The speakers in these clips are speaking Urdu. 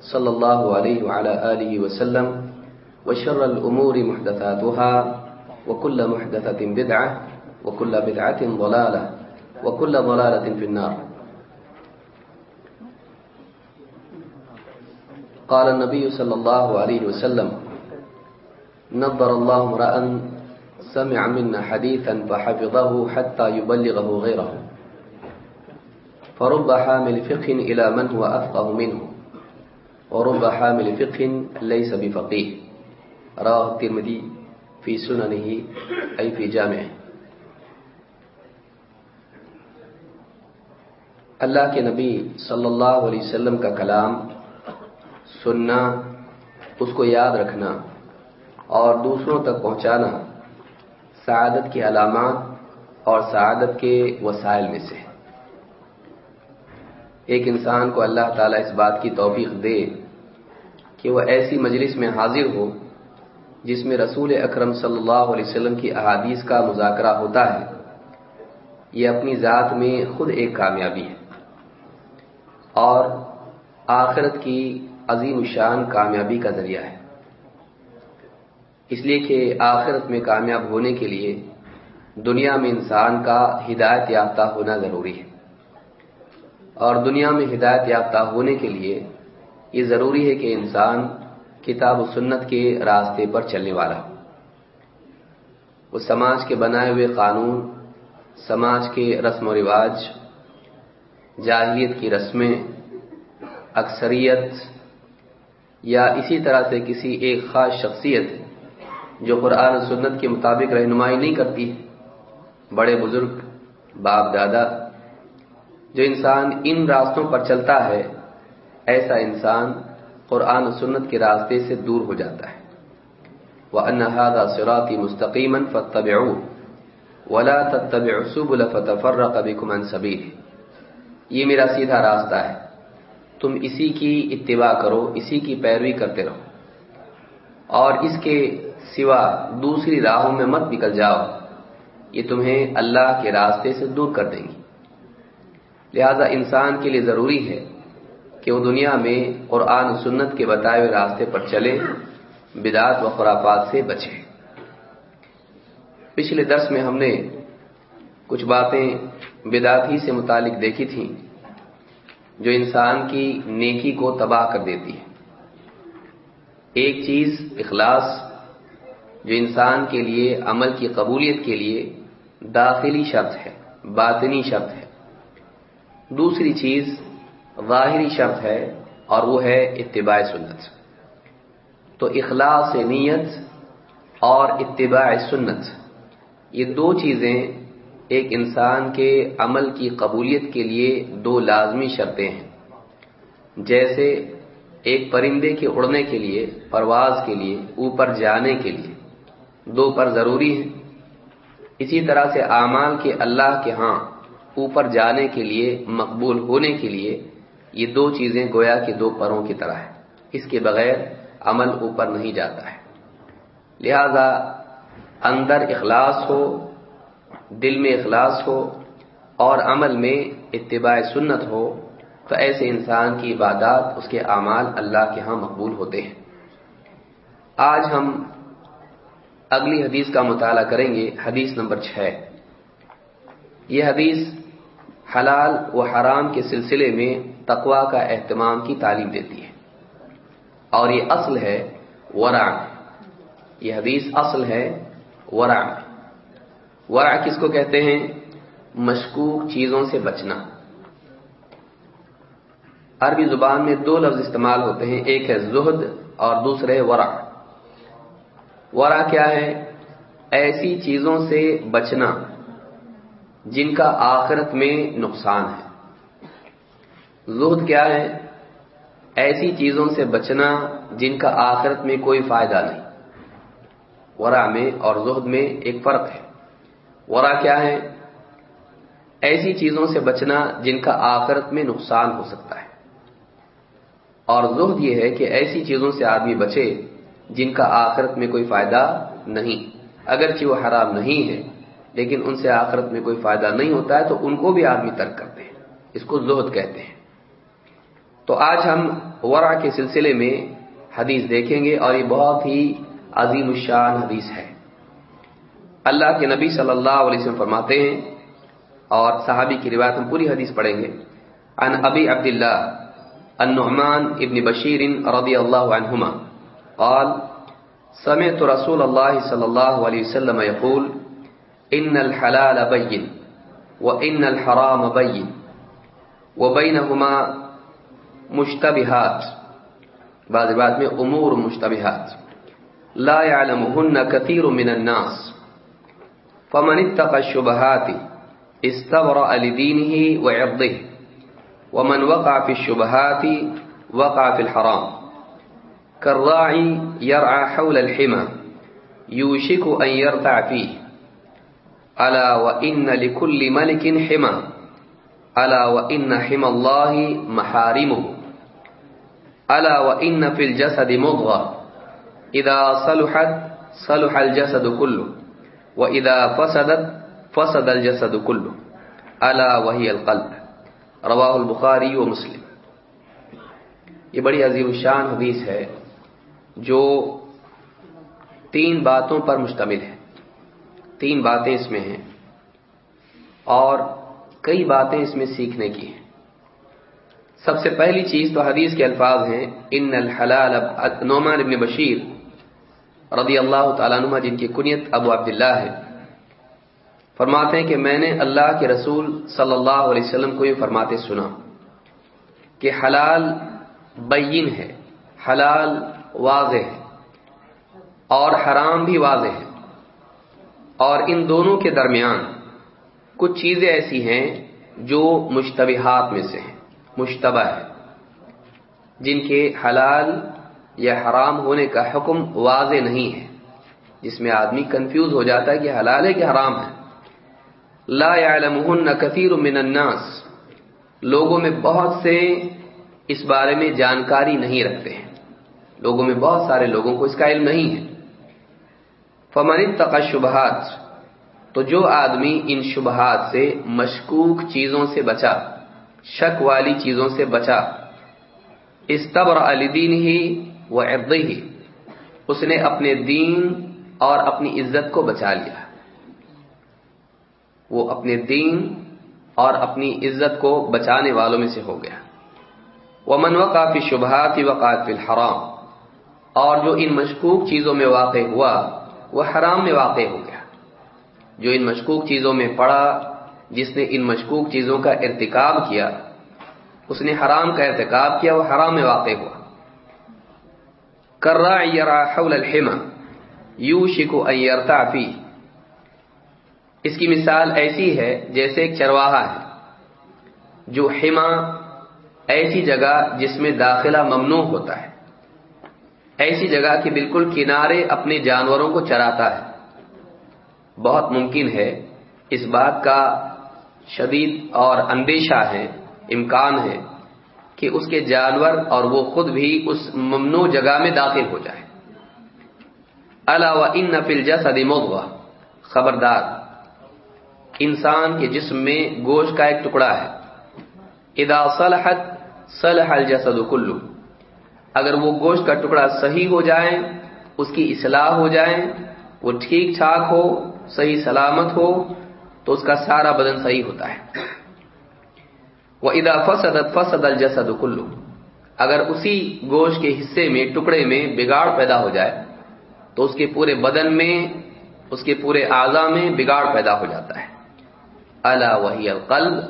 صلى الله عليه وعلى آله وسلم وشر الأمور محدثاتها وكل محدثة بدعة وكل بدعة ضلالة وكل ضلالة في النار. قال النبي صلى الله عليه وسلم نظر الله امرأ سمع منا حديثا فحفظه حتى يبلغه غيره. فرب حامل فقه إلى من هو أفقه منه. ورب حامل فقه ليس بفقيه رواه الترمذي في سننه أي في جامعه اللہ کے نبی صلی اللہ علیہ وسلم کا کلام سننا، اس کو یاد رکھنا اور دوسروں تک پہنچانا سعادت کی علامات اور سعادت کے وسائل میں سے۔ ایک انسان کو اللہ تعالیٰ اس بات کی توفیق دے کہ وہ ایسی مجلس میں حاضر ہو جس میں رسول اکرم صلی اللہ علیہ وسلم کی احادیث کا مذاکرہ ہوتا ہے، یہ اپنی ذات میں خود ایک کامیابی ہے۔ اور آخرت کی عظیم شان کامیابی کا ذریعہ ہے۔ اس لیے کہ آخرت میں کامیاب ہونے کے لیے دنیا میں انسان کا ہدایت یافتہ ہونا ضروری ہے۔ اور دنیا میں ہدایت یافتہ ہونے کے لیے یہ ضروری ہے کہ انسان کتاب و سنت کے راستے پر چلنے والا ہو۔ وہ سماج کے بنائے ہوئے قانون، سماج کے رسم و رواج، جاہلیت کی رسمیں، اکثریت یا اسی طرح سے کسی ایک خاص شخصیت جو قرآن و سنت کے مطابق رہنمائی نہیں کرتی، بڑے بزرگ، باپ، دادا، جو انسان ان راستوں پر چلتا ہے ایسا انسان قرآن و سنت کے راستے سے دور ہو جاتا ہے۔ وہ انہادا سراتی مستقیم فتب ولا تب سب الفتفر کبھی کمن صبیر یہ میرا سیدھا راستہ ہے۔ تم اسی کی اتباع کرو، اسی کی پیروی کرتے رہو۔ اور اس کے سوا دوسری راہوں میں مت نکل جاؤ۔ یہ تمہیں اللہ کے راستے سے دور کر دیں گی۔ لہذا انسان کے لیے ضروری ہے کہ وہ دنیا میں قرآن و سنت کے بتائے ہوئے راستے پر چلے بدعت و خرافات سے بچے۔ پچھلے درس میں ہم نے کچھ باتیں بدعت ہی سے متعلق دیکھی تھیں، جو انسان کی نیکی کو تباہ کر دیتی ہے ایک چیز اخلاص، جو انسان کے لیے، عمل کی قبولیت کے لیے داخلی شرط ہے، باطنی شرط ہے۔ دوسری چیز ظاہری شرط ہے اور وہ ہے اتباع سنت۔ تو اخلاص نیت اور اتباع سنت، یہ دو چیزیں ایک انسان کے عمل کی قبولیت کے لیے دو لازمی شرطیں ہیں۔ جیسے ایک پرندے کے اڑنے کے لیے، پرواز کے لیے، اوپر جانے کے لیے، دو پر ضروری ہے اسی طرح سے اعمال کے اللہ کے ہاں اوپر جانے کے لیے، مقبول ہونے کے لیے یہ دو چیزیں گویا کے دو پروں کی طرح ہے اس کے بغیر عمل اوپر نہیں جاتا ہے۔ لہذا اندر اخلاص ہو، دل میں اخلاص ہو اور عمل میں اتباع سنت ہو، تو ایسے انسان کی عبادات، اس کے اعمال اللہ کے ہاں مقبول ہوتے ہیں۔ آج ہم اگلی حدیث کا مطالعہ کریں گے، حدیث نمبر چھ۔ یہ حدیث حلال و حرام کے سلسلے میں تقوا کا اہتمام کی تعلیم دیتی ہے۔ اور یہ اصل ہے ورع۔ یہ حدیث اصل ہے ورع۔ ورع کس کو کہتے ہیں؟ مشکوک چیزوں سے بچنا۔ عربی زبان میں دو لفظ استعمال ہوتے ہیں، ایک ہے زہد اور دوسرے ورع۔ ورع کیا ہے؟ ایسی چیزوں سے بچنا جن کا آخرت میں نقصان ہے۔ زہد کیا ہے؟ ایسی چیزوں سے بچنا جن کا آخرت میں کوئی فائدہ نہیں۔ ورا میں اور زہد میں ایک فرق ہے۔ ورا کیا ہے؟ ایسی چیزوں سے بچنا جن کا آخرت میں نقصان ہو سکتا ہے۔ اور زہد یہ ہے کہ ایسی چیزوں سے آدمی بچے جن کا آخرت میں کوئی فائدہ نہیں۔ اگرچہ وہ حرام نہیں ہے، لیکن ان سے آخرت میں کوئی فائدہ نہیں ہوتا ہے تو ان کو بھی آدمی ترک کرتے ہیں۔ اس کو زہد کہتے ہیں۔ تو آج ہم ورا کے سلسلے میں حدیث دیکھیں گے اور یہ بہت ہی عظیم الشان حدیث ہے۔ اللہ کے نبی صلی اللہ علیہ وسلم فرماتے ہیں اور صحابی کی روایت ہم پوری حدیث پڑھیں گے۔ ان ابی عبداللہ النعمان ابن بشیر رضی اللہ عنہما قال، سمعت رسول اللہ صلی اللہ علیہ وسلم يقول ان الحلال بین وان الحرام بین وبینهما مشتبهات بعض بعد میں امور مشتبهات لا يعلمهن كثير من الناس۔ فمن اتقى الشبهات استبرأ لدينه وعرضه۔ ومن وقع في الشبهات وقع في الحرام۔ كالراعي يرعى حول الحمى، يوشك أن يرتع فيه۔ ألا وإن لكل ملك حمى، ألا وإن حمى الله محارمه۔ ألا وإن في الجسد مضغة. إذا صلحت، صلح الجسد كله. وإذا فسدت، فسد الجسد كله. ألا وهي القلب. رواہ البخاری و مسلم یہ بڑی عظیم شان حدیث ہے جو تین باتوں پر مشتمل ہے۔ تین باتیں اس میں ہیں اور کئی باتیں اس میں سیکھنے کی ہیں۔ سب سے پہلی چیز تو حدیث کے الفاظ ہیں ان الحلال نعمان ابن بشیر رضی اللہ تعالیٰ عنہ جن کی کنیت ابو عبداللہ ہے۔ فرماتے ہیں کہ میں نے اللہ کے رسول صلی اللہ علیہ وسلم کو یہ فرماتے سنا کہ حلال بین ہے، حلال واضح ہے اور حرام بھی واضح ہے۔ اور ان دونوں کے درمیان کچھ چیزیں ایسی ہیں جو مشتبہات میں سے ہیں۔ مشتبہ ہے۔ جن کے حلال یا حرام ہونے کا حکم واضح نہیں ہے۔ جس میں آدمی کنفیوز ہو جاتا ہے کہ حلال ہے کہ حرام ہے۔ لا يعلمهن كثير من الناس۔ لوگوں میں بہت سے اس بارے میں جانکاری نہیں رکھتے ہیں۔ لوگوں میں بہت سارے لوگوں کو اس کا علم نہیں ہے۔ فمن تقا شبہات تو جو آدمی ان شبہات سے مشکوک چیزوں سے بچا شک والی چیزوں سے بچا۔ استبر الدین ہی وہ ہی اس نے اپنے دین اور اپنی عزت کو بچا لیا۔ وہ اپنے دین اور اپنی عزت کو بچانے والوں میں سے ہو گیا۔ وہ من وقافی شبہات وقات الحرام۔ اور جو ان مشکوک چیزوں میں واقع ہوا، وہ حرام میں واقع ہو گیا۔ جو ان مشکوک چیزوں میں پڑا، جس نے ان مشکوک چیزوں کا ارتکاب کیا اس نے حرام کا ارتکاب کیا، وہ حرام میں واقع ہوا۔ کرا یرا حول الحما یو شکو ایرتا فی اس کی مثال ایسی ہے جیسے ایک چرواہا ہے، جو حما ایسی جگہ جس میں داخلہ ممنوع ہوتا ہے۔ ایسی جگہ کے بالکل کنارے اپنے جانوروں کو چراتا ہے۔ بہت ممکن ہے اس بات کا شدید اور اندیشہ ہے امکان ہے کہ اس کے جانور اور وہ خود بھی اس ممنوع جگہ میں داخل ہو جائے علاوہ ان نفل جیسا خبردار۔ انسان کے جسم میں گوشت کا ایک ٹکڑا ہے۔ ادا صلحت، صلح الجسد کلو اگر وہ گوشت کا ٹکڑا صحیح ہو جائے اس کی اصلاح ہو جائے وہ ٹھیک ٹھاک ہو، صحیح سلامت ہو، تو اس کا سارا بدن صحیح ہوتا ہے۔ وہ ادا فسد فسد الجسد کلو اگر اسی گوشت کے حصے میں، ٹکڑے میں بگاڑ پیدا ہو جائے، تو اس کے پورے بدن میں، اس کے پورے اعضا میں بگاڑ پیدا ہو جاتا ہے۔ اللہ وہی القلب؟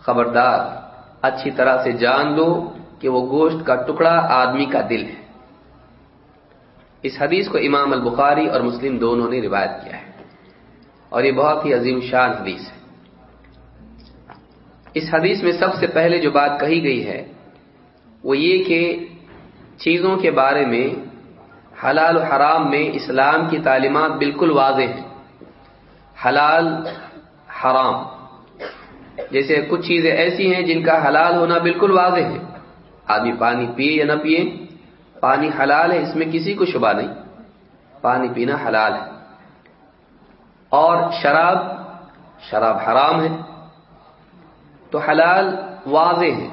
خبردار، اچھی طرح سے جان لو کہ وہ گوشت کا ٹکڑا آدمی کا دل ہے۔ اس حدیث کو امام البخاری اور مسلم دونوں نے روایت کیا ہے۔ اور یہ بہت ہی عظیم شان حدیث ہے۔ اس حدیث میں سب سے پہلے جو بات کہی گئی ہے، وہ یہ کہ چیزوں کے بارے میں حلال و حرام میں اسلام کی تعلیمات بالکل واضح ہیں۔ حلال، حرام۔ جیسے کچھ چیزیں ایسی ہیں جن کا حلال ہونا بالکل واضح ہے۔ آدمی پانی پیے یا نہ پیے، پانی حلال ہے، اس میں کسی کو شبہ نہیں۔ پانی پینا حلال ہے۔ اور شراب شراب حرام ہے۔ تو حلال واضح ہے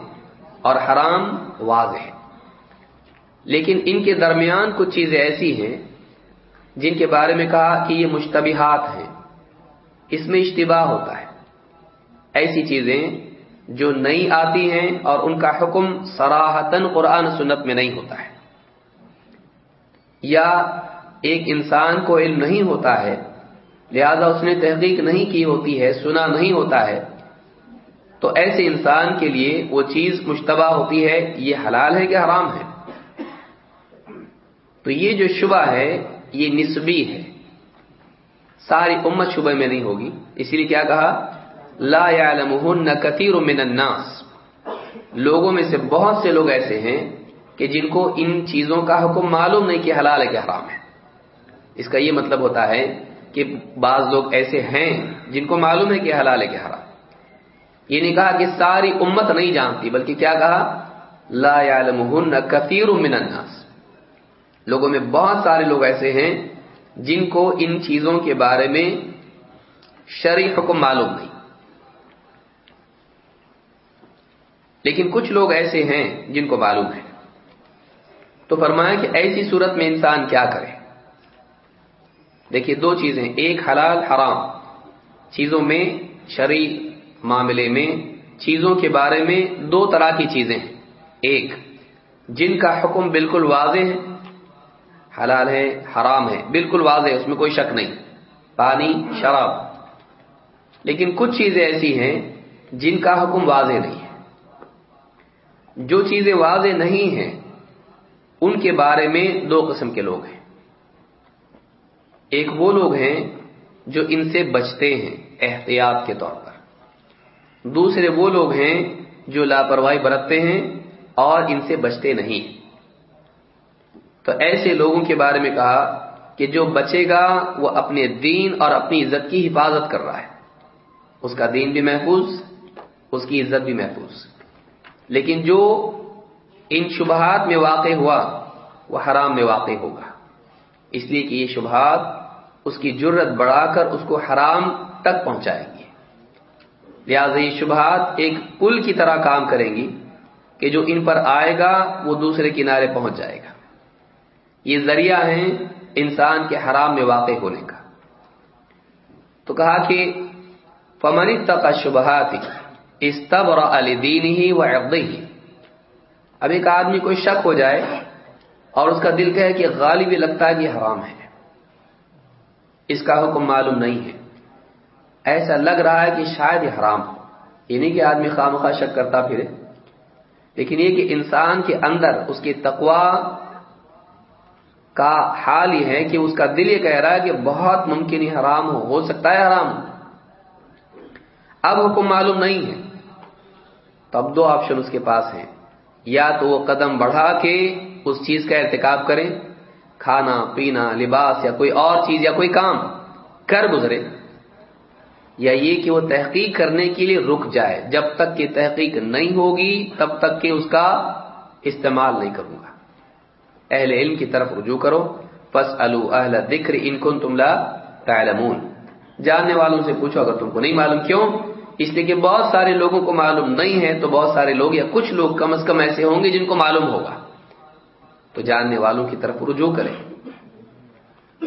اور حرام واضح ہے۔ لیکن ان کے درمیان کچھ چیزیں ایسی ہیں جن کے بارے میں کہا کہ یہ مشتبہات ہیں۔ اس میں اشتباہ ہوتا ہے۔ ایسی چیزیں جو نئی آتی ہیں اور ان کا حکم سراہتن قرآن سنت میں نہیں ہوتا ہے۔ یا ایک انسان کو علم نہیں ہوتا ہے، لہذا اس نے تحقیق نہیں کی ہوتی ہے، سنا نہیں ہوتا ہے۔ تو ایسے انسان کے لیے وہ چیز مشتبہ ہوتی ہے، یہ حلال ہے کہ حرام ہے؟ تو یہ جو شبہ ہے، یہ نسبی ہے۔ ساری امت شبہ میں نہیں ہوگی۔ اسی لیے کیا کہا؟ لا يعلمهن كثير من الناس۔ لوگوں میں سے بہت سے لوگ ایسے ہیں کہ جن کو ان چیزوں کا حکم معلوم نہیں کہ حلال ہے کہ حرام ہے۔ اس کا یہ مطلب ہوتا ہے کہ بعض لوگ ایسے ہیں جن کو معلوم ہے کہ حلال ہے کہ حرام۔ یہ نہیں کہا کہ ساری امت نہیں جانتی، بلکہ کیا کہا؟ لا يعلمهن كثير من الناس۔ لوگوں میں بہت سارے لوگ ایسے ہیں جن کو ان چیزوں کے بارے میں شرع حکم معلوم نہیں۔ لیکن کچھ لوگ ایسے ہیں جن کو معلوم ہے۔ تو فرمایا کہ ایسی صورت میں انسان کیا کرے؟ دیکھیے دو چیزیں، ایک حلال، حرام۔ چیزوں میں شرع معاملے میں چیزوں کے بارے میں دو طرح کی چیزیں ہیں۔ ایک، جن کا حکم بالکل واضح ہے، حلال ہے، حرام ہے، بالکل واضح ہے، اس میں کوئی شک نہیں۔ پانی، شراب۔ لیکن کچھ چیزیں ایسی ہیں جن کا حکم واضح نہیں ہے۔ جو چیزیں واضح نہیں ہیں، ان کے بارے میں دو قسم کے لوگ ہیں۔ ایک وہ لوگ ہیں جو ان سے بچتے ہیں احتیاط کے طور پر۔ دوسرے وہ لوگ ہیں جو لاپرواہی برتتے ہیں اور ان سے بچتے نہیں۔ تو ایسے لوگوں کے بارے میں کہا کہ جو بچے گا وہ اپنے دین اور اپنی عزت کی حفاظت کر رہا ہے۔ اس کا دین بھی محفوظ، اس کی عزت بھی محفوظ۔ لیکن جو ان شبہات میں واقع ہوا، وہ حرام میں واقع ہوگا۔ اس لیے کہ یہ شبہات اس کی جرت بڑھا کر اس کو حرام تک پہنچائیں گے لہذا یہ شبہات ایک پل کی طرح کام کریں گی کہ جو ان پر آئے گا، وہ دوسرے کنارے پہنچ جائے گا۔ یہ ذریعہ ہیں انسان کے حرام میں واقع ہونے کا۔ تو کہا کہ فمن تک شبہات استبر علی دین ہی و ہی اب ایک آدمی کوئی شک ہو جائے اور اس کا دل کہے کہ غالب لگتا ہے کہ حرام ہے۔ اس کا حکم معلوم نہیں ہے۔ ایسا لگ رہا ہے کہ شاید یہ حرام ہو۔ یہ نہیں کہ آدمی خواہ شک کرتا پھرے۔ لیکن یہ کہ انسان کے اندر اس کی تقوا کا حال یہ ہے کہ اس کا دل یہ کہہ رہا ہے کہ بہت ممکن ہی حرام ہو۔ ہو سکتا ہے حرام۔ اب حکم معلوم نہیں ہے۔ تو اب دو آپشن اس کے پاس ہیں۔ یا تو وہ قدم بڑھا کے اس چیز کا ارتکاب کریں۔ کھانا، پینا، لباس یا کوئی اور چیز یا کوئی کام۔ کر گزرے۔ یا یہ کہ وہ تحقیق کرنے کے لیے رک جائے۔ جب تک کہ تحقیق نہیں ہوگی، تب تک کہ اس کا استعمال نہیں کروں گا۔ اہل علم کی طرف رجوع کرو۔ پس اہل دکر ان کو تم لا تعلمون۔ جاننے والوں سے پوچھو اگر تم کو نہیں معلوم کیوں؟ اس لیے کہ بہت سارے لوگوں کو معلوم نہیں ہے تو بہت سارے لوگ یا کچھ لوگ کم از کم ایسے ہوں گے جن کو معلوم ہوگا۔ تو جاننے والوں کی طرف رجوع کریں۔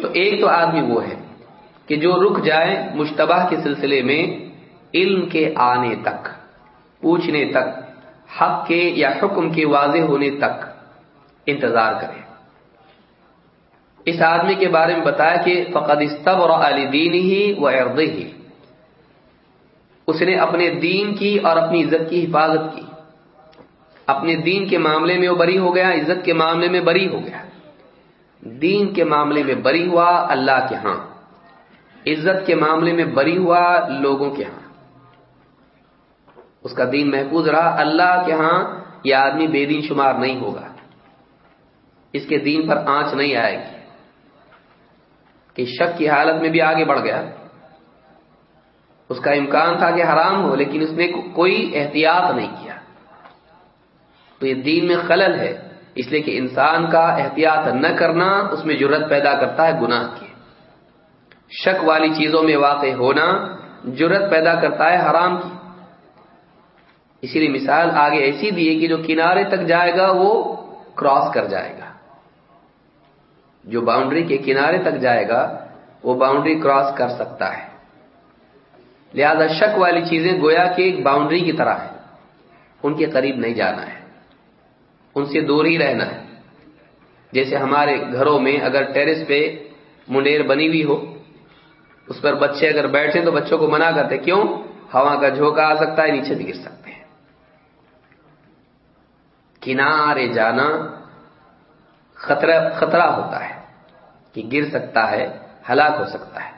تو ایک تو آدمی وہ ہے کہ جو رک جائے مشتبہ کے سلسلے میں علم کے آنے تک، پوچھنے تک، حق کے یا حکم کے واضح ہونے تک انتظار کرے۔ اس آدمی کے بارے میں بتایا کہ فقد استب اور علی دین ہی و ارد ہی اس نے اپنے دین کی اور اپنی عزت کی حفاظت کی۔ اپنے دین کے معاملے میں وہ بری ہو گیا، عزت کے معاملے میں بری ہو گیا۔ دین کے معاملے میں بری ہوا، اللہ کے ہاں۔ عزت کے معاملے میں بری ہوا لوگوں کے ہاں۔ اس کا دین محفوظ رہا، اللہ کے ہاں یہ آدمی بے دین شمار نہیں ہوگا۔ اس کے دین پر آنچ نہیں آئے گی۔ کہ شک کی حالت میں بھی آگے بڑھ گیا۔ اس کا امکان تھا کہ حرام ہو، لیکن اس نے کوئی احتیاط نہیں کیا۔ تو یہ دین میں خلل ہے، اس لیے کہ انسان کا احتیاط نہ کرنا اس میں جرت پیدا کرتا ہے، گناہ کی۔ شک والی چیزوں میں واقع ہونا جرت پیدا کرتا ہے حرام کی۔ اسی لیے مثال آگے ایسی دی ہے کہ جو کنارے تک جائے گا وہ کراس کر جائے گا۔ جو باؤنڈری کے کنارے تک جائے گا وہ باؤنڈری کراس کر سکتا ہے۔ لہذا شک والی چیزیں گویا کہ ایک باؤنڈری کی طرح ہے ان کے قریب نہیں جانا ہے۔ ان سے دور ہی رہنا ہے۔ جیسے ہمارے گھروں میں اگر ٹیرس پہ منڈیر بنی ہوئی ہو اس پر بچے اگر بیٹھے تو بچوں کو منع کرتے کیوں؟ ہوا کا جھوکا آ سکتا ہے، نیچے بھی گر سکتے ہیں۔ کنارے جانا خطرہ خطرہ ہوتا ہے کہ گر سکتا ہے، ہلاک ہو سکتا ہے۔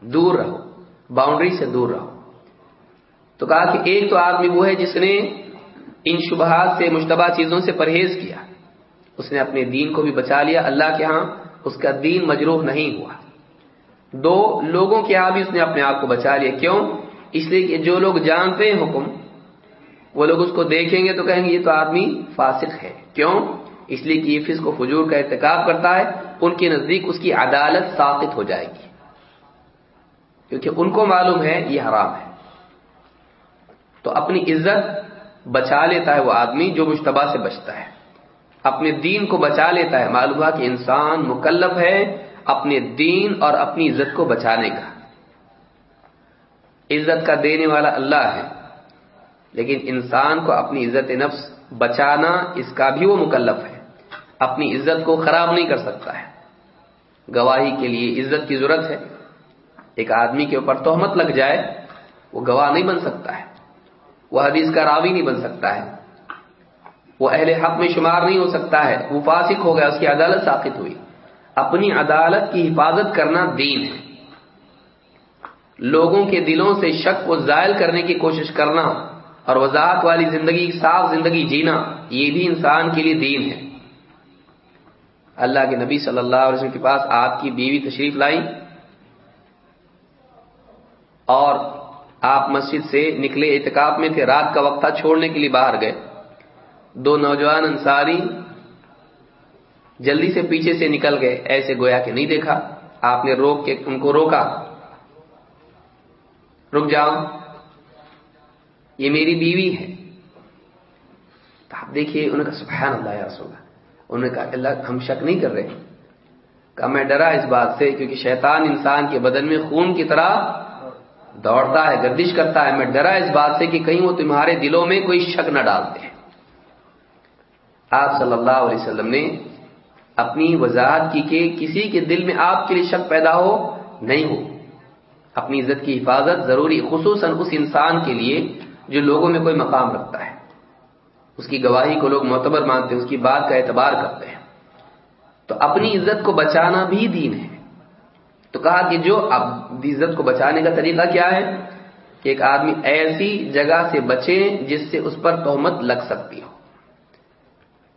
دور رہو، باؤنڈری سے دور رہو۔ تو کہا کہ ایک تو آدمی وہ ہے جس نے ان شبہات سے، مشتبہ چیزوں سے پرہیز کیا۔ اس نے اپنے دین کو بھی بچا لیا۔ اللہ کے ہاں اس کا دین مجروح نہیں ہوا۔ دو لوگوں کے ہاں بھی اس نے اپنے آپ کو بچا لیا. کیوں؟ اس لیے کہ جو لوگ جانتے ہیں حکم، وہ لوگ اس کو دیکھیں گے تو کہیں گے یہ تو آدمی فاسق ہے. کیوں؟ اس لیے کہ یہ فض کو فجور کا ارتکاب کرتا ہے، ان کے نزدیک اس کی عدالت ساقط ہو جائے گی. کیونکہ ان کو معلوم ہے یہ حرام ہے. تو اپنی عزت بچا لیتا ہے وہ آدمی جو مشتبہ سے بچتا ہے. اپنے دین کو بچا لیتا ہے. معلوم کہ انسان مکلف ہے اپنے دین اور اپنی عزت کو بچانے کا۔ عزت کا دینے والا اللہ ہے، لیکن انسان کو اپنی عزت نفس بچانا اس کا بھی وہ مکلف ہے۔ اپنی عزت کو خراب نہیں کر سکتا ہے۔ گواہی کے لیے عزت کی ضرورت ہے۔ ایک آدمی کے اوپر تہمت لگ جائے، وہ گواہ نہیں بن سکتا ہے۔ وہ حدیث کا راوی نہیں بن سکتا ہے۔ وہ اہل حق میں شمار نہیں ہو سکتا ہے۔ وہ فاسق ہو گیا، اس کی عدالت ثابت ہوئی۔ اپنی عدالت کی حفاظت کرنا دین ہے۔ لوگوں کے دلوں سے شک کو زائل کرنے کی کوشش کرنا اور وضاحت والی زندگی، صاف زندگی جینا، یہ بھی انسان کے لیے دین ہے۔ اللہ کے نبی صلی اللہ علیہ وسلم کے پاس آپ کی بیوی تشریف لائی اور آپ مسجد سے نکلے اعتکاف میں تھے۔ رات کا وقت تھا، چھوڑنے کے لیے باہر گئے۔ دو نوجوان انصاری جلدی سے پیچھے سے نکل گئے، ایسے گویا کہ نہیں دیکھا۔ آپ نے روک کے ان کو روکا۔ رک جاؤ۔ یہ میری بیوی ہے۔ تو آپ دیکھیے، انہوں نے کہا سبحان اللہ یا ہوگا انہوں نے کہا، اللہ، ہم شک نہیں کر رہے۔ کہا، میں ڈرا اس بات سے کیونکہ شیطان انسان کے بدن میں خون کی طرح دوڑتا ہے، گردش کرتا ہے۔ میں ڈرا اس بات سے کہ کہیں وہ تمہارے دلوں میں کوئی شک نہ ڈالتے۔ ہیں آپ صلی اللہ علیہ وسلم نے اپنی وضاحت کی کہ کسی کے دل میں آپ کے لیے شک پیدا ہو، نہیں ہو۔ اپنی عزت کی حفاظت ضروری، خصوصاً اس انسان کے لیے جو لوگوں میں کوئی مقام رکھتا ہے۔ اس کی گواہی کو لوگ معتبر مانتے ہیں، اس کی بات کا اعتبار کرتے ہیں۔ تو اپنی عزت کو بچانا بھی دین ہے۔ تو کہا کہ جو اب عزت کو بچانے کا طریقہ کیا ہے؟ کہ ایک آدمی ایسی جگہ سے بچے جس سے اس پر تہمت لگ سکتی ہو۔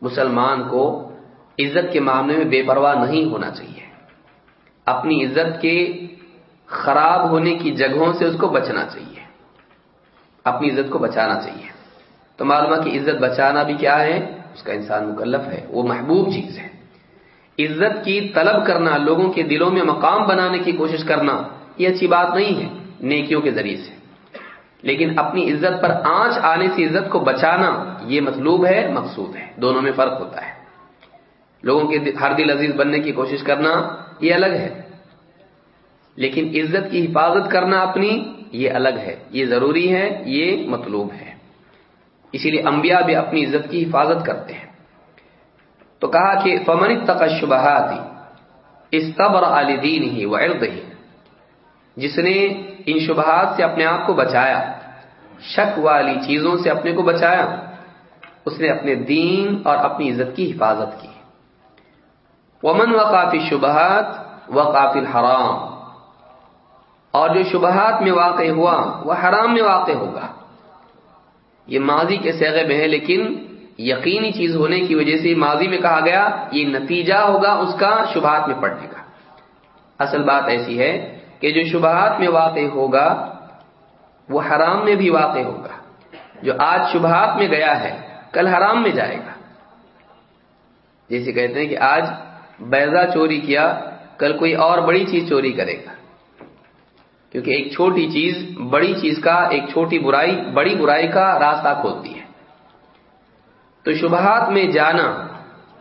مسلمان کو عزت کے معاملے میں بے پرواہ نہیں ہونا چاہیے۔ اپنی عزت کے خراب ہونے کی جگہوں سے اس کو بچنا چاہیے۔ اپنی عزت کو بچانا چاہیے۔ تو معلومہ کہ عزت بچانا بھی کیا ہے؟ اس کا انسان مکلف ہے، وہ محبوب چیز ہے۔ عزت کی طلب کرنا، لوگوں کے دلوں میں مقام بنانے کی کوشش کرنا، یہ اچھی بات نہیں ہے، نیکیوں کے ذریعے سے۔ لیکن اپنی عزت پر آنچ آنے سے عزت کو بچانا، یہ مطلوب ہے، مقصود ہے، دونوں میں فرق ہوتا ہے۔ لوگوں کے ہر دل عزیز بننے کی کوشش کرنا یہ الگ ہے۔ لیکن عزت کی حفاظت کرنا اپنی یہ الگ ہے۔ یہ ضروری ہے، یہ مطلوب ہے۔ اسی لیے انبیاء بھی اپنی عزت کی حفاظت کرتے ہیں۔ تو کہا کہ فمن تک شبہات استبر علی دین ہی و ہی جس نے ان شبہات سے اپنے آپ کو بچایا، شک والی چیزوں سے اپنے کو بچایا، اس نے اپنے دین اور اپنی عزت کی حفاظت کی۔ ومن و شبہات و کافی حرام اور جو شبہات میں واقع ہوا، وہ حرام میں واقع ہوگا۔ یہ ماضی کے سیغے میں ہے، لیکن یقینی چیز ہونے کی وجہ سے ماضی میں کہا گیا، یہ نتیجہ ہوگا اس کا شبہات میں پڑنے کا۔ اصل بات ایسی ہے کہ جو شبہات میں واقع ہوگا، وہ حرام میں بھی واقع ہوگا۔ جو آج شبہات میں گیا ہے، کل حرام میں جائے گا۔ جیسے کہتے ہیں کہ آج بیضا چوری کیا، کل کوئی اور بڑی چیز چوری کرے گا۔ کیونکہ ایک چھوٹی چیز بڑی چیز کا، ایک چھوٹی برائی بڑی برائی کا راستہ کھولتی ہے۔ تو شبہات میں جانا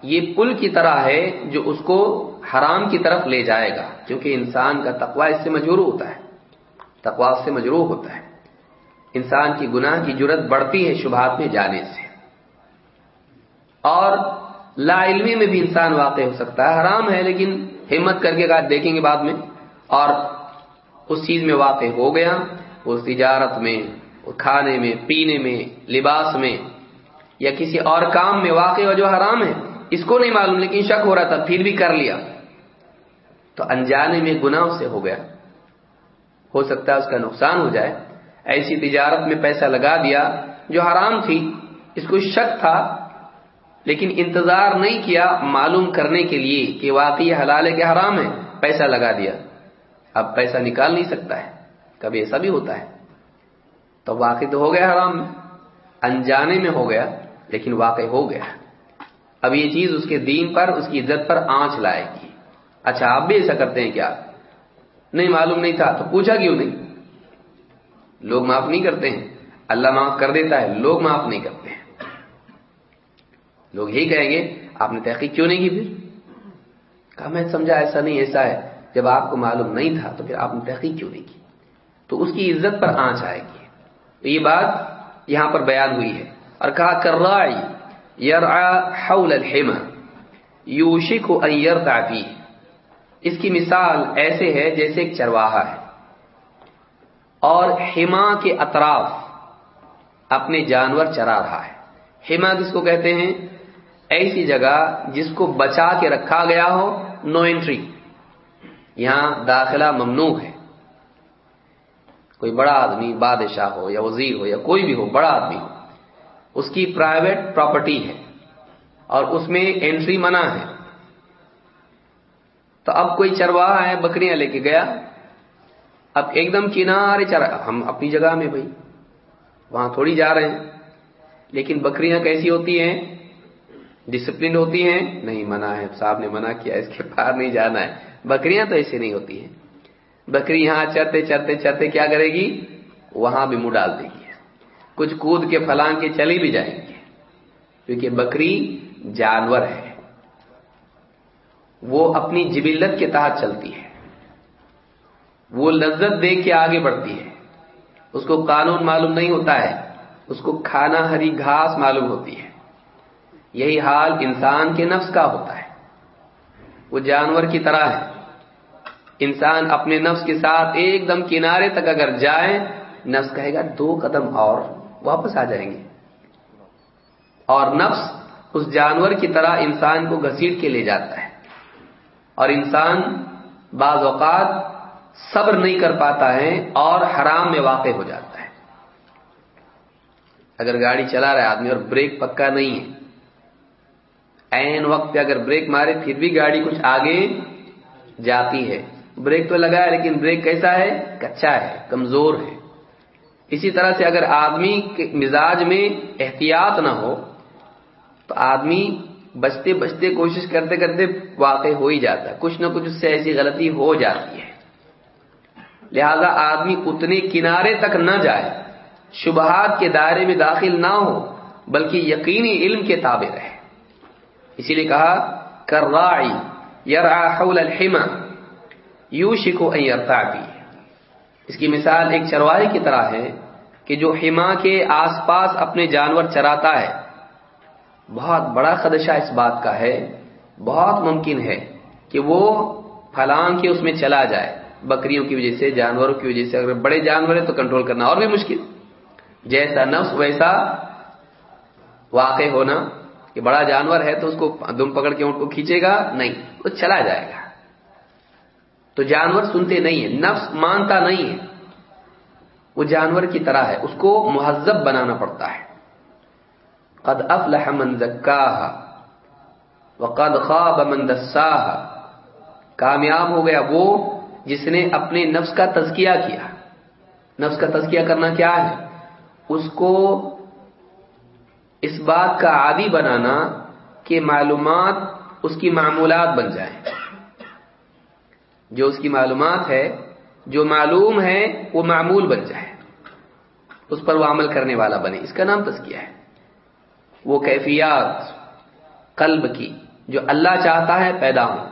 یہ پل کی طرح ہے جو اس کو حرام کی طرف لے جائے گا، کیونکہ انسان کا تقوا اس سے مجرو ہوتا ہے۔ تقوا سے مجروح ہوتا ہے۔ انسان کی گناہ کی جرت بڑھتی ہے شبہات میں جانے سے۔ اور لا علمی میں بھی انسان واقع ہو سکتا ہے، حرام ہے، لیکن ہمت کر کے دیکھیں گے بعد میں۔ اور اس چیز میں واقع ہو گیا، اس تجارت میں، کھانے میں، پینے میں، لباس میں، یا کسی اور کام میں واقع ہو جو حرام ہے۔ اس کو نہیں معلوم، لیکن شک ہو رہا تھا، پھر بھی کر لیا۔ تو انجانے میں گنا سے ہو گیا۔ ہو سکتا ہے اس کا نقصان ہو جائے۔ ایسی تجارت میں پیسہ لگا دیا جو حرام تھی، اس کو شک تھا لیکن انتظار نہیں کیا معلوم کرنے کے لیے کہ واقعی حلال ہے کہ حرام ہے، پیسہ لگا دیا۔ اب پیسہ نکال نہیں سکتا ہے۔ کبھی ایسا بھی ہوتا ہے۔ تو واقع تو ہو گیا حرام میں۔ انجانے میں ہو گیا، لیکن واقع ہو گیا۔ اب یہ چیز اس کے دین پر، اس کی عزت پر آنچ لائے گی۔ اچھا آپ بھی ایسا کرتے ہیں کیا؟ نہیں، معلوم نہیں تھا۔ تو پوچھا کیوں نہیں؟ لوگ معاف نہیں کرتے ہیں۔ اللہ معاف کر دیتا ہے، لوگ معاف نہیں کرتے۔ لوگ یہی کہیں گے، آپ نے تحقیق کیوں نہیں کی پھر؟ کہا، میں سمجھا ایسا نہیں، ایسا ہے۔ جب آپ کو معلوم نہیں تھا تو پھر آپ نے تحقیق کیوں نہیں کی؟ تو اس کی عزت پر آنچ آئے گی۔ تو یہ بات یہاں پر بیان ہوئی ہے۔ اور کہا کر حول الحما یوشک ان یرتع فی اس کی مثال ایسے ہے جیسے ایک چرواہا ہے۔ اور ہما کے اطراف اپنے جانور چرا رہا ہے۔ ہما کس کو کہتے ہیں؟ ایسی جگہ جس کو بچا کے رکھا گیا ہو نو انٹری یہاں داخلہ ممنوع ہے۔ کوئی بڑا آدمی، بادشاہ ہو یا وزیر ہو یا کوئی بھی ہو، بڑا آدمی ہو اس کی پرائیویٹ پراپرٹی ہے اور اس میں انٹری منع ہے۔ تو اب کوئی چرواہا ہے، بکریاں لے کے گیا۔ اب ایک دم کنارے چرا، ہم اپنی جگہ میں بھائی، وہاں تھوڑی جا رہے ہیں۔ لیکن بکریاں کیسی ہوتی ہیں؟ ڈسپلن ہوتی ہیں؟ نہیں، منع ہے۔ صاحب نے منع کیا، اس کے پار نہیں جانا ہے۔ بکریاں تو ایسے نہیں ہوتی ہیں۔ بکری یہاں چرتے چرتے چرتے کیا کرے گی؟ وہاں بھی منہ ڈال دے گی۔ کچھ کود کے پھلان کے چلی بھی جائیں گے۔ کیونکہ بکری جانور ہے۔ وہ اپنی جبلت کے تحت چلتی ہے۔ وہ لذت دیکھ کے آگے بڑھتی ہے۔ اس کو قانون معلوم نہیں ہوتا ہے۔ اس کو کھانا ہری گھاس معلوم ہوتی ہے۔ یہی حال انسان کے نفس کا ہوتا ہے۔ وہ جانور کی طرح ہے۔ انسان اپنے نفس کے ساتھ ایک دم کنارے تک اگر جائے، نفس کہے گا، دو قدم اور واپس آ جائیں گے۔ اور نفس اس جانور کی طرح انسان کو گھسیٹ کے لے جاتا ہے۔ اور انسان بعض اوقات صبر نہیں کر پاتا ہے اور حرام میں واقع ہو جاتا ہے۔ اگر گاڑی چلا رہا ہے آدمی اور بریک پکا نہیں ہے این وقت پہ اگر بریک مارے پھر بھی گاڑی کچھ آگے جاتی ہے۔ بریک تو لگا ہے لیکن بریک کیسا ہے؟ کچا ہے، کمزور ہے۔ اسی طرح سے اگر آدمی کے مزاج میں احتیاط نہ ہو، تو آدمی بچتے بچتے کوشش کرتے کرتے واقع ہو ہی جاتا ہے۔ کچھ نہ کچھ اس سے ایسی غلطی ہو جاتی ہے۔ لہذا آدمی اتنے کنارے تک نہ جائے، شبہات کے دائرے میں داخل نہ ہو، بلکہ یقینی علم کے تابع رہے۔ اسی لیے کہا کرائی یرا حول الحما یو شکو بھی اس کی مثال ایک چرواہے کی طرح ہے کہ جو ہما کے آس پاس اپنے جانور چراتا ہے، بہت بڑا خدشہ اس بات کا ہے، بہت ممکن ہے کہ وہ پھلان کے اس میں چلا جائے۔ بکریوں کی وجہ سے، جانوروں کی وجہ سے اگر بڑے جانور ہیں تو کنٹرول کرنا اور بھی مشکل۔ جیسا نفس ویسا واقع ہونا۔ کہ بڑا جانور ہے تو اس کو دم پکڑ کے اونٹ کو کھینچے گا؟ نہیں، وہ چلا جائے گا۔ تو جانور سنتے نہیں ہیں، نفس مانتا نہیں ہے۔ وہ جانور کی طرح ہے، اس کو مہذب بنانا پڑتا ہے۔ قد افلح من زکاها وقد خواب من دساها کامیاب ہو گیا وہ جس نے اپنے نفس کا تزکیہ کیا۔ نفس کا تزکیہ کرنا کیا ہے؟ اس کو اس بات کا عادی بنانا کہ معلومات اس کی معمولات بن جائیں۔ جو اس کی معلومات ہے، جو معلوم ہے، وہ معمول بن جائے اس پر وہ عمل کرنے والا بنے۔ اس کا نام تذکیہ ہے۔ وہ کیفیات قلب کی، جو اللہ چاہتا ہے، پیدا ہو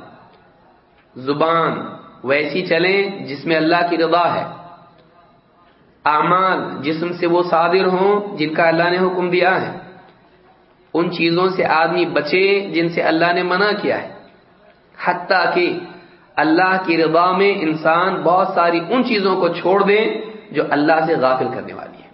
زبان ویسی چلیں جس میں اللہ کی رضا ہے۔ اعمال جسم سے وہ صادر ہوں جن کا اللہ نے حکم دیا ہے۔ ان چیزوں سے آدمی بچے جن سے اللہ نے منع کیا ہے۔ حتیٰ کہ اللہ کی رضا میں انسان بہت ساری ان چیزوں کو چھوڑ دے جو اللہ سے غافل کرنے والی ہے۔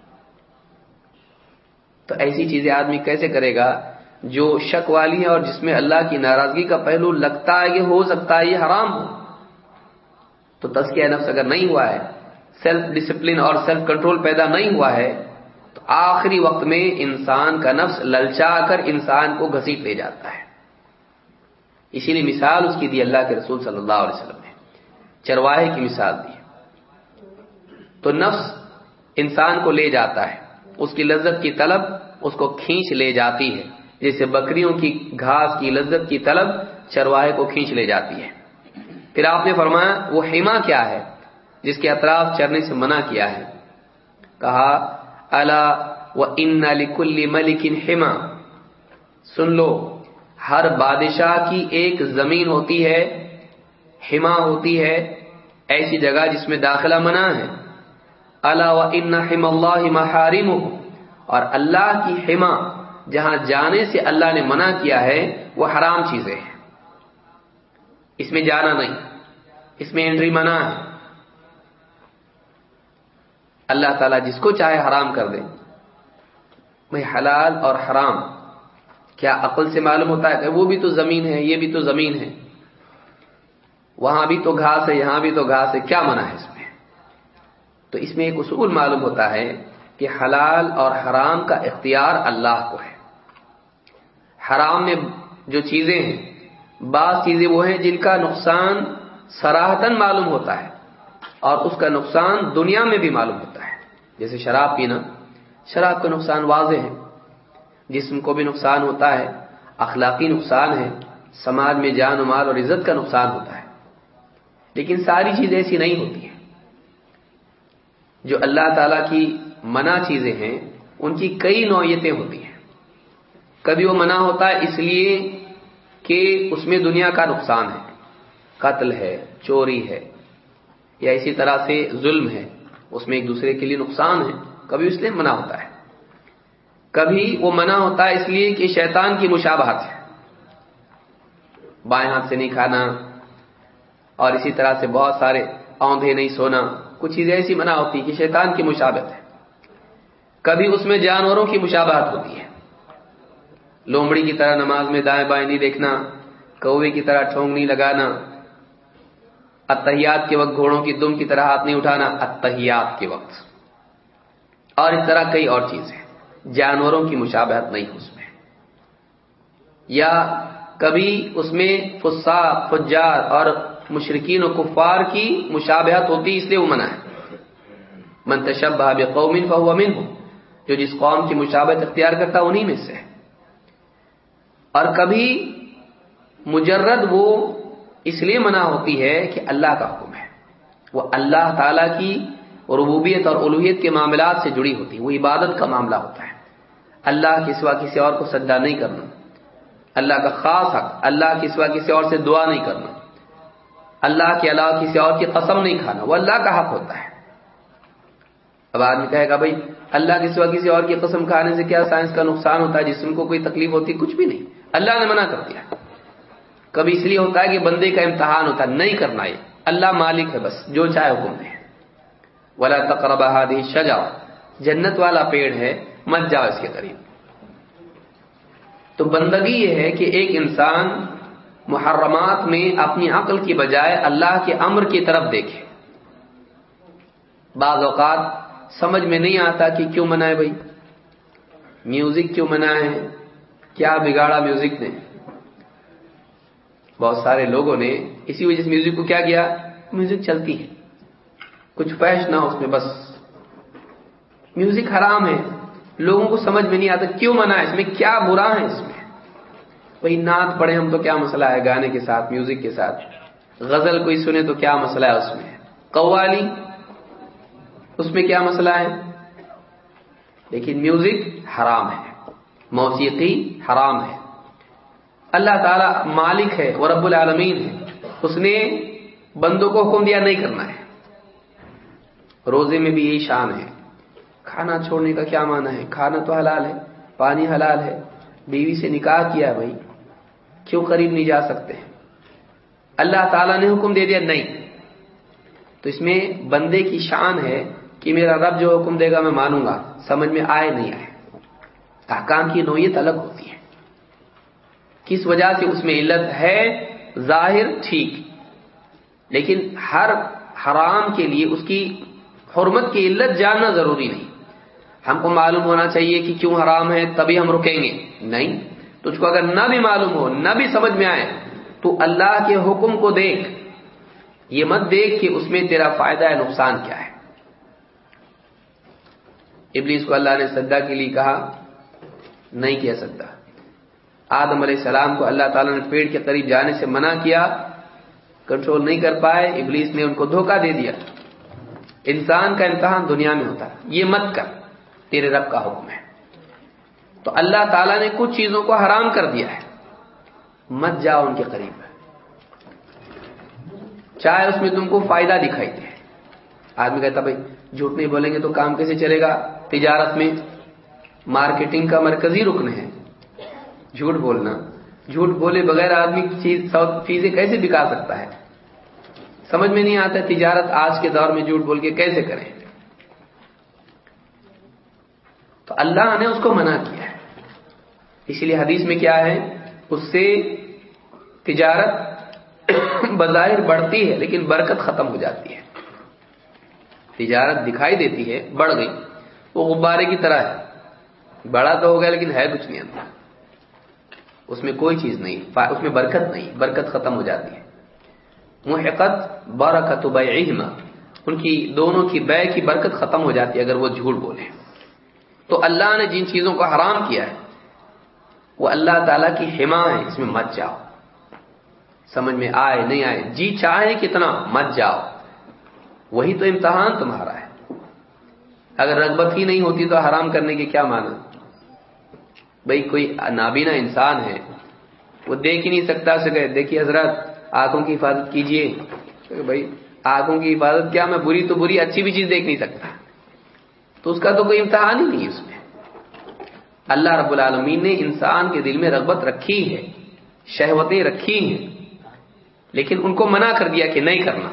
تو ایسی چیزیں آدمی کیسے کرے گا جو شک والی ہے اور جس میں اللہ کی ناراضگی کا پہلو لگتا ہے یہ ہو سکتا ہے یہ حرام ہو۔ تو تسکیہ نفس اگر نہیں ہوا ہے سیلف ڈسپلن اور سیلف کنٹرول پیدا نہیں ہوا ہے آخری وقت میں انسان کا نفس للچا کر انسان کو گھسیٹ لے جاتا ہے۔ اسی لیے مثال اس کی دی اللہ کے رسول صلی اللہ علیہ وسلم نے۔ چرواہے کی مثال دی۔ تو نفس انسان کو لے جاتا ہے۔ اس کی لذت کی طلب اس کو کھینچ لے جاتی ہے۔ جیسے بکریوں کی گھاس کی لذت کی طلب چرواہے کو کھینچ لے جاتی ہے۔ پھر آپ نے فرمایا، وہ ہیما کیا ہے؟ جس کے اطراف چرنے سے منع کیا ہے۔ کہا اللہ و ان کل ملک ہما سن لو، ہر بادشاہ کی ایک زمین ہوتی ہے ہما ہوتی ہے، ایسی جگہ جس میں داخلہ منع ہے۔ اللہ و ان اللہ محارم اور اللہ کی حما، جہاں جانے سے اللہ نے منع کیا ہے، وہ حرام چیزیں ہیں۔ اس میں جانا نہیں، اس میں انٹری منع ہے۔ اللہ تعالیٰ جس کو چاہے حرام کر دے۔ بھائی، حلال اور حرام، کیا عقل سے معلوم ہوتا ہے کہ وہ بھی تو زمین ہے، یہ بھی تو زمین ہے۔ وہاں بھی تو گھاس ہے، یہاں بھی تو گھاس ہے، کیا منع ہے اس میں؟ تو اس میں ایک اصول معلوم ہوتا ہے کہ حلال اور حرام کا اختیار اللہ کو ہے۔ حرام میں جو چیزیں ہیں، بعض چیزیں وہ ہیں جن کا نقصان سراہتن معلوم ہوتا ہے۔ اور اس کا نقصان دنیا میں بھی معلوم ہوتا ہے۔ جیسے شراب پینا، شراب کا نقصان واضح ہے۔ جسم کو بھی نقصان ہوتا ہے، اخلاقی نقصان ہے، سماج میں جان و مال اور عزت کا نقصان ہوتا ہے۔ لیکن ساری چیزیں ایسی نہیں ہوتی ہیں جو اللہ تعالی کی منع چیزیں ہیں، ان کی کئی نوعیتیں ہوتی ہیں۔ کبھی وہ منع ہوتا ہے اس لیے کہ اس میں دنیا کا نقصان ہے۔ قتل ہے، چوری ہے یا اسی طرح سے ظلم ہے، اس میں ایک دوسرے کے لیے نقصان ہے، کبھی اس لیے منع ہوتا ہے۔ کبھی وہ منع ہوتا ہے اس لیے کہ شیطان کی مشابہت ہے۔ بائیں ہاتھ سے نہیں کھانا اور اسی طرح سے بہت سارے اوندھے نہیں سونا، کچھ چیزیں ایسی منع ہوتی کہ شیطان کی مشابت ہے۔ کبھی اس میں جانوروں کی مشابہت ہوتی ہے۔ لومڑی کی طرح نماز میں دائیں بائیں نہیں دیکھنا، کوے کی طرح ٹھونگ نہیں لگانا اتحیات کے وقت گھوڑوں کی دم کی طرح ہاتھ نہیں اٹھانا اتحیات کے وقت۔ اور اس طرح کئی اور چیزیں جانوروں کی مشابہت نہیں اس میں۔ یا کبھی اس میں فسا فجار اور مشرقین و کفار کی مشابہت ہوتی، اس لیے وہ منع ہے۔ منتشب باب قومن فہو امن ہو جو جس قوم کی مشابہت اختیار کرتا، انہی میں سے اور کبھی مجرد وہ اس لیے منع ہوتی ہے کہ اللہ کا حکم ہے۔ وہ اللہ تعالی کی ربوبیت اور الوحیت کے معاملات سے جڑی ہوتی ہے وہ عبادت کا معاملہ ہوتا ہے۔ اللہ کے سوا کسی اور کو سجدہ نہیں کرنا۔ اللہ کا خاص حق، اللہ کے سوا کسی اور سے دعا نہیں کرنا۔ اللہ کے علاوہ کسی اور کی قسم نہیں کھانا۔ وہ اللہ کا حق ہوتا ہے۔ اب آدمی کہے گا، بھائی، اللہ کے سوا کسی اور کی قسم کھانے سے کیا سائنس کا نقصان ہوتا ہے؟ جسم کو کوئی تکلیف ہوتی، کچھ بھی نہیں۔ اللہ نے منع کر دیا۔ کبھی اس لیے ہوتا ہے کہ بندے کا امتحان ہوتا ہے، نہیں کرنا یہ۔ اللہ مالک ہے بس، جو چاہے حکم دے۔ ولا تقرب ہادی شجا جنت والا پیڑ ہے، مت جاؤ اس کے قریب۔ تو بندگی یہ ہے کہ ایک انسان محرمات میں اپنی عقل کی بجائے اللہ کے امر کی طرف دیکھے۔ بعض اوقات سمجھ میں نہیں آتا کہ کیوں منائے بھائی؟ میوزک کیوں منع ہے کیا بگاڑا میوزک نے؟ بہت سارے لوگوں نے اسی وجہ سے میوزک کو کیا کیا؟ میوزک چلتی ہے۔ کچھ فیش نہ ہو اس میں، بس۔ میوزک حرام ہے۔ لوگوں کو سمجھ میں نہیں آتا کیوں منع ہے، اس میں کیا برا ہے اس میں۔ وہی نعت پڑھے ہم تو کیا مسئلہ ہے گانے کے ساتھ میوزک کے ساتھ۔ غزل کوئی سنے تو کیا مسئلہ ہے اس میں؟ قوالی، اس میں کیا مسئلہ ہے؟ لیکن میوزک حرام ہے۔ موسیقی حرام ہے۔ اللہ تعالی مالک ہے وہ رب العالمین ہے۔ اس نے بندوں کو حکم دیا نہیں کرنا ہے۔ روزے میں بھی یہی شان ہے۔ کھانا چھوڑنے کا کیا معنی ہے؟ کھانا تو حلال ہے، پانی حلال ہے۔ بیوی سے نکاح کیا بھائی؟ کیوں قریب نہیں جا سکتے؟ اللہ تعالیٰ نے حکم دے دیا نہیں۔ تو اس میں بندے کی شان ہے کہ میرا رب جو حکم دے گا میں مانوں گا۔ سمجھ میں آئے نہیں آئے۔ احکام کی نوعیت الگ ہوتی ہے۔ کس وجہ سے اس میں علت ہے؟ ظاہر ٹھیک. لیکن ہر حرام کے لیے اس کی حرمت کی علت جاننا ضروری نہیں. ہم کو معلوم ہونا چاہیے کہ کیوں حرام ہے، تبھی ہم رکیں گے. نہیں. تجھ کو اگر نہ بھی معلوم ہو، نہ بھی سمجھ میں آئے، تو اللہ کے حکم کو دیکھ. یہ مت دیکھ کہ اس میں تیرا فائدہ ہے نقصان کیا ہے. ابلیس کو اللہ نے سدا کے لیے کہا، نہیں کیا سکتا آدم علیہ السلام کو اللہ تعالیٰ نے پیڑ کے قریب جانے سے منع کیا کنٹرول نہیں کر پائے، ابلیس نے ان کو دھوکہ دے دیا۔ انسان کا امتحان دنیا میں ہوتا ہے۔ یہ مت کر، تیرے رب کا حکم ہے۔ تو اللہ تعالیٰ نے کچھ چیزوں کو حرام کر دیا ہے۔ مت جاؤ ان کے قریب۔ چاہے اس میں تم کو فائدہ دکھائی دے۔ آدمی کہتا بھائی، جھوٹ نہیں بولیں گے تو کام کیسے چلے گا؟ تجارت میں مارکیٹنگ کا مرکزی رکن ہے۔ جھوٹ بولنا۔ جھوٹ بولے بغیر آدمی چیزیں کیسے بکا سکتا ہے؟ سمجھ میں نہیں آتا تجارت آج کے دور میں جھوٹ بول کے کیسے کریں۔ تو اللہ نے اس کو منع کیا ہے۔ اس لیے حدیث میں کیا ہے؟ اس سے تجارت بظاہر بڑھتی ہے، لیکن برکت ختم ہو جاتی ہے۔ تجارت دکھائی دیتی ہے، بڑھ گئی۔ وہ غبارے کی طرح ہے۔ بڑا تو ہو گیا، لیکن ہے کچھ نہیں اندر۔ اس میں کوئی چیز نہیں اس میں برکت نہیں، برکت ختم ہو جاتی ہے۔ محقت برکت ان کی دونوں کی بے کی برکت ختم ہو جاتی ہے اگر وہ جھوٹ بولے تو اللہ نے جن چیزوں کو حرام کیا ہے، وہ اللہ تعالی کی حما ہے، اس میں مت جاؤ۔ سمجھ میں آئے نہیں آئے جی چاہے کتنا مت جاؤ۔ وہی تو امتحان تمہارا ہے۔ اگر رغبت ہی نہیں ہوتی تو حرام کرنے کی کیا مانا بھائی کوئی نابینا انسان ہے، وہ دیکھ ہی نہیں سکتا سکے دیکھیے حضرت آنکھوں کی حفاظت کیجیے بھائی آنکھوں کی حفاظت، کیا میں بری تو بری اچھی بھی چیز دیکھ نہیں سکتا؟ تو اس کا تو کوئی امتحان ہی نہیں اس میں۔ اللہ رب العالمین نے انسان کے دل میں رغبت رکھی ہے، شہوتیں رکھی ہیں، لیکن ان کو منع کر دیا کہ نہیں کرنا۔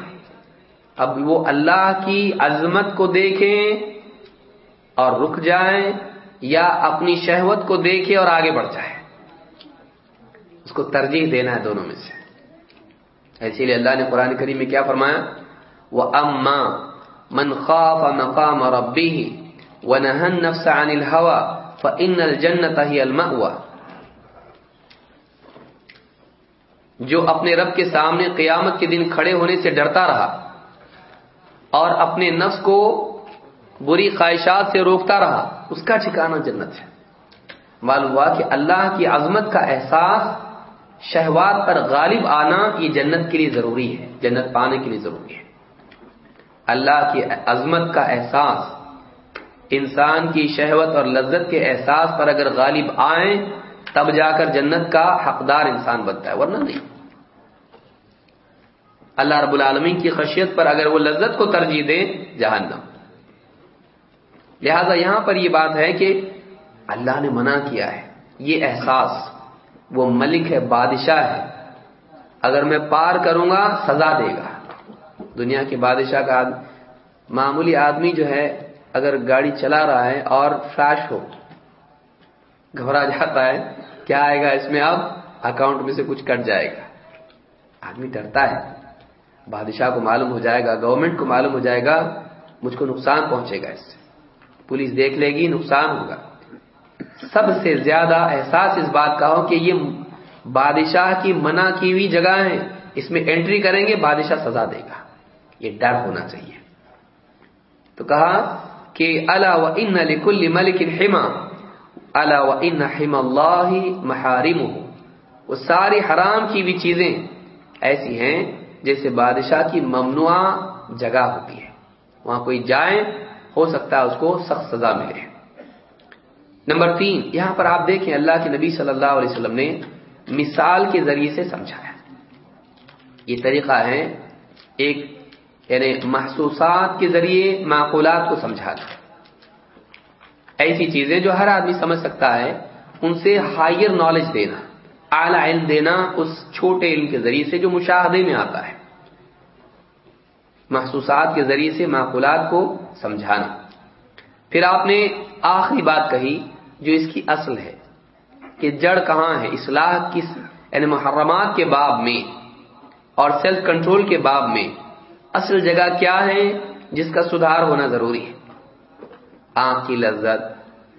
اب وہ اللہ کی عظمت کو دیکھیں اور رک جائیں۔ یا اپنی شہوت کو دیکھے اور آگے بڑھ جائے۔ اس کو ترجیح دینا ہے دونوں میں سے۔ اسی لیے اللہ نے قرآن کریم میں کیا فرمایا؟ وہ اما من خاف مقام ربی ونهى النفس عن الهوى فإن الجنة هي المأوى۔ جو اپنے رب کے سامنے قیامت کے دن کھڑے ہونے سے ڈرتا رہا اور اپنے نفس کو بری خواہشات سے روکتا رہا، اس کا ٹھکانہ جنت ہے۔ معلوم ہوا کہ اللہ کی عظمت کا احساس شہوات پر غالب آنا یہ جنت کے لیے ضروری ہے، جنت پانے کے لیے ضروری ہے۔ اللہ کی عظمت کا احساس، انسان کی شہوت اور لذت کے احساس پر اگر غالب آئیں، تب جا کر جنت کا حقدار انسان بنتا ہے، ورنہ نہیں۔ اللہ رب العالمین کی خشیت پر اگر وہ لذت کو ترجیح دے جہنم۔ لہذا یہاں پر یہ بات ہے کہ اللہ نے منع کیا ہے، یہ احساس، وہ ملک ہے، بادشاہ ہے۔ اگر میں پار کروں گا، سزا دے گا۔ دنیا کے بادشاہ کا معمولی آدمی جو ہے، اگر گاڑی چلا رہا ہے اور فلاش ہو، گھبرا جاتا ہے، کیا آئے گا اس میں اب؟ اکاؤنٹ میں سے کچھ کٹ جائے گا۔ آدمی ڈرتا ہے۔ بادشاہ کو معلوم ہو جائے گا گورنمنٹ کو معلوم ہو جائے گا، مجھ کو نقصان پہنچے گا اس سے۔ پولیس دیکھ لے گی، نقصان ہوگا۔ سب سے زیادہ احساس اس بات کا ہو کہ یہ بادشاہ کی منع کی ہوئی جگہ ہے اس میں انٹری کریں گے، بادشاہ سزا دے گا۔ یہ ڈر ہونا چاہیے۔ تو کہا کہ اللہ و ان لکل ملک حما اللہ و ان حم اللہ محارم وہ ساری حرام کی بھی چیزیں ایسی ہیں جیسے بادشاہ کی ممنوع جگہ ہوتی ہے۔ وہاں کوئی جائے ہو سکتا ہے اس کو سخت سزا ملے۔ نمبر تین، یہاں پر آپ دیکھیں اللہ کے نبی صلی اللہ علیہ وسلم نے مثال کے ذریعے سے سمجھایا۔ یہ طریقہ ہے ایک یعنی محسوسات کے ذریعے معقولات کو سمجھانا۔ ایسی چیزیں جو ہر آدمی سمجھ سکتا ہے، ان سے ہائر نالج دینا، اعلی علم دینا اس چھوٹے علم کے ذریعے سے جو مشاہدے میں آتا ہے۔ محسوسات کے ذریعے سے معقولات کو سمجھانا۔ پھر آپ نے آخری بات کہی جو اس کی اصل ہے، کہ جڑ کہاں ہے؟ اصلاح کس یعنی محرمات کے باب میں اور سیلف کنٹرول کے باب میں۔ اصل جگہ کیا ہے؟ جس کا سدھار ہونا ضروری ہے۔ آنکھ کی لذت،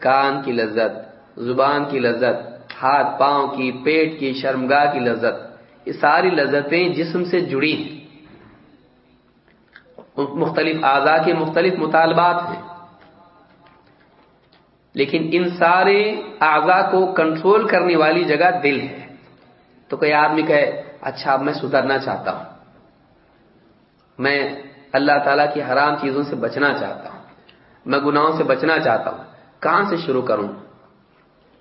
کان کی لذت، زبان کی لذت، ہاتھ پاؤں کی، پیٹ کی، شرمگاہ کی لذت، یہ ساری لذتیں جسم سے جڑی ہیں۔ مختلف اعضاء کے مختلف مطالبات ہیں۔ لیکن ان سارے اعضاء کو کنٹرول کرنے والی جگہ دل ہے۔ تو کوئی آدمی کہے اچھا اب میں سدھرنا چاہتا ہوں۔ میں اللہ تعالیٰ کی حرام چیزوں سے بچنا چاہتا ہوں۔ میں گناہوں سے بچنا چاہتا ہوں۔ کہاں سے شروع کروں؟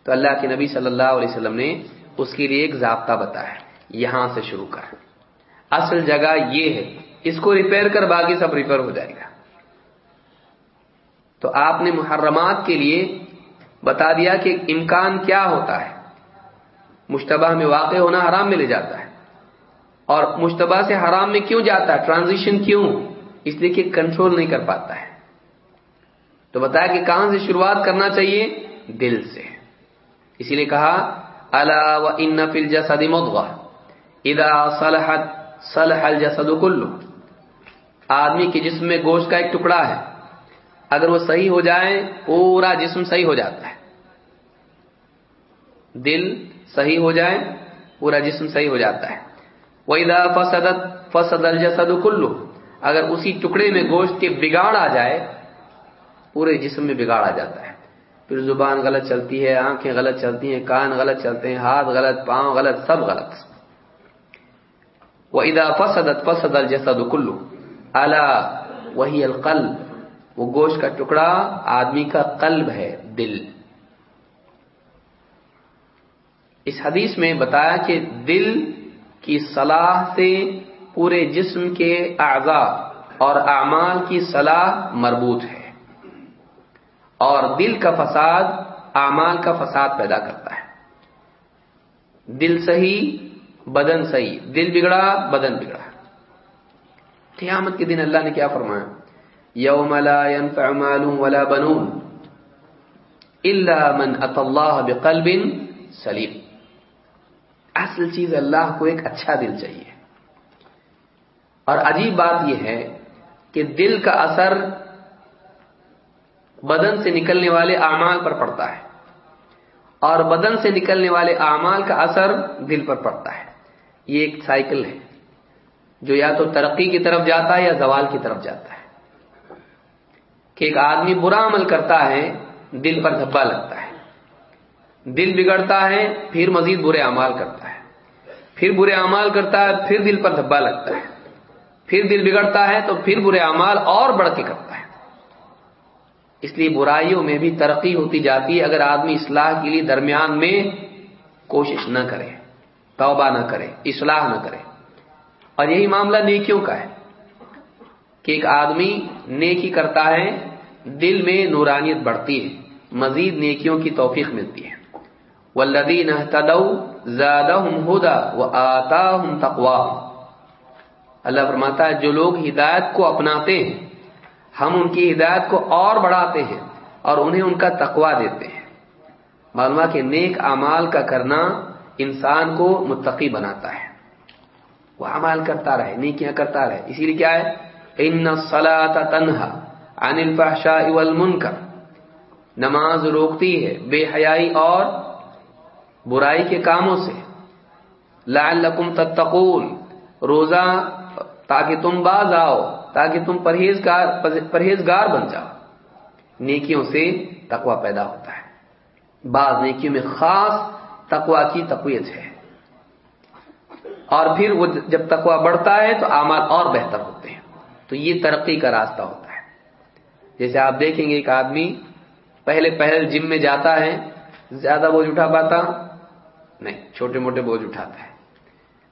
تو اللہ کے نبی صلی اللہ علیہ وسلم نے اس کے لیے ایک ضابطہ بتایا یہاں سے شروع کر اصل جگہ یہ ہے اس کو ریپیئر کر باقی سب ریپیئر ہو جائے گا۔ تو آپ نے محرمات کے لیے بتا دیا کہ امکان کیا ہوتا ہے۔ مشتبہ میں واقع ہونا حرام میں لے جاتا ہے۔ اور مشتبہ سے حرام میں کیوں جاتا ہے؟ ٹرانزیشن کیوں؟ اس لیے کہ کنٹرول نہیں کر پاتا ہے۔ تو بتایا کہ کہاں سے شروعات کرنا چاہیے؟ دل سے۔ اسی لیے کہا اللہ و ان فل جسد مدغا ادا صلحت، صلح الجسد کلو آدمی کے جسم میں گوشت کا ایک ٹکڑا ہے۔ اگر وہ صحیح ہو جائے، پورا جسم صحیح ہو جاتا ہے۔ دل صحیح ہو جائے، پورا جسم صحیح ہو جاتا ہے۔ وَإِذَا فَسَدَتْ فَسَدَ الْجَسَدُ كُلُّ اگر اسی ٹکڑے میں گوشت کے بگاڑ آ جائے، پورے جسم میں بگاڑ آ جاتا ہے۔ پھر زبان غلط چلتی ہے، آنکھیں غلط چلتی ہیں، کان غلط چلتے ہیں، ہاتھ غلط، پاؤں غلط، سب غلط۔ وَإِذَا فَسَدَتْ فَسَدَ الْجَسَدُ كُلُّ الا وہی القلب، وہ گوشت کا ٹکڑا آدمی کا قلب ہے، دل۔ اس حدیث میں بتایا کہ دل کی صلاح سے پورے جسم کے اعضاء اور اعمال کی صلاح مربوط ہے۔ اور دل کا فساد اعمال کا فساد پیدا کرتا ہے۔ دل صحیح، بدن صحیح۔ دل بگڑا، بدن بگڑا۔ قیامت کے دن اللہ نے کیا فرمایا؟ یوم لا ينفع مال ولا بنون الا من اتى الله بقلب سلیم۔ اصل چیز اللہ کو ایک اچھا دل چاہیے۔ اور عجیب بات یہ ہے کہ دل کا اثر بدن سے نکلنے والے اعمال پر پڑتا ہے۔ اور بدن سے نکلنے والے اعمال کا اثر دل پر پڑتا ہے۔ یہ ایک سائیکل ہے۔ جو یا تو ترقی کی طرف جاتا ہے یا زوال کی طرف جاتا ہے۔ کہ ایک آدمی برا عمل کرتا ہے، دل پر دھبا لگتا ہے۔ دل بگڑتا ہے، پھر مزید برے اعمال کرتا ہے۔ پھر برے اعمال کرتا ہے، پھر دل پر دھبا لگتا ہے۔ پھر دل بگڑتا ہے تو پھر برے اعمال اور بڑھ کے کرتا ہے۔ اس لیے برائیوں میں بھی ترقی ہوتی جاتی ہے۔ اگر آدمی اصلاح کے لیے درمیان میں کوشش نہ کرے، توبہ نہ کرے، اصلاح نہ کرے اور یہی معاملہ نیکیوں کا ہے کہ ایک آدمی نیکی کرتا ہے، دل میں نورانیت بڑھتی ہے، مزید نیکیوں کی توفیق ملتی ہے۔ والذین اهتدوا زادهم هدى وآتاهم تقواهم اللہ فرماتا ہے، جو لوگ ہدایت کو اپناتے ہیں، ہم ان کی ہدایت کو اور بڑھاتے ہیں اور انہیں ان کا تقوا دیتے ہیں۔ معلومہ کہ نیک اعمال کا کرنا انسان کو متقی بناتا ہے۔ وہ اعمال کرتا رہے، نیکیاں کرتا رہے۔ اسی لیے کیا ہے؟ ان الصلاة تنہا عن الفحشاء والمنکر نماز روکتی ہے بے حیائی اور برائی کے کاموں سے۔ لعلکم تتقون۔ روزہ تاکہ تم باز آؤ، تاکہ تم پرہیزگار پرہیزگار بن جاؤ۔ نیکیوں سے تقوا پیدا ہوتا ہے۔ بعض نیکیوں میں خاص تقوا کی تقویت ہے۔ اور پھر وہ جب تقوا بڑھتا ہے تو اعمال اور بہتر ہوتے ہیں۔ تو یہ ترقی کا راستہ ہوتا ہے۔ جیسے آپ دیکھیں گے ایک آدمی پہلے پہل جم میں جاتا ہے، زیادہ بوجھ اٹھا پاتا؟ نہیں، چھوٹے موٹے بوجھ اٹھاتا ہے۔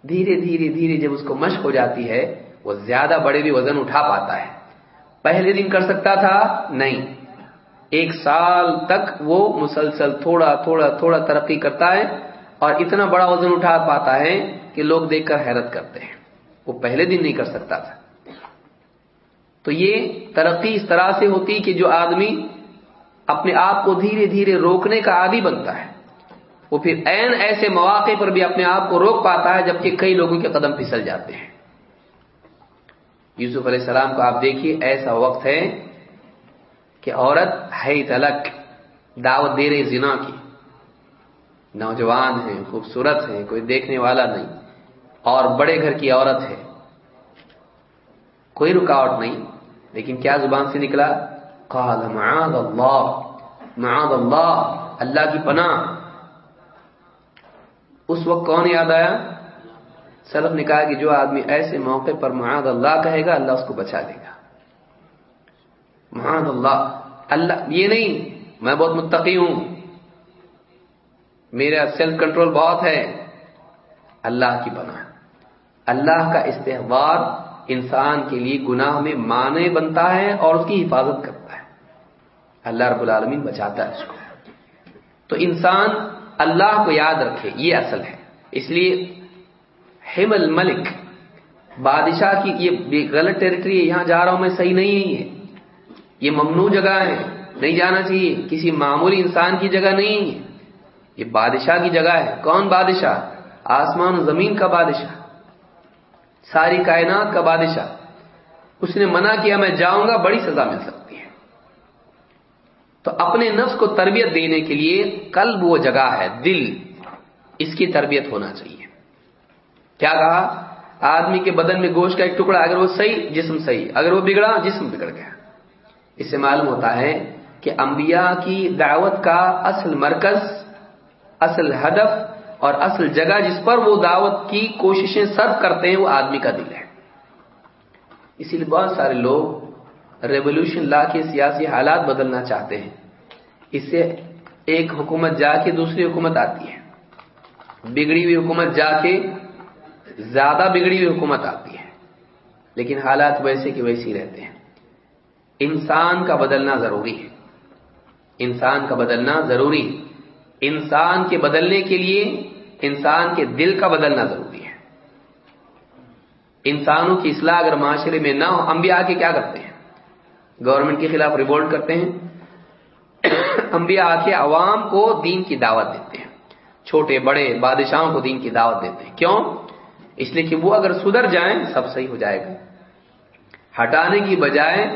دھیرے دھیرے دھیرے جب اس کو مشق ہو جاتی ہے، وہ زیادہ بڑے بھی وزن اٹھا پاتا ہے۔ پہلے دن کر سکتا تھا؟ نہیں۔ ایک سال تک وہ مسلسل تھوڑا تھوڑا تھوڑا ترقی کرتا ہے اور اتنا بڑا وزن اٹھا پاتا ہے کہ لوگ دیکھ کر حیرت کرتے ہیں۔ وہ پہلے دن نہیں کر سکتا تھا۔ تو یہ ترقی اس طرح سے ہوتی کہ جو آدمی اپنے آپ کو دھیرے دھیرے روکنے کا عادی بنتا ہے، وہ پھر این ایسے مواقع پر بھی اپنے آپ کو روک پاتا ہے جبکہ کئی لوگوں کے قدم پھسل جاتے ہیں۔ یوسف علیہ السلام کو آپ دیکھیے، ایسا وقت ہے کہ عورت ہے تلک دعوت دے رہی زنا کی۔ نوجوان ہیں، خوبصورت ہیں، کوئی دیکھنے والا نہیں۔ اور بڑے گھر کی عورت ہے۔ کوئی رکاوٹ نہیں، لیکن کیا زبان سے نکلا؟ قال، معاذ اللہ معاذ اللہ اللہ کی پناہ۔ اس وقت کون یاد آیا؟ سلف نے کہا کہ جو آدمی ایسے موقع پر معاذ اللہ کہے گا، اللہ اس کو بچا لے گا۔ معاذ اللہ اللہ، یہ نہیں، میں بہت متقی ہوں۔ میرا سیلف کنٹرول بہت ہے۔ اللہ کی پناہ۔ اللہ کا استحبار انسان کے لیے گناہ میں مانے بنتا ہے اور اس کی حفاظت کرتا ہے۔ اللہ رب العالمین بچاتا ہے اس کو۔ تو انسان اللہ کو یاد رکھے، یہ اصل ہے۔ اس لیے ہم الملک، بادشاہ کی یہ غلط ٹیریٹری ہے، یہاں جا رہا ہوں میں، صحیح نہیں ہے یہ۔ یہ ممنوع جگہ ہے، نہیں جانا چاہیے۔ کسی معمولی انسان کی جگہ نہیں ہے۔ یہ بادشاہ کی جگہ ہے۔ کون بادشاہ؟ آسمان و زمین کا بادشاہ۔ ساری کائنات کا بادشاہ۔ اس نے منع کیا، میں جاؤں گا، بڑی سزا مل سکتی ہے۔ تو اپنے نفس کو تربیت دینے کے لیے قلب وہ جگہ ہے، دل۔ اس کی تربیت ہونا چاہیے۔ کیا کہا؟ آدمی کے بدن میں گوشت کا ایک ٹکڑا، اگر وہ صحیح جسم صحیح، اگر وہ بگڑا، جسم بگڑ گیا۔ اس سے معلوم ہوتا ہے کہ انبیاء کی دعوت کا اصل مرکز، اصل ہدف اور اصل جگہ جس پر وہ دعوت کی کوششیں سرو کرتے ہیں وہ آدمی کا دل ہے۔ اسی لیے بہت سارے لوگ ریولیوشن لا کے سیاسی حالات بدلنا چاہتے ہیں۔ اس سے ایک حکومت جا کے دوسری حکومت آتی ہے۔ بگڑی ہوئی حکومت جا کے زیادہ بگڑی ہوئی حکومت آتی ہے۔ لیکن حالات ویسے کہ ویسے ہی رہتے ہیں۔ انسان کا بدلنا ضروری ہے۔ انسان کا بدلنا ضروری انسان کے بدلنے کے لیے انسان کے دل کا بدلنا ضروری ہے۔ انسانوں کی اصلاح اگر معاشرے میں نہ ہو، انبیاء آ کے کیا کرتے ہیں؟ گورنمنٹ کے خلاف ریبولٹ کرتے ہیں۔ انبیاء آ کے عوام کو دین کی دعوت دیتے ہیں۔ چھوٹے، بڑے بادشاہوں کو دین کی دعوت دیتے ہیں۔ کیوں؟ اس لیے کہ وہ اگر سدھر جائیں، سب صحیح ہو جائے گا۔ ہٹانے کی بجائے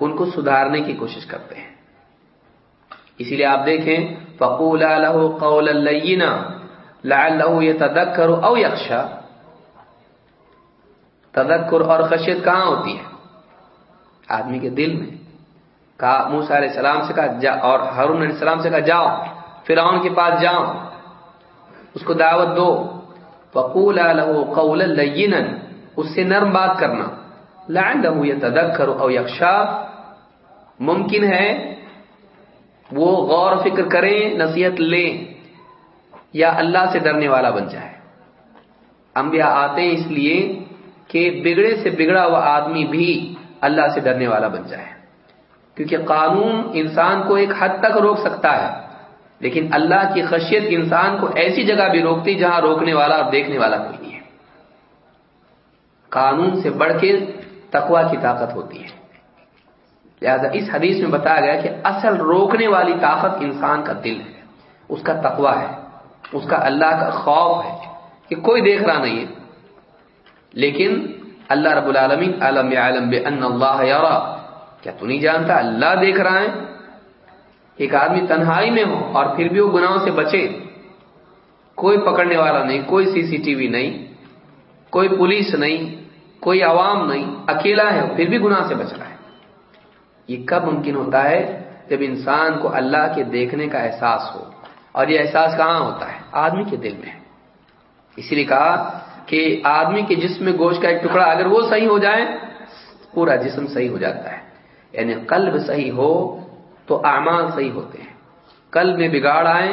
ان کو سدھارنے کی کوشش کرتے ہیں۔ اسی لیے آپ دیکھیں فقول قول لعلہ یتذکر او یخشا. تذکر اور خشیت کہاں ہوتی ہے؟ آدمی کے دل میں. کہا، موسیٰ علیہ السلام سے کہا، جا، اور ہارون علیہ السلام سے کہا، جاؤ، فرعون کے پاس جاؤ، اس کو دعوت دو. فقول له قولا لینا، اس سے نرم بات کرنا. لعلہ یتذکر او یخشا. ممکن ہے وہ غور فکر کریں، نصیحت لیں. یا اللہ سے ڈرنے والا بن جائے۔ انبیاء آتے ہیں اس لیے کہ بگڑے سے بگڑا ہوا آدمی بھی اللہ سے ڈرنے والا بن جائے۔ کیونکہ قانون انسان کو ایک حد تک روک سکتا ہے، لیکن اللہ کی خشیت انسان کو ایسی جگہ بھی روکتی جہاں روکنے والا اور دیکھنے والا کوئی نہیں ہے۔ قانون سے بڑھ کے تقوا کی طاقت ہوتی ہے۔ لہذا اس حدیث میں بتایا گیا کہ اصل روکنے والی طاقت انسان کا دل ہے، اس کا تقوا ہے۔ اس کا اللہ کا خوف ہے کہ کوئی دیکھ رہا نہیں ہے۔ لیکن اللہ رب العالمین علم علم بے ان اللہ یارا کیا تو نہیں جانتا؟ اللہ دیکھ رہا ہے۔ ایک آدمی تنہائی میں ہو اور پھر بھی وہ گناہوں سے بچے۔ کوئی پکڑنے والا نہیں، کوئی سی سی ٹی وی نہیں، کوئی پولیس نہیں، کوئی عوام نہیں۔ اکیلا ہے، پھر بھی گناہ سے بچ رہا ہے۔ یہ کب ممکن ہوتا ہے جب انسان کو اللہ کے دیکھنے کا احساس ہو؟ اور یہ احساس کہاں ہوتا ہے؟ آدمی کے دل میں اسی لیے کہا کہ آدمی کے جسم میں گوشت کا ایک ٹکڑا اگر وہ صحیح ہو جائے، پورا جسم صحیح ہو جاتا ہے۔ یعنی قلب صحیح ہو تو اعمال صحیح ہوتے ہیں۔ قلب میں بگاڑ آئے،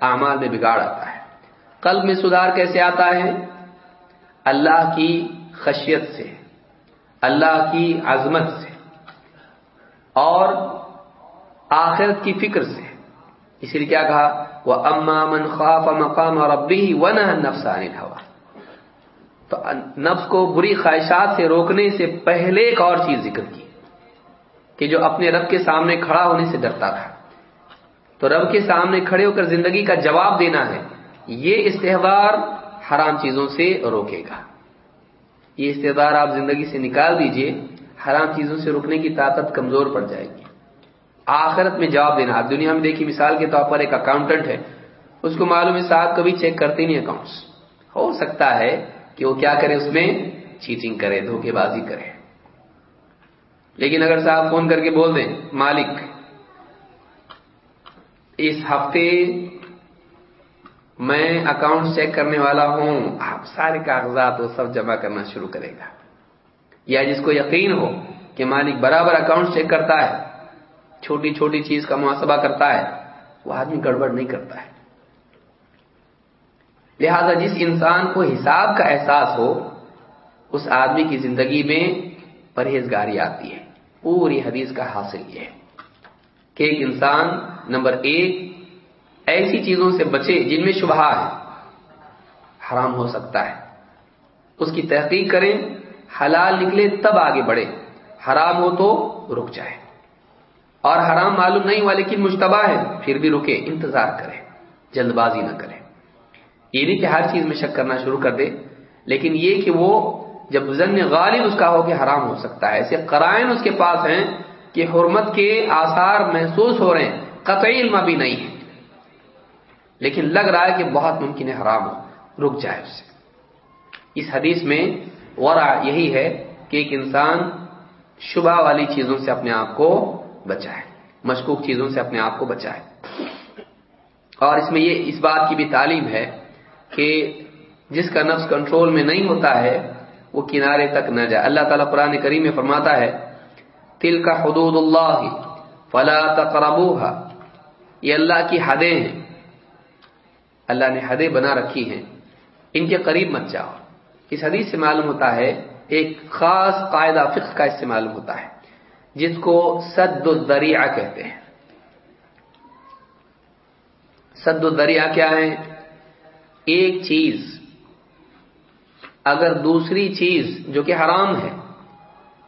اعمال میں بگاڑ آتا ہے۔ قلب میں سدھار کیسے آتا ہے؟ اللہ کی خشیت سے، اللہ کی عظمت سے اور آخرت کی فکر سے۔ اسی لیے کیا کہا؟ وہ اما من خواب مقام اور ابھی ون نفسانی ہوا تو نفس کو بری خواہشات سے روکنے سے پہلے ایک اور چیز ذکر کی کہ جو اپنے رب کے سامنے کھڑا ہونے سے ڈرتا رہا تو رب کے سامنے کھڑے ہو کر زندگی کا جواب دینا ہے، یہ استحبار حرام چیزوں سے روکے گا۔ یہ استحبار آپ زندگی سے نکال دیجیے، حرام چیزوں سے روکنے کی طاقت کمزور پڑ جائے گی۔ آخرت میں جواب دینا۔ آپ دنیا میں دیکھی مثال کے طور پر ایک اکاؤنٹنٹ ہے۔ اس کو معلوم ہے صاحب کبھی چیک کرتے نہیں اکاؤنٹس ہو سکتا ہے کہ وہ کیا کرے، اس میں چیٹنگ کرے، دھوکے بازی کرے۔ لیکن اگر صاحب فون کر کے بول دیں، مالک، اس ہفتے میں اکاؤنٹ چیک کرنے والا ہوں، آپ سارے کاغذات وہ سب جمع کرنا شروع کرے گا۔ یا جس کو یقین ہو کہ مالک برابر اکاؤنٹ چیک کرتا ہے چھوٹی چھوٹی چیز کا محاسبہ کرتا ہے، وہ آدمی گڑبڑ نہیں کرتا ہے۔ لہذا جس انسان کو حساب کا احساس ہو، اس آدمی کی زندگی میں پرہیزگاری آتی ہے۔ پوری حدیث کا حاصل یہ ہے کہ ایک انسان نمبر ایک ایسی چیزوں سے بچے جن میں شبہ ہے، حرام ہو سکتا ہے۔ اس کی تحقیق کریں، حلال نکلے تب آگے بڑھے، حرام ہو تو رک جائے۔ اور حرام معلوم نہیں ہوا لیکن مشتبہ ہے، پھر بھی رکے، انتظار کرے جلد بازی نہ کرے۔ یہ نہیں کہ ہر چیز میں شک کرنا شروع کر دے، لیکن یہ کہ وہ جب زن غالب اس کا ہو کہ حرام ہو سکتا ہے، ایسے قرائن اس کے پاس ہیں کہ حرمت کے آثار محسوس ہو رہے ہیں، قطعی علم بھی نہیں ہے۔ لیکن لگ رہا ہے کہ بہت ممکن ہے حرام ہو، رک جائے اس سے۔ اس حدیث میں ورع یہی ہے کہ ایک انسان شبہ والی چیزوں سے اپنے آپ کو بچائے مشکوک چیزوں سے اپنے آپ کو بچائے اور اس میں یہ اس بات کی بھی تعلیم ہے کہ جس کا نفس کنٹرول میں نہیں ہوتا ہے، وہ کنارے تک نہ جائے۔ اللہ تعالیٰ قرآن کریم میں فرماتا ہے تل کا حدود اللہ، فلا تقربوها۔ یہ اللہ کی حدیں ہیں۔ اللہ نے حدیں بنا رکھی ہیں۔ ان کے قریب مت جاؤ۔ اس حدیث سے معلوم ہوتا ہے، ایک خاص قاعدہ فقہ کا اس سے معلوم ہوتا ہے۔ جس کو سد الدریعہ کہتے ہیں۔ سد الدریعہ کیا ہے؟ ایک چیز۔ اگر دوسری چیز جو کہ حرام ہے،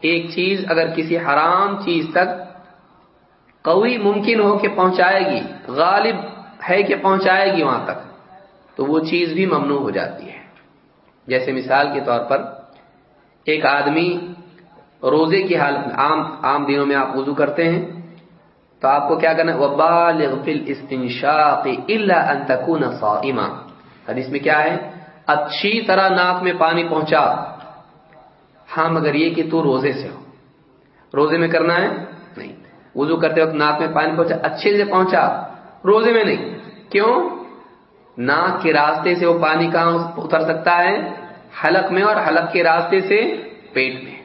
ایک چیز اگر کسی حرام چیز تک قوی ممکن ہو کہ پہنچائے گی، غالب ہے کہ پہنچائے گی وہاں تک، تو وہ چیز بھی ممنوع ہو جاتی ہے۔ جیسے مثال کے طور پر ایک آدمی روزے کی حالت میں، عام عام دنوں میں آپ وضو کرتے ہیں، تو آپ کو کیا کرنا حدیث میں کیا ہے؟ اچھی طرح ناک میں پانی پہنچا۔ ہاں مگر یہ کہ تو روزے سے ہو۔ روزے میں کرنا ہے؟ نہیں۔ وضو کرتے وقت ناک میں پانی پہنچا، اچھے سے پہنچا۔ روزے میں نہیں۔ کیوں؟ ناک کے راستے سے وہ پانی کہاں اتر سکتا ہے؟ حلق میں اور حلق کے راستے سے پیٹ میں۔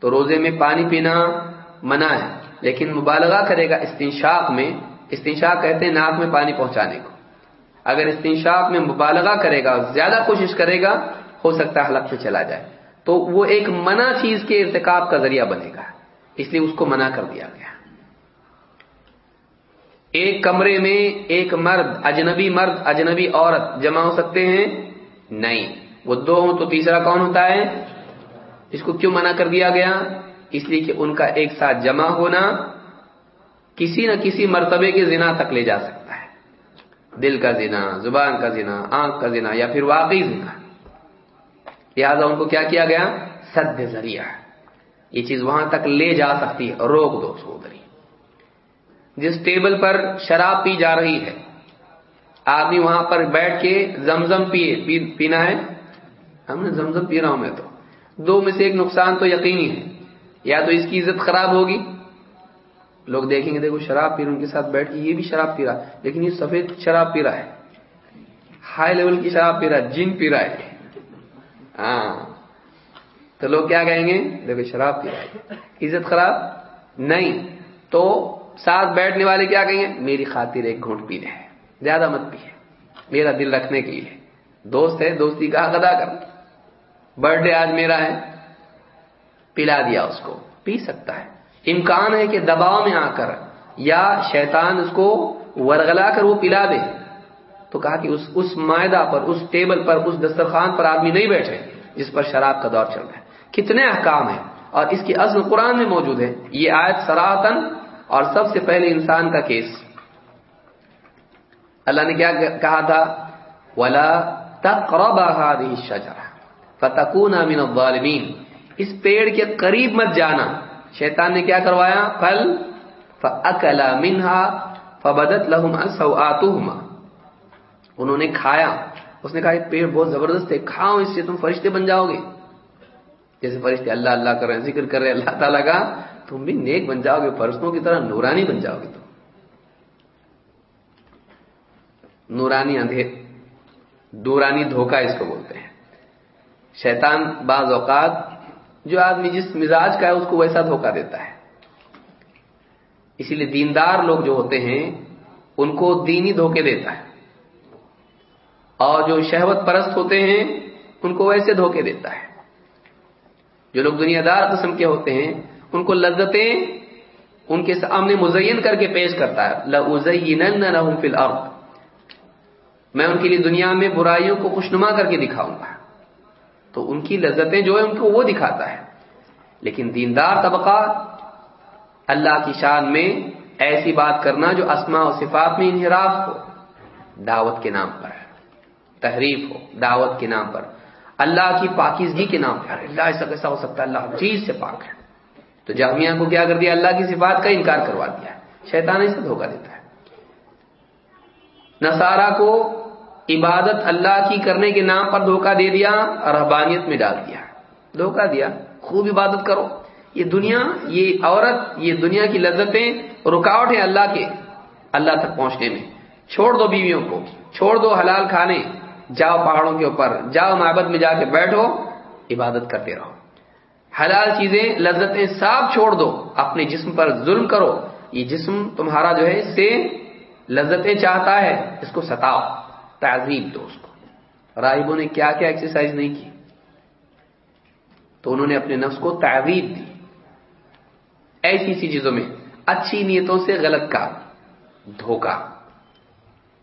تو روزے میں پانی پینا منع ہے، لیکن مبالغہ کرے گا استنشاق میں، استنشاق کہتے ہیں ناک میں پانی پہنچانے کو۔ اگر استنشاق میں مبالغہ کرے گا، زیادہ کوشش کرے گا، ہو سکتا ہے حلق پہ چلا جائے۔ تو وہ ایک منع چیز کے ارتکاب کا ذریعہ بنے گا۔ اس لیے اس کو منع کر دیا گیا۔ ایک کمرے میں ایک مرد، اجنبی مرد، اجنبی عورت جمع ہو سکتے ہیں؟ نہیں۔ وہ دو ہوں تو تیسرا کون ہوتا ہے؟ اس کو کیوں منع کر دیا گیا؟ اس لیے کہ ان کا ایک ساتھ جمع ہونا کسی نہ کسی مرتبے کے زنا تک لے جا سکتا ہے۔ دل کا زنا، زبان کا زنا، آنکھ کا زنا یا پھر واقعی زنا۔ لہذا ان کو کیا کیا گیا؟ سد ذریعہ۔ یہ چیز وہاں تک لے جا سکتی ہے۔ روک دو اس کو ادھر جس ٹیبل پر شراب پی جا رہی ہے، آدمی وہاں پر بیٹھ کے زمزم پیے پینا ہے؟ ہم نے زمزم پی رہا ہوں میں تو۔ دو میں سے ایک نقصان تو یقینی ہے۔ یا تو اس کی عزت خراب ہوگی۔ لوگ دیکھیں گے، دیکھو، شراب پی رہے ان کے ساتھ بیٹھ کے یہ بھی شراب پی رہا لیکن یہ سفید شراب پی رہا ہے۔ ہائی لیول کی شراب پی رہا ہے، جن پی رہا ہے۔ ہاں۔ تو لوگ کیا کہیں گے؟ دیکھو، شراب پی رہا ہے۔ عزت خراب نہیں۔ تو ساتھ بیٹھنے والے کیا کہیں گے؟ میری خاطر ایک گھونٹ پی رہے زیادہ مت پیے میرا دل رکھنے کے لیے۔ دوست ہے، دوستی کا ادا کر برتھ ڈے آج میرا ہے، پلا دیا اس کو، پی سکتا ہے۔ امکان ہے کہ دباؤ میں آ کر یا شیطان اس کو ورگلا کر وہ پلا دے۔ تو کہا کہ اس اس معدہ پر، اس ٹیبل پر، اس دسترخوان پر آدمی نہیں بیٹھے، جس پر شراب کا دور چل رہا ہے۔ کتنے احکام ہیں۔ اور اس کی اصل قرآن میں موجود ہے۔ یہ آیت سراہتن اور سب سے پہلے انسان کا کیس۔ اللہ نے کیا کہا تھا؟ ولا تقرب هذه الشجره فتكون من الظالمين اس پیڑ کے قریب مت جانا۔ شیطان نے کیا کروایا؟ پھل فاكلا منها فبدت لهم سوآتهما انہوں نے کھایا۔ اس نے کہا، یہ پیڑ بہت زبردست ہے، کھاؤ اس سے، تم فرشتے بن جاؤ گے۔ جیسے فرشتے اللہ اللہ کر رہے ہیں، ذکر کر رہے ہیں، اللہ تعالیٰ کا، تم بھی نیک بن جاؤ گے، فرشتوں کی طرح نورانی بن جاؤ گے تم۔ نورانی اندھیر دورانی دھوکا اس کو بولتے ہیں۔ شیطان بعض اوقات جو آدمی جس مزاج کا ہے اس کو ویسا دھوکا دیتا ہے۔ اسی لیے دیندار لوگ جو ہوتے ہیں، ان کو دینی دھوکے دیتا ہے۔ اور جو شہوت پرست ہوتے ہیں، ان کو ویسے دھوکے دیتا ہے۔ جو لوگ دنیا دار قسم کے ہوتے ہیں، ان کو لذتیں ان کے سامنے مزین کر کے پیش کرتا ہے۔ لَأُزَيِّنَنَّ فِي الْأَرْضِ۔ میں ان کے لیے دنیا میں برائیوں کو خوشنما کر کے دکھاؤں گا۔ تو ان کی لذتیں جو ہے ان کو وہ دکھاتا ہے۔ لیکن دیندار طبقہ اللہ کی شان میں ایسی بات کرنا جو اسماء و صفات میں انحراف ہو، دعوت کے نام پر، تحریف ہو، دعوت کے نام پر۔ اللہ کی پاکیزگی کے نام پر۔ اللہ ایسا کیسا ہو سکتا ہے؟ اللہ چیز سے پاک ہے۔ تو جامعہ کو کیا کر دیا؟ اللہ کی صفات کا انکار کروا دیا شیطان ایسا دھوکہ دیتا ہے۔ نصارہ کو عبادت اللہ کی کرنے کے نام پر دھوکہ دے دیا رحبانیت میں ڈال دیا۔ دھوکہ دیا۔ خوب عبادت کرو۔ یہ دنیا، یہ عورت، یہ دنیا کی لذتیں رکاوٹ ہیں اللہ کے، اللہ تک پہنچنے میں۔ چھوڑ دو بیویوں کو، چھوڑ دو حلال کھانے۔ جاؤ پہاڑوں کے اوپر، جاؤ محبت میں جا کے بیٹھو، عبادت کرتے رہو۔ حلال چیزیں، لذتیں صاف چھوڑ دو۔ اپنے جسم پر ظلم کرو۔ یہ جسم تمہارا جو ہے سے لذتیں چاہتا ہے، اس کو ستاؤ۔ تعظیم دو اس کو۔ راہبوں نے کیا کیا ایکسرسائز نہیں کی؟ تو انہوں نے اپنے نفس کو تعویذ دی۔ ایسی سی چیزوں میں اچھی نیتوں سے غلط کا دھوکا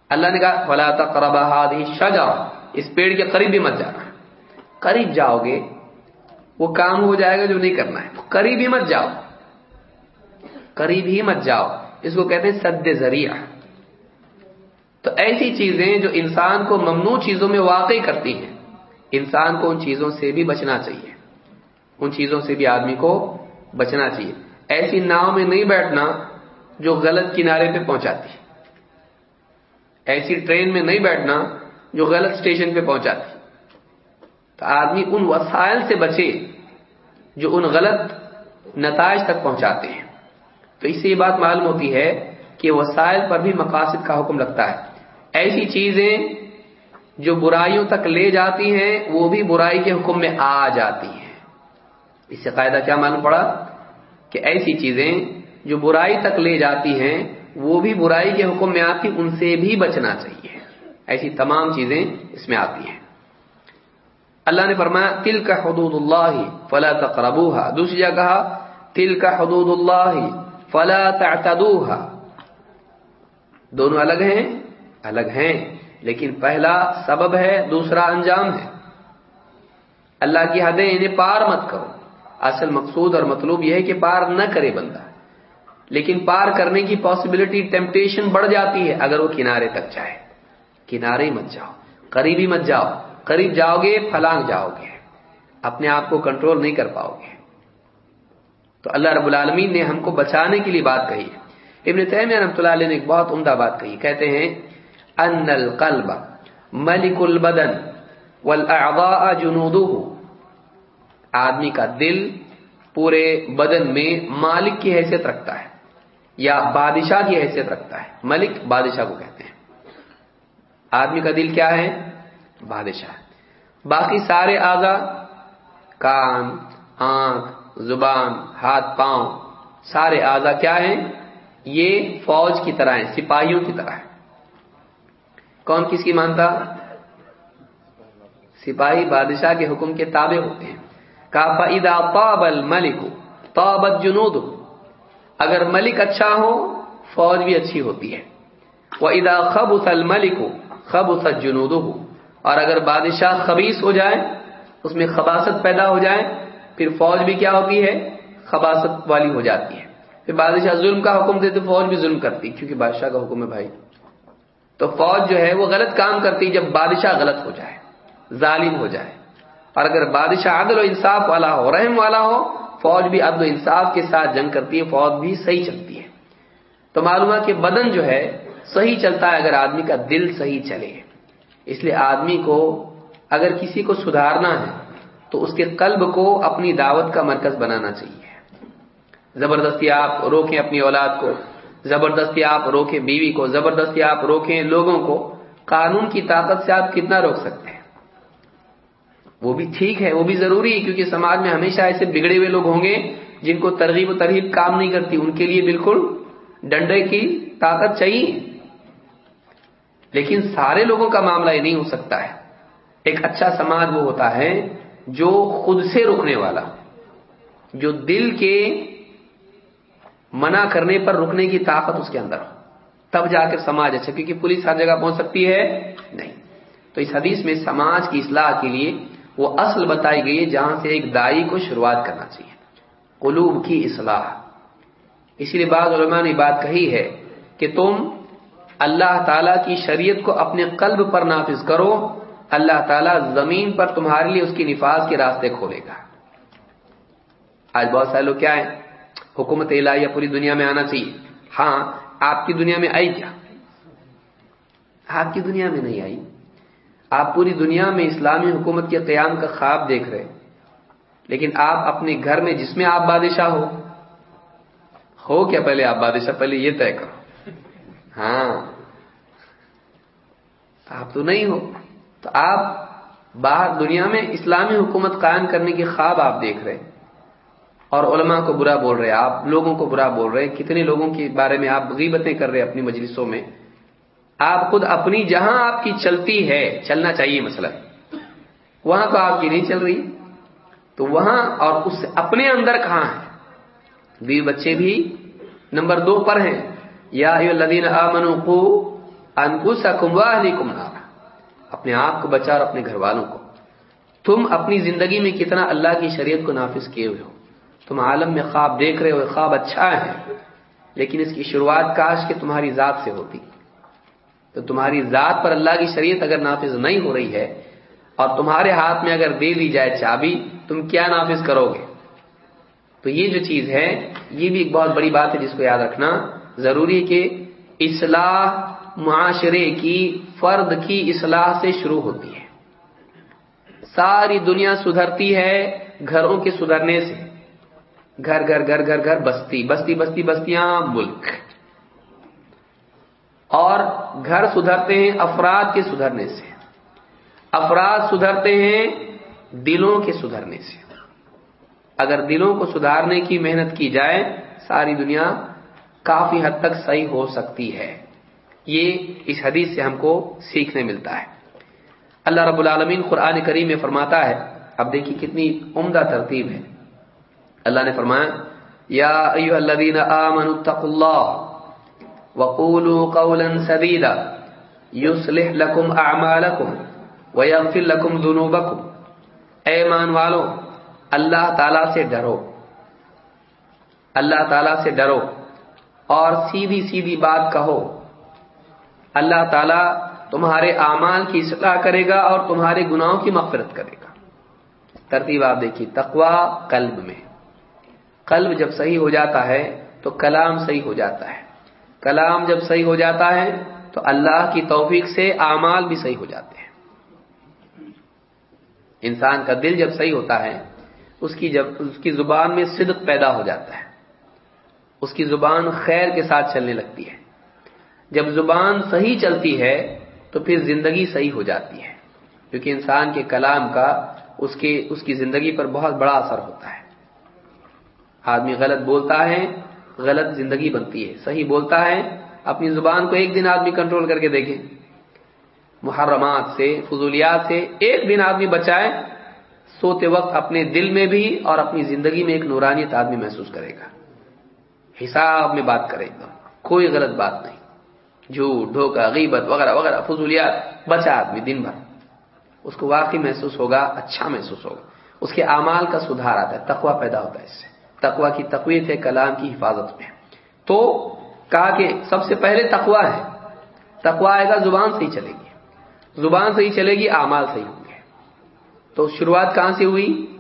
اللہ نے کہا فلا تقرب هذه الشجره اس پیڑ کے قریب بھی مت جانا۔ قریب جاؤ گے، وہ کام ہو جائے گا جو نہیں کرنا ہے۔ قریب ہی مت جاؤ۔ قریب ہی مت جاؤ۔ اس کو کہتے ہیں سد ذریعہ۔ تو ایسی چیزیں جو انسان کو ممنوع چیزوں میں واقع کرتی ہیں۔ انسان کو ان چیزوں سے بھی بچنا چاہیے۔ ان چیزوں سے بھی آدمی کو بچنا چاہیے۔ ایسی ناؤ میں نہیں بیٹھنا جو غلط کنارے پہ پہنچاتی۔ ایسی ٹرین میں نہیں بیٹھنا جو غلط اسٹیشن پہ پہنچاتی۔ تو آدمی ان وسائل سے بچے جو ان غلط نتائج تک پہنچاتے ہیں۔ تو اس سے یہ بات معلوم ہوتی ہے کہ وسائل پر بھی مقاصد کا حکم لگتا ہے۔ ایسی چیزیں جو برائیوں تک لے جاتی ہیں، وہ بھی برائی کے حکم میں آ جاتی ہیں۔ اس سے قاعدہ کیا معلوم پڑا؟ کہ ایسی چیزیں جو برائی تک لے جاتی ہیں، وہ بھی برائی کے حکم میں آتی، ان سے بھی بچنا چاہیے۔ ایسی تمام چیزیں اس میں آتی ہیں۔ اللہ نے فرمایا تل کا حدود اللہ فلا تقربوها۔ دوسری جگہ کہا تل کا حدود اللہ فلا تعتدوها۔ دونوں الگ ہیں۔ الگ ہیں، لیکن پہلا سبب ہے، دوسرا انجام ہے۔ اللہ کی حدیں انہیں پار مت کرو۔ اصل مقصود اور مطلوب یہ ہے کہ پار نہ کرے بندہ۔ لیکن پار کرنے کی پاسبلٹی ٹیمپٹیشن بڑھ جاتی ہے اگر وہ کنارے تک جائے۔ کنارے مت جاؤ۔ قریبی مت جاؤ۔ قریب جاؤ گے، پھلانگ جاؤ گے۔ اپنے آپ کو کنٹرول نہیں کر پاؤ گے۔ تو اللہ رب العالمین نے ہم کو بچانے کے لیے بات کہی ہے۔ ابن تیمیہ رحمۃ اللہ علیہ نے ایک بہت عمدہ بات کہی۔ کہتے ہیں ان القلب ملک البدن والاعضاء جنودہ آدمی کا دل پورے بدن میں مالک کی حیثیت رکھتا ہے یا بادشاہ کی حیثیت رکھتا ہے، ملک بادشاہ کو کہتے ہیں۔ آدمی کا دل کیا ہے؟ بادشاہ۔ باقی سارے آزا کان، آنکھ، زبان، ہاتھ، پاؤں، سارے آزا کیا ہیں؟ یہ فوج کی طرح ہیں، سپاہیوں کی طرح ہیں۔ کون کس کی مانتا؟ سپاہی بادشاہ کے حکم کے تابع ہوتے ہیں۔ کافا ادا پابل ملک توبت جنود۔ اگر ملک اچھا ہو، فوج بھی اچھی ہوتی ہے۔ وہ ادا خب اسل ملک ہو خب اسل جنود ہو اور اگر بادشاہ خبیص ہو جائے، اس میں خباست پیدا ہو جائے، پھر فوج بھی کیا ہوتی ہے؟ خباست والی ہو جاتی ہے۔ پھر بادشاہ ظلم کا حکم دے تو فوج بھی ظلم کرتی، کیونکہ بادشاہ کا حکم ہے، بھائی۔ تو فوج جو ہے وہ غلط کام کرتی جب بادشاہ غلط ہو جائے، ظالم ہو جائے۔ اور اگر بادشاہ عدل و انصاف والا ہو، رحم والا ہو، فوج بھی عدل و انصاف کے ساتھ جنگ کرتی ہے، فوج بھی صحیح چلتی ہے۔ تو معلوم ہے کہ بدن جو ہے صحیح چلتا ہے اگر آدمی کا دل صحیح چلے۔ اس لیے آدمی کو اگر کسی کو سدھارنا ہے، تو اس کے قلب کو اپنی دعوت کا مرکز بنانا چاہیے۔ زبردستی آپ روکیں اپنی اولاد کو۔ زبردستی آپ روکیں بیوی کو، زبردستی آپ روکیں لوگوں کو، قانون کی طاقت سے آپ کتنا روک سکتے ہیں؟ وہ بھی ٹھیک ہے، وہ بھی ضروری ہے کیونکہ سماج میں ہمیشہ ایسے بگڑے ہوئے لوگ ہوں گے جن کو ترغیب و ترغیب کام نہیں کرتی، ان کے لیے بالکل ڈنڈے کی طاقت چاہیے۔ لیکن سارے لوگوں کا معاملہ یہ نہیں ہو سکتا ہے۔ ایک اچھا سماج وہ ہوتا ہے جو خود سے رکنے والا، جو دل کے منع کرنے پر رکنے کی طاقت اس کے اندر ہو۔ تب جا کے سماج اچھا کیونکہ پولیس ہر جگہ پہنچ سکتی ہے؟ نہیں۔ تو اس حدیث میں سماج کی اصلاح کے لیے وہ اصل بتائی گئی ہے، جہاں سے ایک دائی کو شروعات کرنا چاہیے۔ قلوب کی اصلاح۔ اسی لیے بعض علماء نے بات کہی ہے کہ تم اللہ تعالی کی شریعت کو اپنے قلب پر نافذ کرو، اللہ تعالیٰ زمین پر تمہارے لیے اس کی نفاذ کے راستے کھولے گا۔ آج بہت سارے لوگ کیا ہے حکومت الہیہ پوری دنیا میں آنا چاہیے۔ ہاں آپ کی دنیا میں آئی کیا؟ آپ کی دنیا میں نہیں آئی۔ آپ پوری دنیا میں اسلامی حکومت کے قیام کا خواب دیکھ رہے لیکن آپ اپنے گھر میں جس میں آپ بادشاہ ہو ہو کیا پہلے آپ بادشاہ؟ پہلے یہ طے کرو۔ ہاں۔ آپ تو نہیں ہو۔ تو آپ باہر دنیا میں اسلامی حکومت قائم کرنے کے خواب آپ دیکھ رہے اور علماء کو برا بول رہے آپ لوگوں کو برا بول رہے ہیں، کتنے لوگوں کے بارے میں آپ غیبتیں کر رہے اپنی مجلسوں میں؟ آپ خود اپنی جہاں آپ کی چلتی ہے، چلنا چاہیے مثلا۔ وہاں تو آپ کی نہیں چل رہی۔ تو وہاں اور اس اپنے اندر کہاں ہے؟ بیوی بچے بھی نمبر دو پر ہیں۔ یا لدین امن کو انکوسا کمواہ کمنا اپنے آپ کو بچا اور اپنے گھر والوں کو۔ تم اپنی زندگی میں کتنا اللہ کی شریعت کو نافذ کیے ہوئے ہو۔ تم عالم میں خواب دیکھ رہے ہو خواب اچھا ہے، لیکن اس کی شروعات کاش کہ تمہاری ذات سے ہوتی۔ تو تمہاری ذات پر اللہ کی شریعت اگر نافذ نہیں ہو رہی ہے، اور تمہارے ہاتھ میں اگر دے دی جائے چابی، تم کیا نافذ کرو گے؟ تو یہ جو چیز ہے، یہ بھی ایک بہت بڑی بات ہے جس کو یاد رکھنا ضروری ہے کہ اصلاح معاشرے کی، فرد کی اصلاح سے شروع ہوتی ہے۔ ساری دنیا سدھرتی ہے گھروں کے سدھرنے سے۔ گھر گھر گھر گھر گھر بستی بستی بستی بستیاں ملک۔ اور گھر سدھرتے ہیں افراد کے سدھرنے سے۔ افراد سدھرتے ہیں دلوں کے سدھرنے سے۔ اگر دلوں کو سدھارنے کی محنت کی جائے، ساری دنیا کافی حد تک صحیح ہو سکتی ہے۔ یہ اس حدیث سے ہم کو سیکھنے ملتا ہے۔ اللہ رب العالمین قرآن کریم میں فرماتا ہے، اب دیکھیے کتنی عمدہ ترتیب ہے۔ اللہ نے فرمایا، یا ایوہ الذین آمنوا اتقوا اللہ وقولوا قولا سدیدا یصلح لکم اعمالکم ویغفر لکم ذنوبکم۔ اے ایمان والو، اللہ تعالی سے ڈرو۔ اللہ تعالی سے ڈرو اور سیدھی سیدھی بات کہو۔ اللہ تعالی تمہارے اعمال کی اصلاح کرے گا اور تمہارے گناہوں کی مغفرت کرے گا۔ ترتیب آپ دیکھیے تقوا قلب میں۔ قلب جب صحیح ہو جاتا ہے تو کلام صحیح ہو جاتا ہے۔ کلام جب صحیح ہو جاتا ہے تو اللہ کی توفیق سے اعمال بھی صحیح ہو جاتے ہیں۔ انسان کا دل جب صحیح ہوتا ہے، اس کی جب، اس کی زبان میں صدق پیدا ہو جاتا ہے۔ اس کی زبان خیر کے ساتھ چلنے لگتی ہے۔ جب زبان صحیح چلتی ہے تو پھر زندگی صحیح ہو جاتی ہے۔ کیونکہ انسان کے کلام کا اس کے، اس کی زندگی پر بہت بڑا اثر ہوتا ہے۔ آدمی غلط بولتا ہے، غلط زندگی بنتی ہے۔ صحیح بولتا ہے، اپنی زبان کو ایک دن آدمی کنٹرول کر کے دیکھے۔ محرمات سے، فضولیات سے ایک دن آدمی بچائے، سوتے وقت اپنے دل میں بھی اور اپنی زندگی میں ایک نورانیت آدمی محسوس کرے گا۔ حساب میں بات کرے گا کوئی غلط بات نہیں۔ جھوٹ دھوکا غیبت، وغیرہ وغیرہ، فضولیات، بچا آدمی دن بھر۔ اس کو واقعی محسوس ہوگا اچھا محسوس ہوگا۔ اس کے اعمال کا سدھار آتا ہے تقوا پیدا ہوتا ہے اس سے۔ تقوا کی تقویت ہے، کلام کی حفاظت میں۔ تو کہا کہ سب سے پہلے تقوا ہے۔ تقوا آئے گا، زبان سے ہی چلے گی۔ زبان سے ہی چلے گی، اعمال سے ہی ہوں گے۔ تو شروعات کہاں سے ہوئی؟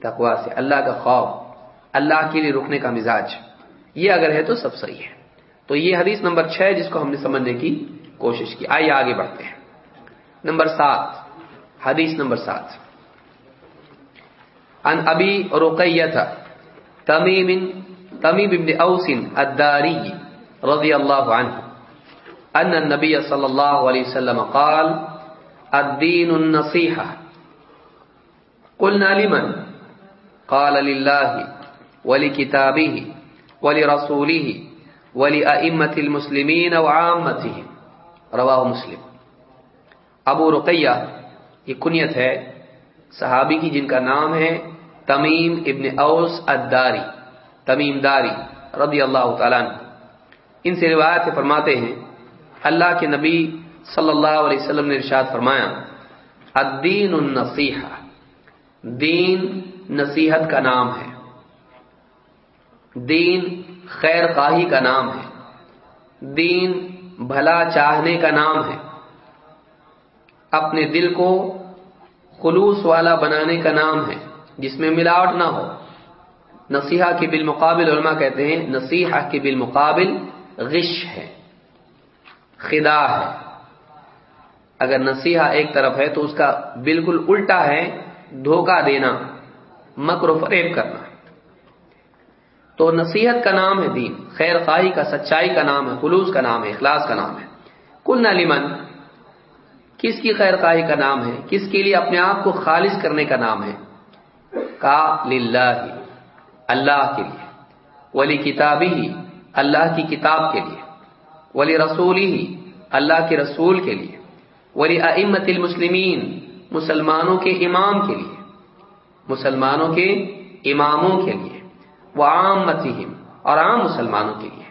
تقوا سے۔ اللہ کا خوف، اللہ کے لیے رکنے کا مزاج۔ یہ اگر ہے تو سب صحیح ہے۔ تو یہ حدیث نمبر چھ جس کو ہم نے سمجھنے کی کوشش کی۔ آئیے آگے بڑھتے ہیں۔ نمبر سات۔ حدیث نمبر سات۔ ان ابی رقیہ تمیم تمیم ابن اوس الداری رضی اللہ عنہ ان النبی صلی اللہ علیہ وسلم قال الدین النصیحہ قلنا لمن؟ قال لله، ولكتابه، ولرسوله، ولأئمة المسلمين وعامتهم. رواه مسلم. ابو رقیہ یہ کنیت ہے، صحابی کی جن کا نام ہے تمیم ابن اوس اداری تمیم داری رضی اللہ تعالیٰ ان سے روایت سے فرماتے ہیں، اللہ کے نبی صلی اللہ علیہ وسلم نے ارشاد فرمایا، الدین النصیحہ، دین نصیحت کا نام ہے۔ دین خیر خواہی کا نام ہے۔ دین بھلا چاہنے کا نام ہے۔ اپنے دل کو خلوص والا بنانے کا نام ہے۔ جس میں ملاوٹ نہ ہو۔ نصیحہ کے بالمقابل علماء کہتے ہیں، نصیحہ کے بالمقابل غش ہے، خدا ہے۔ اگر نصیحہ ایک طرف ہے تو اس کا بالکل الٹا ہے، دھوکہ دینا، مکر و فریب کرنا۔ تو نصیحت کا نام ہے دین، خیر خواہی کا، سچائی کا نام ہے، خلوص کا نام ہے، اخلاص کا نام ہے۔ کل نلیمن کس کی خیر خواہی کا نام ہے؟ کس کے لیے اپنے آپ کو خالص کرنے کا نام ہے؟ کا للہ اللہ کے لیے، ولی کتابی ہی اللہ کی کتاب کے لیے، ولی رسول ہی اللہ کے رسول کے لیے، ولی امت المسلمین مسلمانوں کے امام کے لیے، مسلمانوں کے اماموں کے لیے وہ عام اور عام مسلمانوں کے لیے۔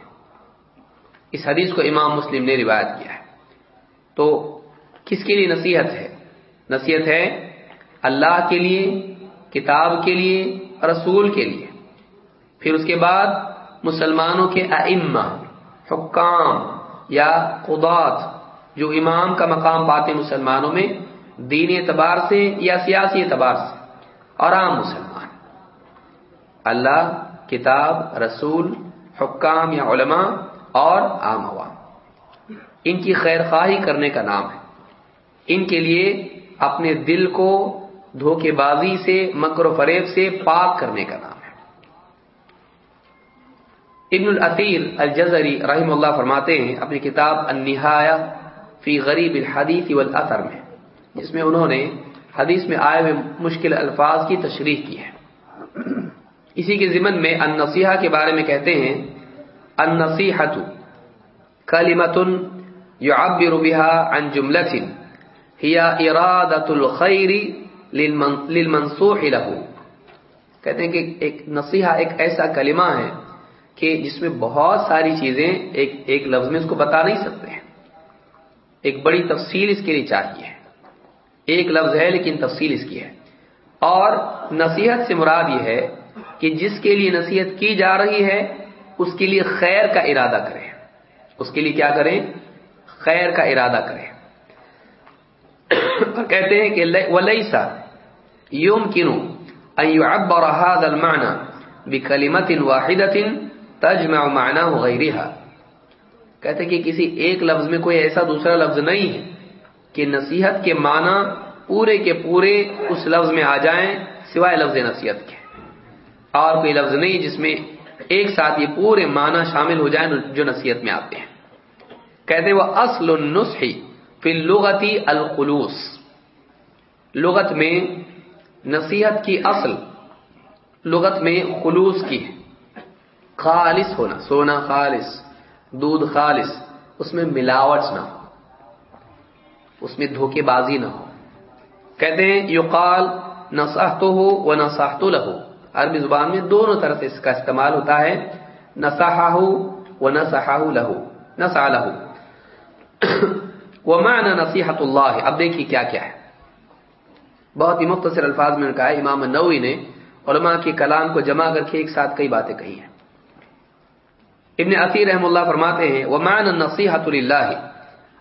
اس حدیث کو امام مسلم نے روایت کیا ہے۔ تو کس کے لیے نصیحت ہے؟ نصیحت ہے اللہ کے لیے کتاب کے لیے، رسول کے لیے۔ پھر اس کے بعد مسلمانوں کے ائمہ، حکام یا قدات جو امام کا مقام پاتے مسلمانوں میں، دین اعتبار سے یا سیاسی اعتبار سے۔ اور عام مسلمان۔ اللہ، کتاب، رسول، حکام یا علماء اور عام عوام۔ ان کی خیر خواہی کرنے کا نام ہے۔ ان کے لیے اپنے دل کو دھوکے بازی سے، مکر و فریب سے پاک کرنے کا نام ہے۔ ابن العطیر الجزری رحم اللہ فرماتے ہیں، اپنی کتاب النہایا فی غریب الحدیث والاثر میں، جس میں انہوں نے حدیث میں آئے ہوئے مشکل الفاظ کی تشریح کی ہے۔ اسی کے ضمن میں النصیحہ کے بارے میں کہتے ہیں النصیحت کلمت یعبر بها عن جملة ہی ارادت الخیر للمنصوح له۔ کہتے ہیں کہ ایک نصیحہ، ایک ایسا کلمہ ہے کہ جس میں بہت ساری چیزیں ایک ایک لفظ میں اس کو بتا نہیں سکتے ہیں۔ ایک بڑی تفصیل اس کے لیے چاہیے۔ ایک لفظ ہے لیکن تفصیل اس کی ہے۔ اور نصیحت سے مراد یہ ہے کہ جس کے لیے نصیحت کی جا رہی ہے، اس کے لیے خیر کا ارادہ کریں۔ اس کے لیے کیا کریں؟ خیر کا ارادہ کریں۔ کہتے ہیں کہ ولیسا یوم کنو ایعبر هذا المعنى بكلمة واحدة تجمع معناه غيرها. کہتے کہ کسی ایک لفظ میں کوئی ایسا دوسرا لفظ نہیں ہے کہ نصیحت کے معنی پورے کے پورے اس لفظ میں آ جائیں سوائے لفظ نصیحت کے. اور کوئی لفظ نہیں جس میں ایک ساتھ یہ پورے معنی شامل ہو جائیں جو نصیحت میں آتے ہیں. کہتے وہ اصل النصحی فی لغتی الخلوص. لغت میں نصیحت کی اصل لغت میں خلوص کی ہے۔ خالص ہونا، سونا خالص، دودھ خالص، اس میں ملاوٹ نہ ہو۔ اس میں دھوکے بازی نہ ہو۔ کہتے ہیں، یقال نساہ تو ہو و نساہ تو لہو۔ عربی زبان میں دونوں طرح سے اس کا استعمال ہوتا ہے۔ نساہ و نساہ لہو۔ نسا لہو۔ وہ معنی نصیحت اللہ۔ اب دیکھیے کیا کیا ہے۔ بہت ہی مختصر الفاظ میں نے کہا امام نوی نے علماء کے کلام کو جمع کر کے ایک ساتھ کئی باتیں کہی ہیں۔ ابن عطی رحم اللہ فرماتے ہیں وہ مان نصیحت اللہ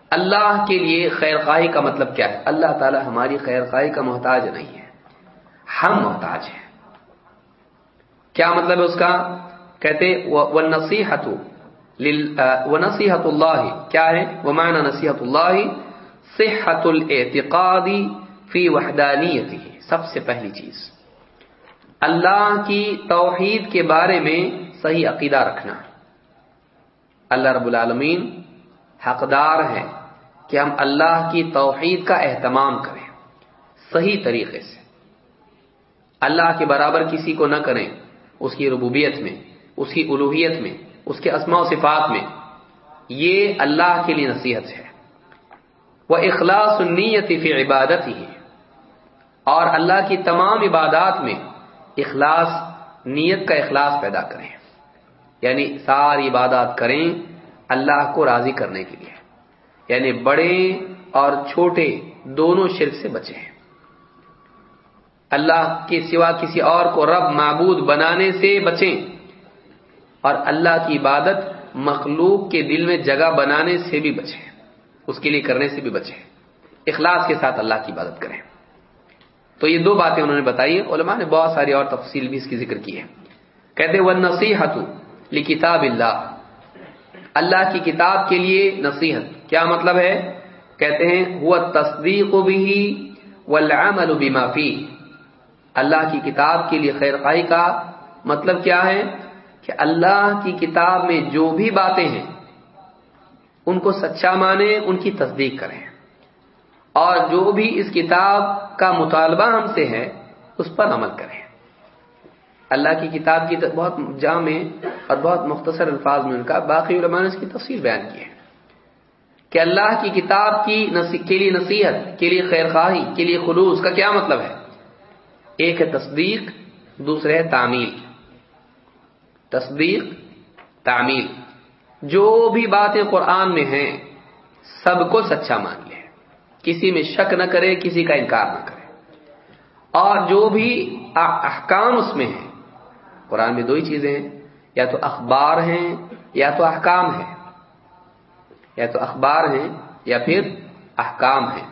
اللہ کے لیے خیر خواہی کا مطلب کیا ہے؟ اللہ تعالی ہماری خیر خواہی کا محتاج نہیں ہے۔ ہم محتاج ہیں۔ کیا مطلب ہے اس کا؟ کہتے وہ نصیحت وہ نصیحت اللہ کیا ہے؟ وہ معنی نصیحت اللہ صحت الاعتقادی فی وحدانیتی، سب سے پہلی چیز۔ اللہ کی توحید کے بارے میں صحیح عقیدہ رکھنا۔ اللہ رب العالمین حقدار ہے کہ ہم اللہ کی توحید کا اہتمام کریں، صحیح طریقے سے۔ اللہ کے برابر کسی کو نہ کریں، اس کی ربوبیت میں، اس کی الوحیت میں، اس کے اسماء و صفات میں۔ یہ اللہ کے لیے نصیحت ہے۔ وہ اخلاص نیت فی عبادت ہی اور اللہ کی تمام عبادات میں اخلاص، نیت کا اخلاص پیدا کریں۔ یعنی ساری عبادات کریں اللہ کو راضی کرنے کے لیے۔ یعنی بڑے اور چھوٹے دونوں شرک سے بچیں۔ اللہ کے سوا کسی اور کو رب معبود بنانے سے بچیں۔ اور اللہ کی عبادت مخلوق کے دل میں جگہ بنانے سے بھی بچیں۔ اس کے لیے کرنے سے بھی بچیں۔ اخلاص کے ساتھ اللہ کی عبادت کریں۔ تو یہ دو باتیں انہوں نے بتائی علماء نے بہت ساری اور تفصیل بھی اس کی ذکر کی ہے کہتے وہ نصیحت لکتاب اللہ اللہ کی کتاب کے لیے نصیحت۔ کیا مطلب ہے؟ کہتے ہیں وہ تصدیق بھی والعمل بما فی اللہ کی کتاب کے لیے خیر خائی کا مطلب کیا ہے؟ کہ اللہ کی کتاب میں جو بھی باتیں ہیں، ان کو سچا مانیں ان کی تصدیق کریں۔ اور جو بھی اس کتاب کا مطالبہ ہم سے ہے، اس پر عمل کریں۔ اللہ کی کتاب کی بہت جامع اور بہت مختصر الفاظ میں ان کا، باقی علماء نے اس کی تفصیل بیان کی ہے۔ کہ اللہ کی کتاب کی کے لیے نصیحت، کے لیے خیر خواہی کے لیے خلوص کا کیا مطلب ہے؟ ایک ہے تصدیق، دوسرے ہے تعمیل۔ تصدیق، تعمیل۔ جو بھی باتیں قرآن میں ہیں، سب کو سچا مان لے کسی میں شک نہ کرے، کسی کا انکار نہ کرے۔ اور جو بھی احکام اس میں ہیں، قرآن میں دو ہی چیزیں ہیں، یا تو اخبار ہیں، یا تو احکام ہیں۔ یا تو اخبار ہیں، یا پھر احکام ہیں۔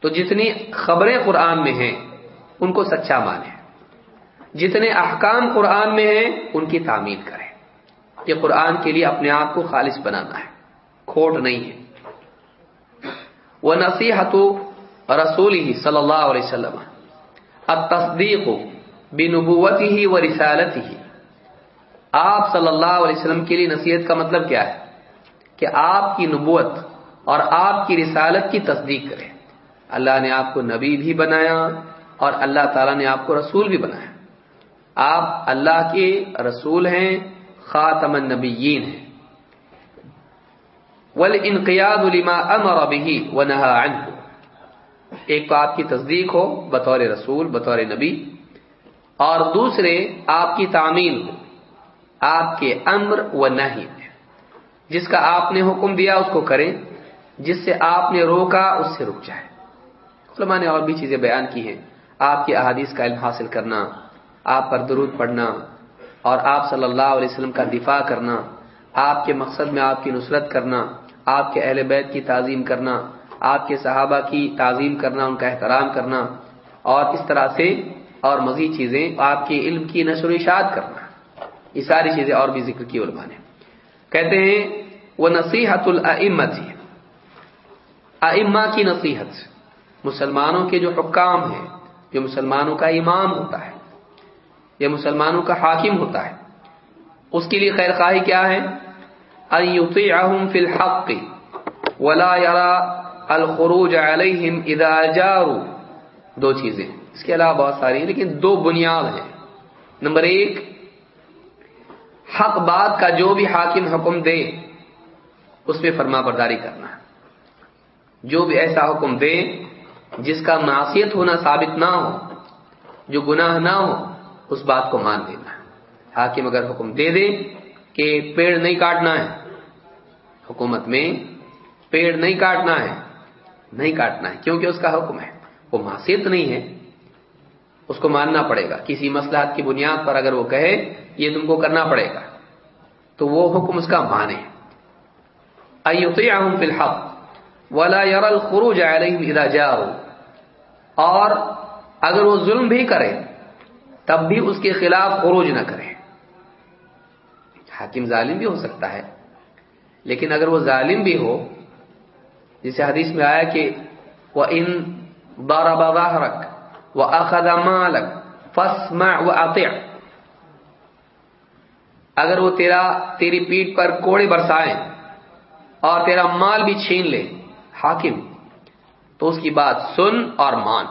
تو جتنی خبریں قرآن میں ہیں، ان کو سچا مانیں جتنے احکام قرآن میں ہیں، ان کی تعمیر کریں یہ قرآن کے لیے اپنے آپ کو خالص بنانا ہے۔ کھوٹ نہیں ہے۔ وہ نصیحت رسول ہی صلی اللہ علیہ وسلم. اب تصدیق بنبوت ہی و رسالت ہی آپ صلی اللہ علیہ وسلم کے لیے نصیحت کا مطلب کیا ہے؟ کہ آپ کی نبوت اور آپ کی رسالت کی تصدیق کریں۔ اللہ نے آپ کو نبی بھی بنایا اور اللہ تعالیٰ نے آپ کو رسول بھی بنایا۔ آپ اللہ کے رسول ہیں، خاتم النبیین ہیں۔ ول انقیاد امر به ونهى عنه ایک تو آپ کی تصدیق ہو بطور رسول، بطور نبی، اور دوسرے آپ کی تعمیل ہو، آپ کے امر و نہیں جس کا آپ نے حکم دیا اس کو کریں، جس سے آپ نے روکا اس سے رک جائے علماء نے اور بھی چیزیں بیان کی ہیں۔ آپ کی احادیث کا علم حاصل کرنا، آپ پر درود پڑھنا، اور آپ صلی اللہ علیہ وسلم کا دفاع کرنا، آپ کے مقصد میں آپ کی نصرت کرنا آپ کے اہل بیت کی تعظیم کرنا، آپ کے صحابہ کی تعظیم کرنا، ان کا احترام کرنا، اور اس طرح سے اور مزید چیزیں آپ کے علم کی نشر و اشاعت کرنا۔ یہ ساری چیزیں اور بھی ذکر کی علماء نے۔ کہتے ہیں وہ نصیحت الامت ائمہ کی نصیحت۔ مسلمانوں کے جو حکام ہیں، جو مسلمانوں کا امام ہوتا ہے، یا مسلمانوں کا حاکم ہوتا ہے، اس کے لیے خیر خواہی کیا ہے؟ فی الحق ولا يرى الخروج عليهم اذا جاروا. دو چیزیں. اس کے علاوہ بہت ساری لیکن دو بنیاد ہیں. نمبر ایک، حق بات کا جو بھی حاکم حکم دے، اس پہ فرما برداری کرنا. جو بھی ایسا حکم دے جس کا معصیت ہونا ثابت نہ ہو، جو گناہ نہ ہو، اس بات کو مان لینا. حاکم اگر حکم دے دے کہ پیڑ نہیں کاٹنا ہے۔ حکومت میں پیڑ نہیں کاٹنا ہے۔ نہیں کاٹنا ہے۔ کیونکہ اس کا حکم ہے۔ وہ معصیت نہیں ہے۔ اس کو ماننا پڑے گا۔ کسی مسلحت کی بنیاد پر اگر وہ کہے، یہ تم کو کرنا پڑے گا۔ تو وہ حکم اس کا مانے۔ فی الحق ولا ير الخروج عليهم اذا اور اگر وہ ظلم بھی کرے، تب بھی اس کے خلاف خروج نہ کرے۔ حاکم ظالم بھی ہو سکتا ہے۔ لیکن اگر وہ ظالم بھی ہو، جسے حدیث میں آیا کہ وہ ان بارہ بابا رکھ وہ اخذا مالک فسما و اگر وہ تیرا، تیری پیٹ پر کوڑے برسائے اور تیرا مال بھی چھین لے، حاکم، تو اس کی بات سن اور مان۔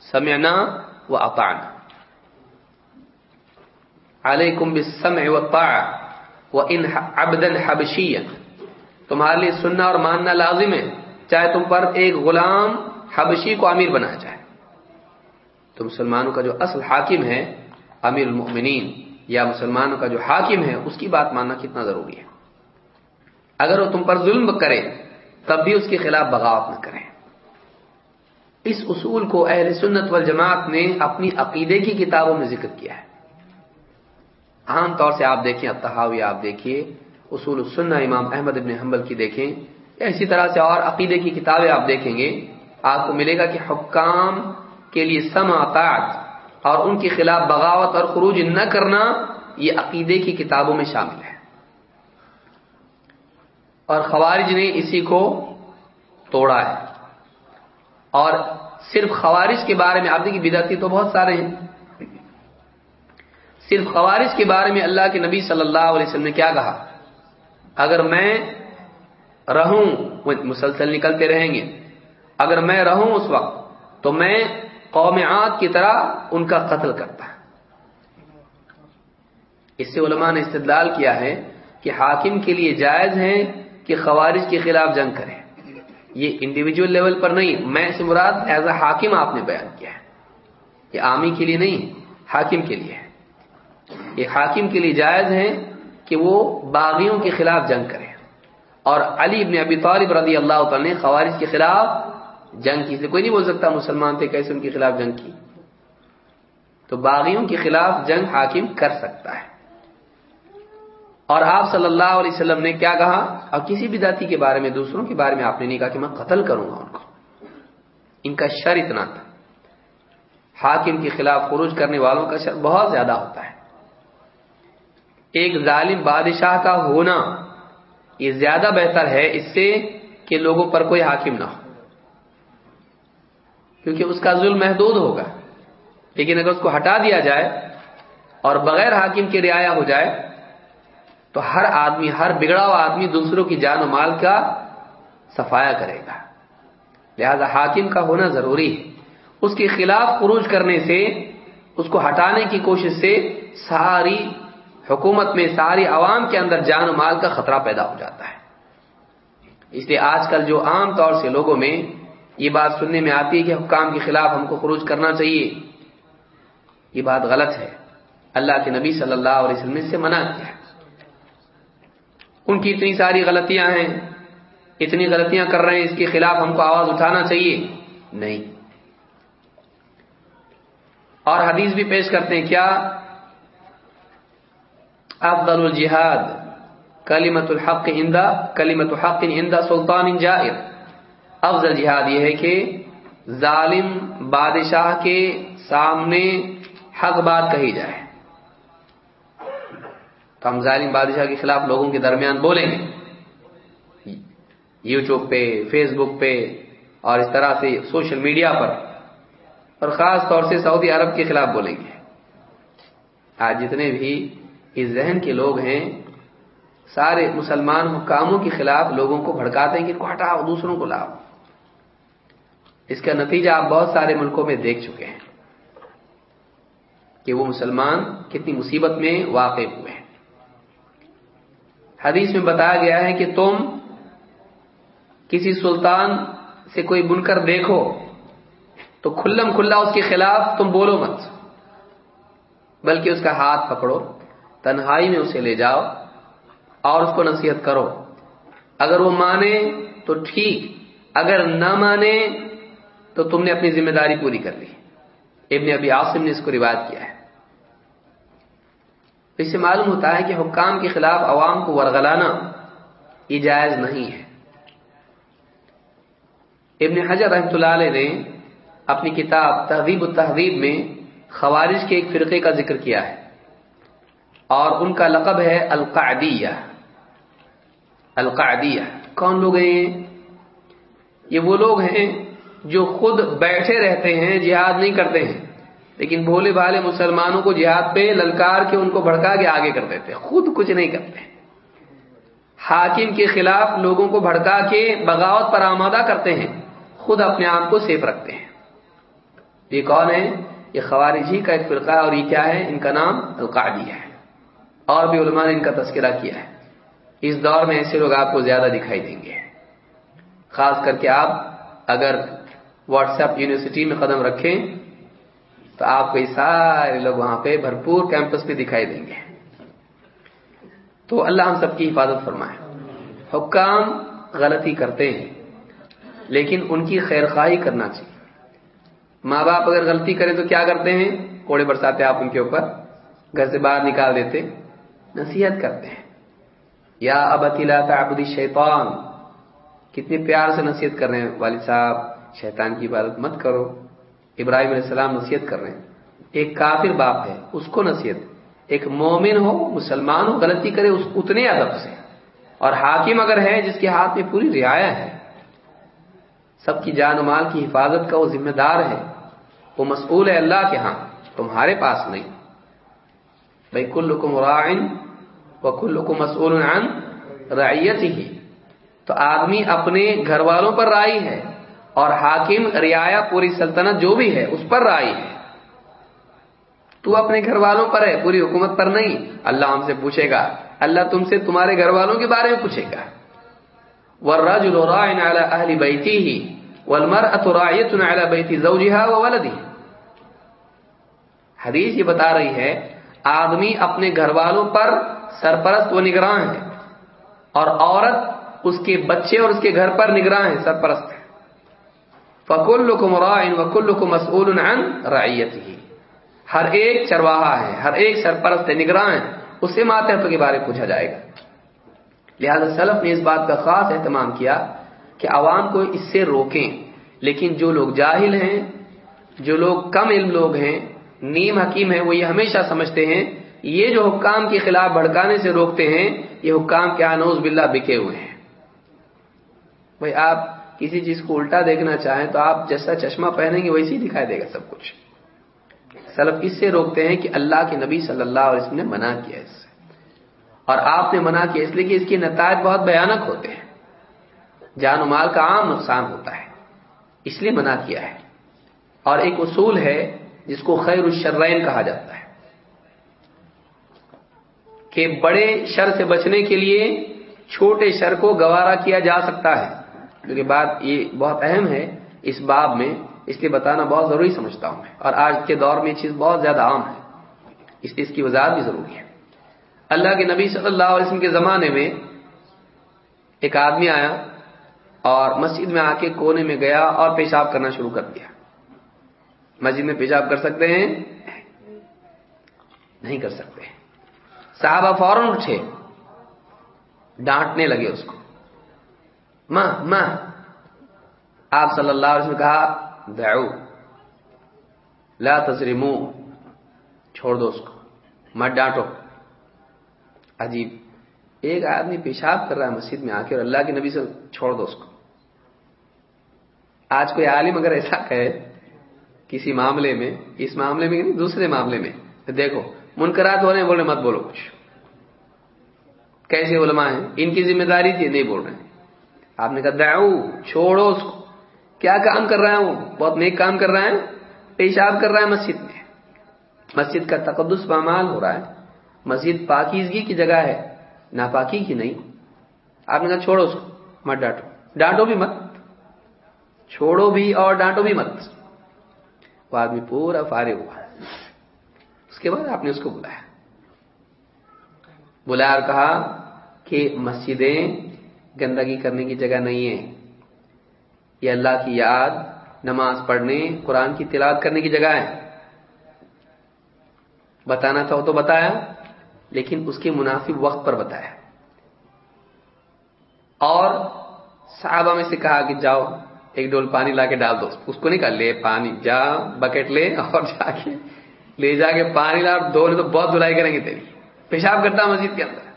سمعنا و اطعنا علیکم بالسمع والطاعة وان عبدا تمہارے لیے سننا اور ماننا لازم ہے، چاہے تم پر ایک غلام حبشی کو امیر بنا جائے۔ تو مسلمانوں کا جو اصل حاکم ہے، امیر المؤمنین، یا مسلمانوں کا جو حاکم ہے، اس کی بات ماننا کتنا ضروری ہے۔ اگر وہ تم پر ظلم کرے، تب بھی اس کے خلاف بغاوت نہ کریں اس اصول کو اہل سنت والجماعت نے اپنی عقیدے کی کتابوں میں ذکر کیا ہے۔ عام طور سے آپ دیکھیں اتحاوی آپ دیکھیے، اصول السنہ امام احمد ابن حنبل کی دیکھیں اسی طرح سے اور عقیدے کی کتابیں آپ دیکھیں گے، آپ کو ملے گا کہ حکام کے لیے سم اور ان کے خلاف بغاوت اور خروج نہ کرنا یہ عقیدے کی کتابوں میں شامل ہے۔ اور خوارج نے اسی کو توڑا ہے۔ اور صرف خوارج کے بارے میں آپ دیکھیے بدعتی تو بہت سارے ہیں۔ صرف خوارج کے بارے میں اللہ کے نبی صلی اللہ علیہ وسلم نے کیا کہا؟ اگر میں رہوں، وہ مسلسل نکلتے رہیں گے۔ اگر میں رہوں اس وقت، تو میں قوم عاد کی طرح ان کا قتل کرتا۔ اس سے علماء نے استدلال کیا ہے کہ حاکم کے لیے جائز ہے کہ خوارج کے خلاف جنگ کرے یہ انڈیویجل لیول پر نہیں، میں سے مراد ایز اے حاکم آپ نے بیان کیا ہے یہ عامی کے لیے نہیں، حاکم کے لیے ہے۔ یہ حاکم کے لیے جائز ہے کہ وہ باغیوں کے خلاف جنگ کرے۔ اور علی ابن ابی طالب رضی اللہ تعالی نے خوارج کے خلاف جنگ کی۔ کوئی نہیں بول سکتا مسلمان تھے کیسے ان کے خلاف جنگ کی۔ تو باغیوں کے خلاف جنگ حاکم کر سکتا ہے۔ اور آپ صلی اللہ علیہ وسلم نے کیا کہا؟ اور کسی بھی داتی کے بارے میں، دوسروں کے بارے میں آپ نے نہیں کہا کہ میں قتل کروں گا ان کو۔ ان کا شر اتنا تھا۔ حاکم کے خلاف خروج کرنے والوں کا شر بہت زیادہ ہوتا ہے۔ ایک ظالم بادشاہ کا ہونا یہ زیادہ بہتر ہے اس سے کہ لوگوں پر کوئی حاکم نہ ہو۔ کیونکہ اس کا ظلم محدود ہوگا۔ لیکن اگر اس کو ہٹا دیا جائے اور بغیر حاکم کی رعایا ہو جائے، تو ہر آدمی، ہر بگڑا ہوا آدمی دوسروں کی جان و مال کا صفایا کرے گا۔ لہذا حاکم کا ہونا ضروری ہے۔ اس کے خلاف خروج کرنے سے، اس کو ہٹانے کی کوشش سے ساری حکومت میں ساری عوام کے اندر جان و مال کا خطرہ پیدا ہو جاتا ہے۔ اس لیے آج کل جو عام طور سے لوگوں میں یہ بات سننے میں آتی ہے کہ حکام کے خلاف ہم کو خروج کرنا چاہیے، یہ بات غلط ہے۔ اللہ کے نبی صلی اللہ علیہ وسلم سے منع کیا ہے۔ ان کی اتنی ساری غلطیاں ہیں، اتنی غلطیاں کر رہے ہیں، اس کے خلاف ہم کو آواز اٹھانا چاہیے۔ نہیں۔ اور حدیث بھی پیش کرتے ہیں، کیا افضل الجہاد کلیمت الحق اندا کلیمت حق اندا سلطان جائر. افضل جہاد یہ ہے کہ ظالم بادشاہ کے سامنے حق بات کہی جائے. تو ہم ظالم بادشاہ کے خلاف لوگوں کے درمیان بولیں گے. یوٹیوب پہ فیس بک پہ، اور اس طرح سے سوشل میڈیا پر. اور خاص طور سے سعودی عرب کے خلاف بولیں گے. آج جتنے بھی اس ذہن کے لوگ ہیں، سارے مسلمان حکاموں کے خلاف لوگوں کو بھڑکاتے ہیں کہ ان کو ہٹاؤ، دوسروں کو لاؤ۔ اس کا نتیجہ آپ بہت سارے ملکوں میں دیکھ چکے ہیں کہ وہ مسلمان کتنی مصیبت میں واقع ہوئے ہیں۔ حدیث میں بتایا گیا ہے کہ تم کسی سلطان سے کوئی بن کر دیکھو تو کھلم کھلا اس کے خلاف تم بولو مت، بلکہ اس کا ہاتھ پکڑو۔ تنہائی میں اسے لے جاؤ اور اس کو نصیحت کرو۔ اگر وہ مانے تو ٹھیک، اگر نہ مانے تو تم نے اپنی ذمہ داری پوری کر لی۔ ابن ابی عاصم نے اس کو روایت کیا ہے۔ اس سے معلوم ہوتا ہے کہ حکام کے خلاف عوام کو ورگلانا یہ جائز نہیں ہے۔ ابن حجر رحمۃ اللہ علیہ نے اپنی کتاب تہذیب التہذیب میں خوارج کے ایک فرقے کا ذکر کیا ہے۔ اور ان کا لقب ہے القعدیہ۔ القعدیہ۔ کون لوگ ہیں یہ؟ وہ لوگ ہیں جو خود بیٹھے رہتے ہیں، جہاد نہیں کرتے ہیں، لیکن بھولے بھالے مسلمانوں کو جہاد پہ للکار کے ان کو بھڑکا کے آگے کر دیتے ہیں۔ خود کچھ نہیں کرتے۔ حاکم کے خلاف لوگوں کو بھڑکا کے بغاوت پر آمادہ کرتے ہیں۔ خود اپنے آپ کو سیف رکھتے ہیں۔ یہ کون ہے یہ خوارجی کا ایک فرقہ اور یہ کیا ہے؟ ان کا نام القادی ہے۔ اور بھی علماء نے ان کا تذکرہ کیا ہے۔ اس دور میں ایسے لوگ آپ کو زیادہ دکھائی دیں گے۔ خاص کر کے آپ اگر واٹس ایپ یونیورسٹی میں قدم رکھیں تو آپ کو یہ سارے لوگ وہاں پہ بھرپور کیمپس پہ دکھائی دیں گے۔ تو اللہ ہم سب کی حفاظت فرمائے۔ حکام غلطی کرتے ہیں، لیکن ان کی خیر خواہی کرنا چاہیے۔ ماں باپ اگر غلطی کریں تو کیا کرتے ہیں؟ کوڑے برساتے آپ ان کے اوپر، گھر سے باہر نکال دیتے۔ نصیحت کرتے ہیں۔ یا ابتلا تعبدی شیطان کتنے پیار سے نصیحت کر رہے ہیں۔ والد صاحب، شیطان کی عبادت مت کرو۔ ابراہیم علیہ السلام نصیحت کر رہے ہیں۔ ایک کافر باپ ہے، اس کو نصیحت۔ ایک مومن ہو، مسلمان ہو، غلطی کرے، اس اتنے ادب سے۔ اور حاکم اگر ہے، جس کے ہاتھ میں پوری رعایا ہے، سب کی جان و مال کی حفاظت کا وہ ذمہ دار ہے۔ وہ مسئول ہے اللہ کے ہاں تمہارے پاس نہیں۔ بھائی کل کو مرائن و کل کو مسئول عن رعیت ہی تو آدمی اپنے گھر والوں پر رائی ہے اور حاکم، رعایا، پوری سلطنت جو بھی ہے، اس پر رائی ہے۔ تو اپنے گھر والوں پر ہے، پوری حکومت پر نہیں۔ اللہ ہم سے پوچھے گا۔ اللہ تم سے تمہارے گھر والوں کے بارے میں پوچھے گا۔ والرجل راع على اهل بيته والمرأة راعية على بيت زوجها وولده۔ حدیث یہ بتا رہی ہے آدمی اپنے گھر والوں پر سرپرست و نگراں ہے اور عورت اس کے بچے اور اس کے گھر پر نگراں ہے، سرپرست ہے۔ فکلکم راع وکلکم مسئول عن رعیته ہر ایک چرواہا ہے، ہر ایک سرپرست ہے، نگراں ہے۔ اس سے ماتحتوں کے بارے میں پوچھا جائے گا۔ لہذا سلف نے اس بات کا خاص اہتمام کیا کہ عوام کو اس سے روکیں۔ لیکن جو لوگ جاہل ہیں، جو لوگ کم علم لوگ ہیں نیم حکیم ہیں، وہ یہ ہمیشہ سمجھتے ہیں، یہ جو حکام کے خلاف بھڑکانے سے روکتے ہیں، یہ حکام کے انوز باللہ بکے ہوئے ہیں۔ بھائی، آپ کسی چیز کو الٹا دیکھنا چاہیں تو آپ جیسا چشمہ پہنیں گے، ویسے ہی دکھائی دے گا سب کچھ۔ سلف اس سے روکتے ہیں کہ اللہ کے نبی صلی اللہ علیہ وسلم نے منع کیا اس سے۔ اور آپ نے منع کیا اس لیے کہ اس کے نتائج بہت بھیانک ہوتے ہیں۔ جان و مال کا عام نقصان ہوتا ہے، اس لیے منع کیا ہے۔ اور ایک اصول ہے جس کو خیر الشرین کہا جاتا ہے۔ کہ بڑے شر سے بچنے کے لیے چھوٹے شر کو گوارا کیا جا سکتا ہے۔ کیونکہ بات یہ بہت اہم ہے اس باب میں، اس لیے بتانا بہت ضروری سمجھتا ہوں میں۔ اور آج کے دور میں یہ چیز بہت زیادہ عام ہے۔ اس لیے اس کی وضاحت بھی ضروری ہے۔ اللہ کے نبی صلی اللہ علیہ وسلم کے زمانے میں ایک آدمی آیا اور مسجد میں آ کے کونے میں گیا اور پیشاب کرنا شروع کر دیا۔ مسجد میں پیشاب کر سکتے ہیں؟ نہیں کر سکتے۔ صحابہ فوراً اٹھے۔ ڈانٹنے لگے اس کو۔ ماں ماں۔ آپ صلی اللہ علیہ وسلم کہا، دعو۔ لا تسریمو چھوڑ دو اس کو۔ مت ڈانٹو۔ عجیب۔ ایک آدمی پیشاب کر رہا ہے مسجد میں آ کے اور اللہ کے نبی سے چھوڑ دو اس کو۔ آج کوئی عالم اگر ایسا کہے کسی معاملے میں، اس معاملے میں نہیں، دوسرے معاملے میں۔ دیکھو، منکرات ہو رہے ہیں، بولے مت بولو کچھ۔ کیسے علماء ہیں؟ ان کی ذمہ داری تھی، نہیں بول رہے ہیں۔ آپ نے کہا، دعو، چھوڑو اس کو۔ کیا کام کر رہا ہے وہ؟ بہت نیک کام کر رہا ہے۔ پیشاب کر رہا ہے مسجد میں۔ مسجد کا تقدس پامال ہو رہا ہے۔ مسجد پاکیزگی کی جگہ ہے، ناپاکی کی نہیں۔ آپ نے کہا، چھوڑو اس کو، مت ڈانٹو۔ ڈانٹو بھی مت۔ چھوڑو بھی اور ڈانٹو بھی مت۔ وہ آدمی پورا فارغ ہوا۔ اس کے بعد آپ نے اس کو بلایا۔ بلایا اور کہا کہ مسجدیں گندگی کرنے کی جگہ نہیں ہے یہ اللہ کی یاد، نماز پڑھنے، قرآن کی تلاوت کرنے کی جگہ ہے بتانا تھا وہ تو بتایا، لیکن اس کے مناسب وقت پر بتایا۔ اور صحابہ میں سے کہا کہ جاؤ۔ ایک ڈول پانی لا کے ڈال دو، اس کو نہیں کہا، لے پانی، جا بکٹ لے اور جا کے، لے جا کے پانی لا، دو تو بہت دلائی کریں گے تیری۔ پیشاب کرتا مسجد کے اندر۔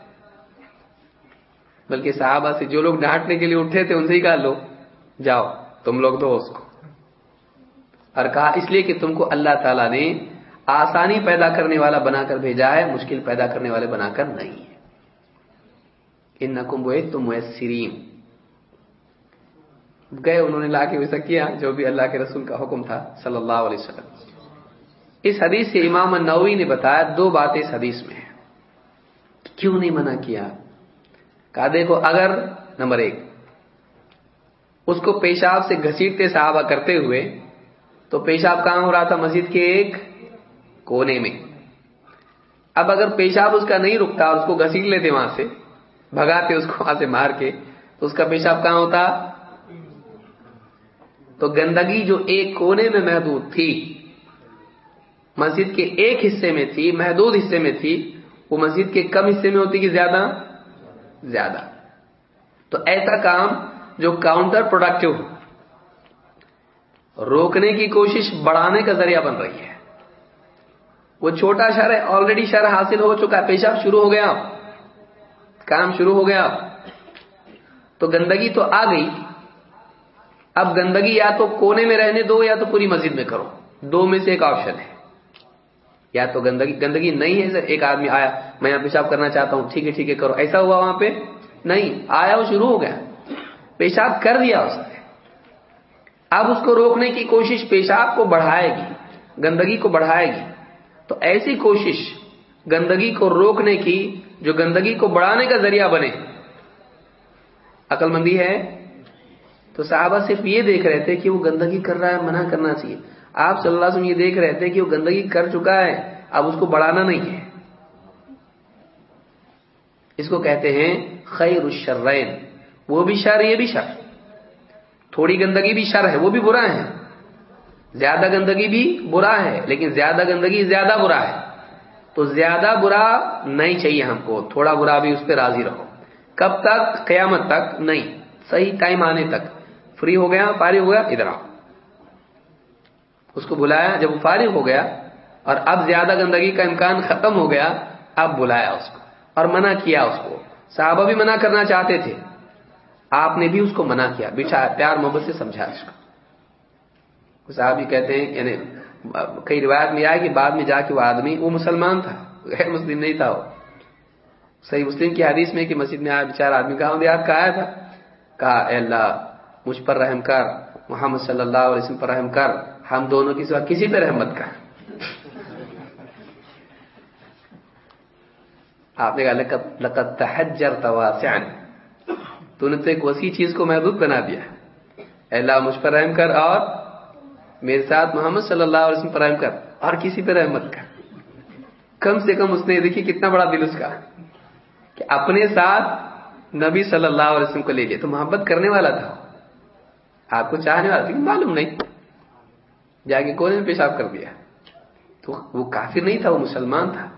بلکہ صحابہ سے جو لوگ ڈانٹنے کے لیے اٹھے تھے، ان سے ہی کہا، لو، جاؤ، تم لوگ دو اس کو۔ اور کہا، اس لیے کہ تم کو اللہ تعالیٰ نے آسانی پیدا کرنے والا بنا کر بھیجا ہے، مشکل پیدا کرنے والے بنا کر نہیں ہے۔ ان نقم تم سریم گئے، انہوں نے لا کے ویسا کیا جو بھی اللہ کے رسول کا حکم تھا، صلی اللہ علیہ وسلم۔ اس حدیث سے امام النوی نے بتایا دو باتیں اس حدیث میں ہیں کیوں نہیں منع کیا؟ کہا، دیکھو، اگر نمبر ایک، اس کو پیشاب سے گھسیٹتے صحابہ کرتے ہوئے تو پیشاب کہاں ہو رہا تھا؟ مسجد کے ایک کونے میں۔ اب اگر پیشاب اس کا نہیں رکتا اس کو گھسیٹ لیتے وہاں سے، بھگاتے اس کو وہاں سے مار کے، تو اس کا پیشاب کہاں ہوتا؟ تو گندگی جو ایک کونے میں محدود تھی، مسجد کے ایک حصے میں تھی، محدود حصے میں تھی، وہ مسجد کے کم حصے میں ہوتی کہ زیادہ؟ زیادہ۔ تو ایسا کام جو کاؤنٹر پروڈکٹیو روکنے کی کوشش بڑھانے کا ذریعہ بن رہی ہے۔ وہ چھوٹا شہر ہے آلریڈی شہر حاصل ہو چکا ہے پیشاب شروع ہو گیا۔ کام شروع ہو گیا۔ تو گندگی تو آ گئی۔ اب گندگی یا تو کونے میں رہنے دو یا تو پوری مسجد میں کرو۔ دو میں سے ایک آپشن ہے۔ یا تو گندگی گندگی نہیں ہے، ایک آدمی آیا، میں یہاں پیشاب کرنا چاہتا ہوں، ٹھیک ہے ٹھیک ہے، کرو۔ ایسا ہوا وہاں پہ؟ نہیں، آیا وہ شروع ہو گیا۔ پیشاب کر دیا اس نے۔ اب اس کو روکنے کی کوشش پیشاب کو بڑھائے گی، گندگی کو بڑھائے گی۔ تو ایسی کوشش گندگی کو روکنے کی، جو گندگی کو بڑھانے کا ذریعہ بنے۔ عقل مندی ہے تو صحابہ صرف یہ دیکھ رہے تھے کہ وہ گندگی کر رہا ہے، منع کرنا چاہیے۔ آپ صلی اللہ علیہ وسلم یہ دیکھ رہے تھے کہ وہ گندگی کر چکا ہے، اب اس کو بڑھانا نہیں ہے۔ اس کو کہتے ہیں خیر الشرین۔ وہ بھی شر، یہ بھی شر۔ تھوڑی گندگی بھی شر ہے، وہ بھی برا ہے۔ زیادہ گندگی بھی برا ہے، لیکن زیادہ گندگی زیادہ برا ہے۔ تو زیادہ برا نہیں چاہیے ہم کو، تھوڑا برا بھی اس پہ راضی رہو۔ کب تک؟ قیامت تک نہیں، صحیح ٹائم آنے تک۔ فری ہو گیا، فارغ ہو گیا، ادھر آؤ۔ اس کو بلایا، جب وہ فارغ ہو گیا اور اب زیادہ گندگی کا امکان ختم ہو گیا، اب بلایا اس کو اور منع کیا اس کو۔ صحابہ بھی منع کرنا چاہتے تھے۔ آپ نے بھی اس کو منع کیا بچھا پیار محبت سے سمجھا اس کو۔ صاحب ہی کہتے ہیں یعنی کئی روایت میں آئے کہ بعد میں جا کے وہ آدمی، وہ مسلمان تھا، غیر مسلم نہیں تھا وہ۔ صحیح مسلم کی حدیث میں کہ مسجد میں آیا بچار آدمی کہاں دیہات کا آیا تھا، کہا، اے اللہ مجھ پر رحم کر، محمد صلی اللہ علیہ وسلم پر رحم کر، ہم دونوں کی سوا کسی پہ رحمت کر۔ آپ نے کہا، لقد تحجر تواسعن تو نے تو ایک وسیع چیز کو محدود بنا دیا۔ اے اللہ، مجھ پر رحم کر اور میرے ساتھ محمد صلی اللہ علیہ وسلم پر رحم کر اور کسی پہ رحمت کر۔ کم سے کم اس نے دیکھی کتنا بڑا دل اس کا کہ اپنے ساتھ نبی صلی اللہ علیہ وسلم کو لے لیا تو محبت کرنے والا تھا۔ آپ کو چاہنے والا تھا معلوم نہیں۔ جا کے کونے میں پیشاب کر دیا۔ تو وہ کافر نہیں تھا، وہ مسلمان تھا۔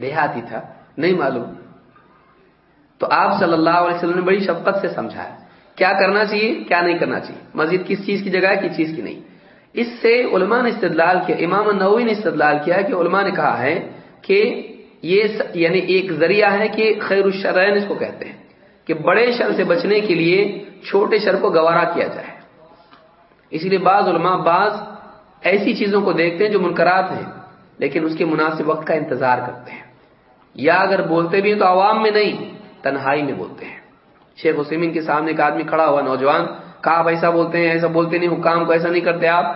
دیہاتی تھا، نہیں معلوم۔ تو آپ صلی اللہ علیہ وسلم نے بڑی شفقت سے سمجھایا۔ کیا کرنا چاہیے، کیا نہیں کرنا چاہیے؟ مسجد کس چیز کی جگہ ہے، کس چیز کی نہیں۔ اس سے علماء نے استدلال کیا، امام النوی نے استدلال کیا کہ علماء نے کہا ہے کہ یہ یعنی ایک ذریعہ ہے کہ خیر الشرین اس کو کہتے ہیں کہ بڑے شر سے بچنے کے لیے چھوٹے شر کو گوارا کیا جائے۔ اسی لیے بعض علماء بعض ایسی چیزوں کو دیکھتے ہیں جو منکرات ہیں، لیکن اس کے مناسب وقت کا انتظار کرتے ہیں۔ یا اگر بولتے بھی ہیں تو عوام میں نہیں، تنہائی میں بولتے ہیں۔ شیخ حسین کے سامنے ایک آدمی کھڑا ہوا، نوجوان، کہا آپ ایسا بولتے ہیں، ایسا بولتے نہیں حکام کو ایسا نہیں کرتے آپ۔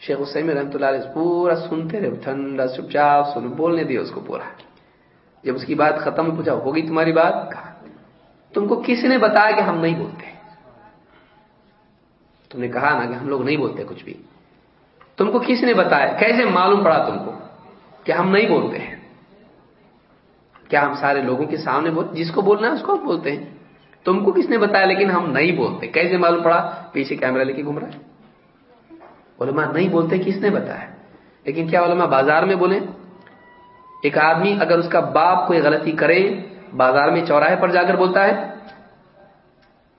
شیخ حسین رحمۃ اللہ علیہ پورا سنتے رہے، ٹھنڈا چپ چاپ، سن، بولنے دیا اس کو پورا۔ جب اس کی بات ختم پوچھا، ہوگی تمہاری بات؟ کہا تم کو کس نے بتایا کہ ہم نہیں بولتے؟ تم نے کہا نا کہ ہم لوگ نہیں بولتے کچھ بھی۔ تم کو کس نے بتایا؟ کیسے معلوم پڑا تم کو کہ ہم نہیں بولتے ہیں؟ کیا ہم سارے لوگوں کے سامنے بول، جس کو بولنا ہے اس کو بولتے ہیں۔ تم کو کس نے بتایا لیکن ہم نہیں بولتے؟ کیسے معلوم پڑا؟ پیچھے کیمرہ لے کے گھوم رہا ہے۔ علماء نہیں بولتے کس نے بتایا؟ لیکن کیا علماء بازار میں بولیں؟ ایک آدمی اگر اس کا باپ کوئی غلطی کرے بازار میں چوراہے پر جا کر بولتا ہے،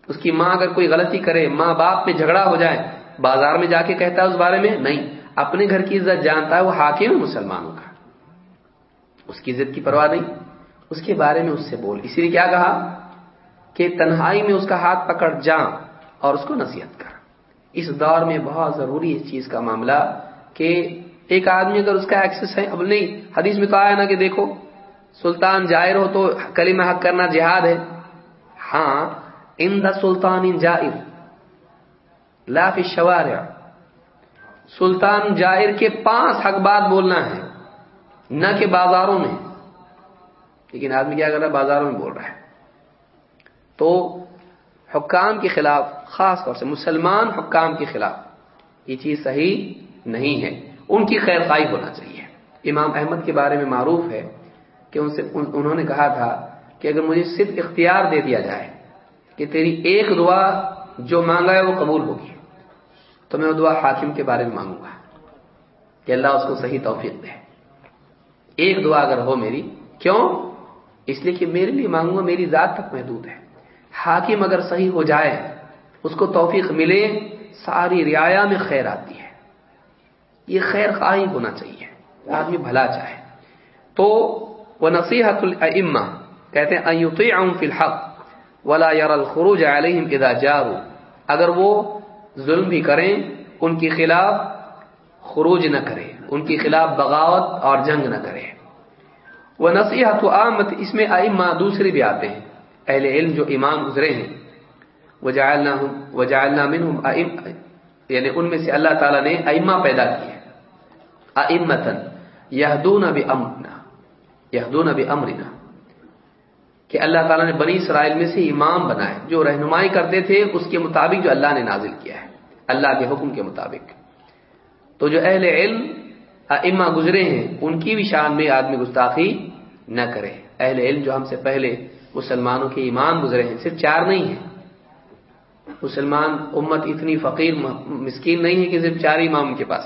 اس کی ماں اگر کوئی غلطی کرے، ماں باپ میں جھگڑا ہو جائے، بازار میں جا کے کہتا ہے اس بارے میں، نہیں، اپنے گھر کی عزت جانتا ہے، وہ حاکم ہے مسلمانوں کا۔ اس کی عزت کی پرواہ نہیں۔ اس کے بارے میں اس سے بول۔ اسی لیے کیا کہا؟ کہ تنہائی میں اس کا ہاتھ پکڑ جا اور اس کو نصیحت کر۔ اس دور میں بہت ضروری اس چیز کا معاملہ کہ ایک آدمی اگر اس کا ایکسس ہے، اب نہیں، حدیث میں تو آیا نا کہ دیکھو سلطان جائر ہو تو کلمہ حق کرنا جہاد ہے۔ ہاں ان دا سلطان ان جائر۔ لا فی الشوارع۔ سلطان جائر کے پانچ حق بات بولنا ہے، نہ کہ بازاروں میں۔ لیکن آدمی کیا کر رہا ہے؟ بازاروں میں بول رہا ہے۔ تو حکام کے خلاف، خاص طور سے مسلمان حکام کے خلاف، یہ چیز صحیح نہیں ہے۔ ان کی خیر خائی ہونا چاہیے۔ امام احمد کے بارے میں معروف ہے۔ کہ ان سے انہوں نے کہا تھا کہ اگر مجھے صرف اختیار دے دیا جائے کہ تیری ایک دعا جو مانگا ہے وہ قبول ہوگی، تو میں وہ دعا حاکم کے بارے میں مانگوں گا۔ کہ اللہ اس کو صحیح توفیق دے۔ ایک دعا اگر ہو میری، کیوں؟ اس لیے کہ میرے لیے مانگوں گا، میری ذات تک محدود ہے۔ حاکم اگر صحیح ہو جائے، اس کو توفیق ملے، ساری رعایا میں خیر آتی ہے۔ یہ خیر خواہی ہونا چاہیے، آدمی بھلا چاہے۔ تو وہ نصیحت الما کہتے ہیں فی الحق ولا یر الخروج علیہم اذا جارو اگر وہ ظلم بھی کریں، ان کے خلاف خروج نہ کرے ان کے خلاف بغاوت اور جنگ نہ کرے وہ نصیحت و اس میں ائمہ دوسرے بھی آتے ہیں، اہل علم جو امام گزرے ہیں۔ وہ جالنا وہ یعنی ان میں سے اللہ تعالیٰ نے ائمہ پیدا کیے۔ امتن یہدون اب امنا یہدون اب امرنا کہ اللہ تعالیٰ نے بنی اسرائیل میں سے امام بنائے، جو رہنمائی کرتے تھے، اس کے مطابق جو اللہ نے نازل کیا ہے، اللہ کے حکم کے مطابق۔ تو جو اہل علم اما گزرے ہیں، ان کی بھی شان میں آدمی گستاخی نہ کرے اہل علم جو ہم سے پہلے مسلمانوں کے امام گزرے ہیں صرف چار نہیں ہیں۔ مسلمان امت اتنی فقیر مسکین نہیں ہے کہ صرف چار امام کے پاس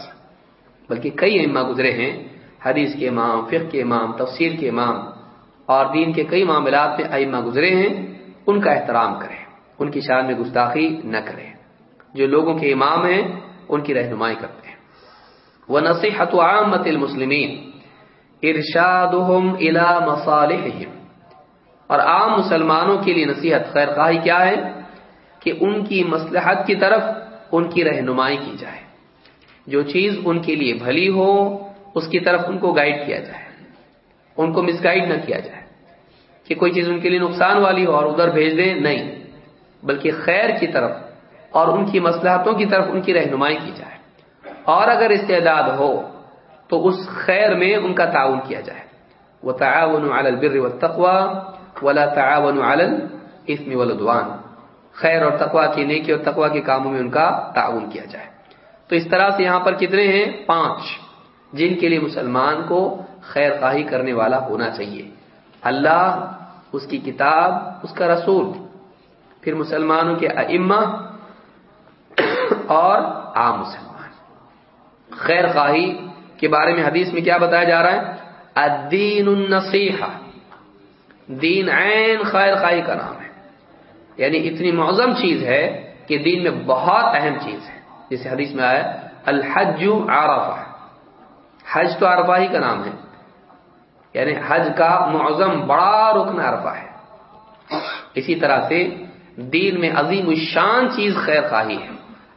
بلکہ کئی اما گزرے ہیں۔ حدیث کے امام، فقہ کے امام، تفسیر کے امام اور دین کے کئی معاملات میں ائمہ گزرے ہیں، ان کا احترام کریں، ان کی شان میں گستاخی نہ کریں۔ جو لوگوں کے امام ہیں، ان کی رہنمائی کرتے ہیں۔ وہ نصیحت عامت المسلمین ارشاد مصالحہم اور عام مسلمانوں کے لیے نصیحت خیر خواہی کیا ہے؟ کہ ان کی مصلحت کی طرف ان کی رہنمائی کی جائے۔ جو چیز ان کے لیے بھلی ہو اس کی طرف ان کو گائیڈ کیا جائے۔ ان کو مس گائیڈ نہ کیا جائے۔ کہ کوئی چیز ان کے لیے نقصان والی ہو اور ادھر بھیج دیں نہیں۔ بلکہ خیر کی طرف اور ان کی مسلحتوں کی طرف ان کی رہنمائی کی جائے۔ اور اگر استعداد ہو، تو اس خیر میں ان کا تعاون کیا جائے۔ وہ تعاون البر و تقوا ولا تعاون اسم ولدوان خیر اور تقوا کی نیکی اور تقوا کے کاموں میں ان کا تعاون کیا جائے۔ تو اس طرح سے یہاں پر کتنے ہیں؟ پانچ۔ جن کے لیے مسلمان کو خیر خواہی کرنے والا ہونا چاہیے۔ اللہ، اس کی کتاب، اس کا رسول، پھر مسلمانوں کے ائمہ اور عام مسلمان۔ خیر خواہی کے بارے میں حدیث میں کیا بتایا جا رہا ہے؟ الدین النصیحہ۔ دین عین خیر خواہی کا نام ہے۔ یعنی اتنی معظم چیز ہے کہ دین میں بہت اہم چیز ہے۔ جیسے حدیث میں آیا الحج عرفہ۔ حج تو عرفہ ہی کا نام ہے۔ یعنی حج کا معظم بڑا رکن عرفہ ہے۔ اسی طرح سے دین میں عظیم الشان چیز خیر خواہی ہے۔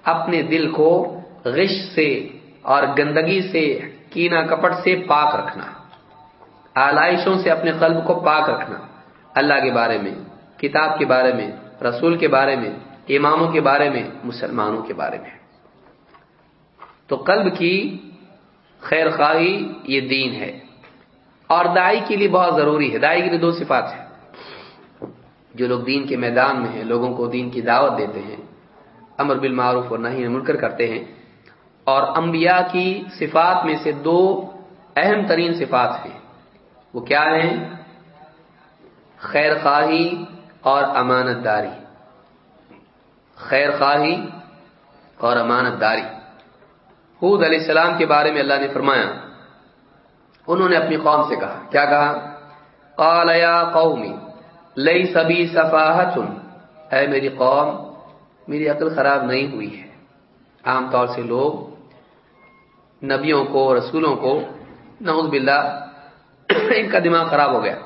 اپنے دل کو غش سے اور گندگی سے، کینا کپٹ سے پاک رکھنا۔ آلائشوں سے اپنے قلب کو پاک رکھنا۔ اللہ کے بارے میں، کتاب کے بارے میں، رسول کے بارے میں، اماموں کے بارے میں، مسلمانوں کے بارے میں۔ تو قلب کی خیر خواہی یہ دین ہے۔ اور دائی کے لیے بہت ضروری ہے۔ دائی کے لیے دو صفات ہیں۔ جو لوگ دین کے میدان میں ہیں، لوگوں کو دین کی دعوت دیتے ہیں، امر بالمعروف اور نہیں منکر کرتے ہیں۔ اور انبیاء کی صفات میں سے دو اہم ترین صفات ہیں۔ وہ کیا ہیں؟ خیر خواہی اور امانت داری۔ خیر خواہی اور امانت داری۔ حود علیہ السلام کے بارے میں اللہ نے فرمایا۔ انہوں نے اپنی قوم سے کہا، کیا کہا؟ قال، یا قومی لئی سبھی صفاحت اے میری قوم، میری عقل خراب نہیں ہوئی ہے۔ عام طور سے لوگ نبیوں کو، رسولوں کو، نعوذ باللہ، ان کا دماغ خراب ہو گیا۔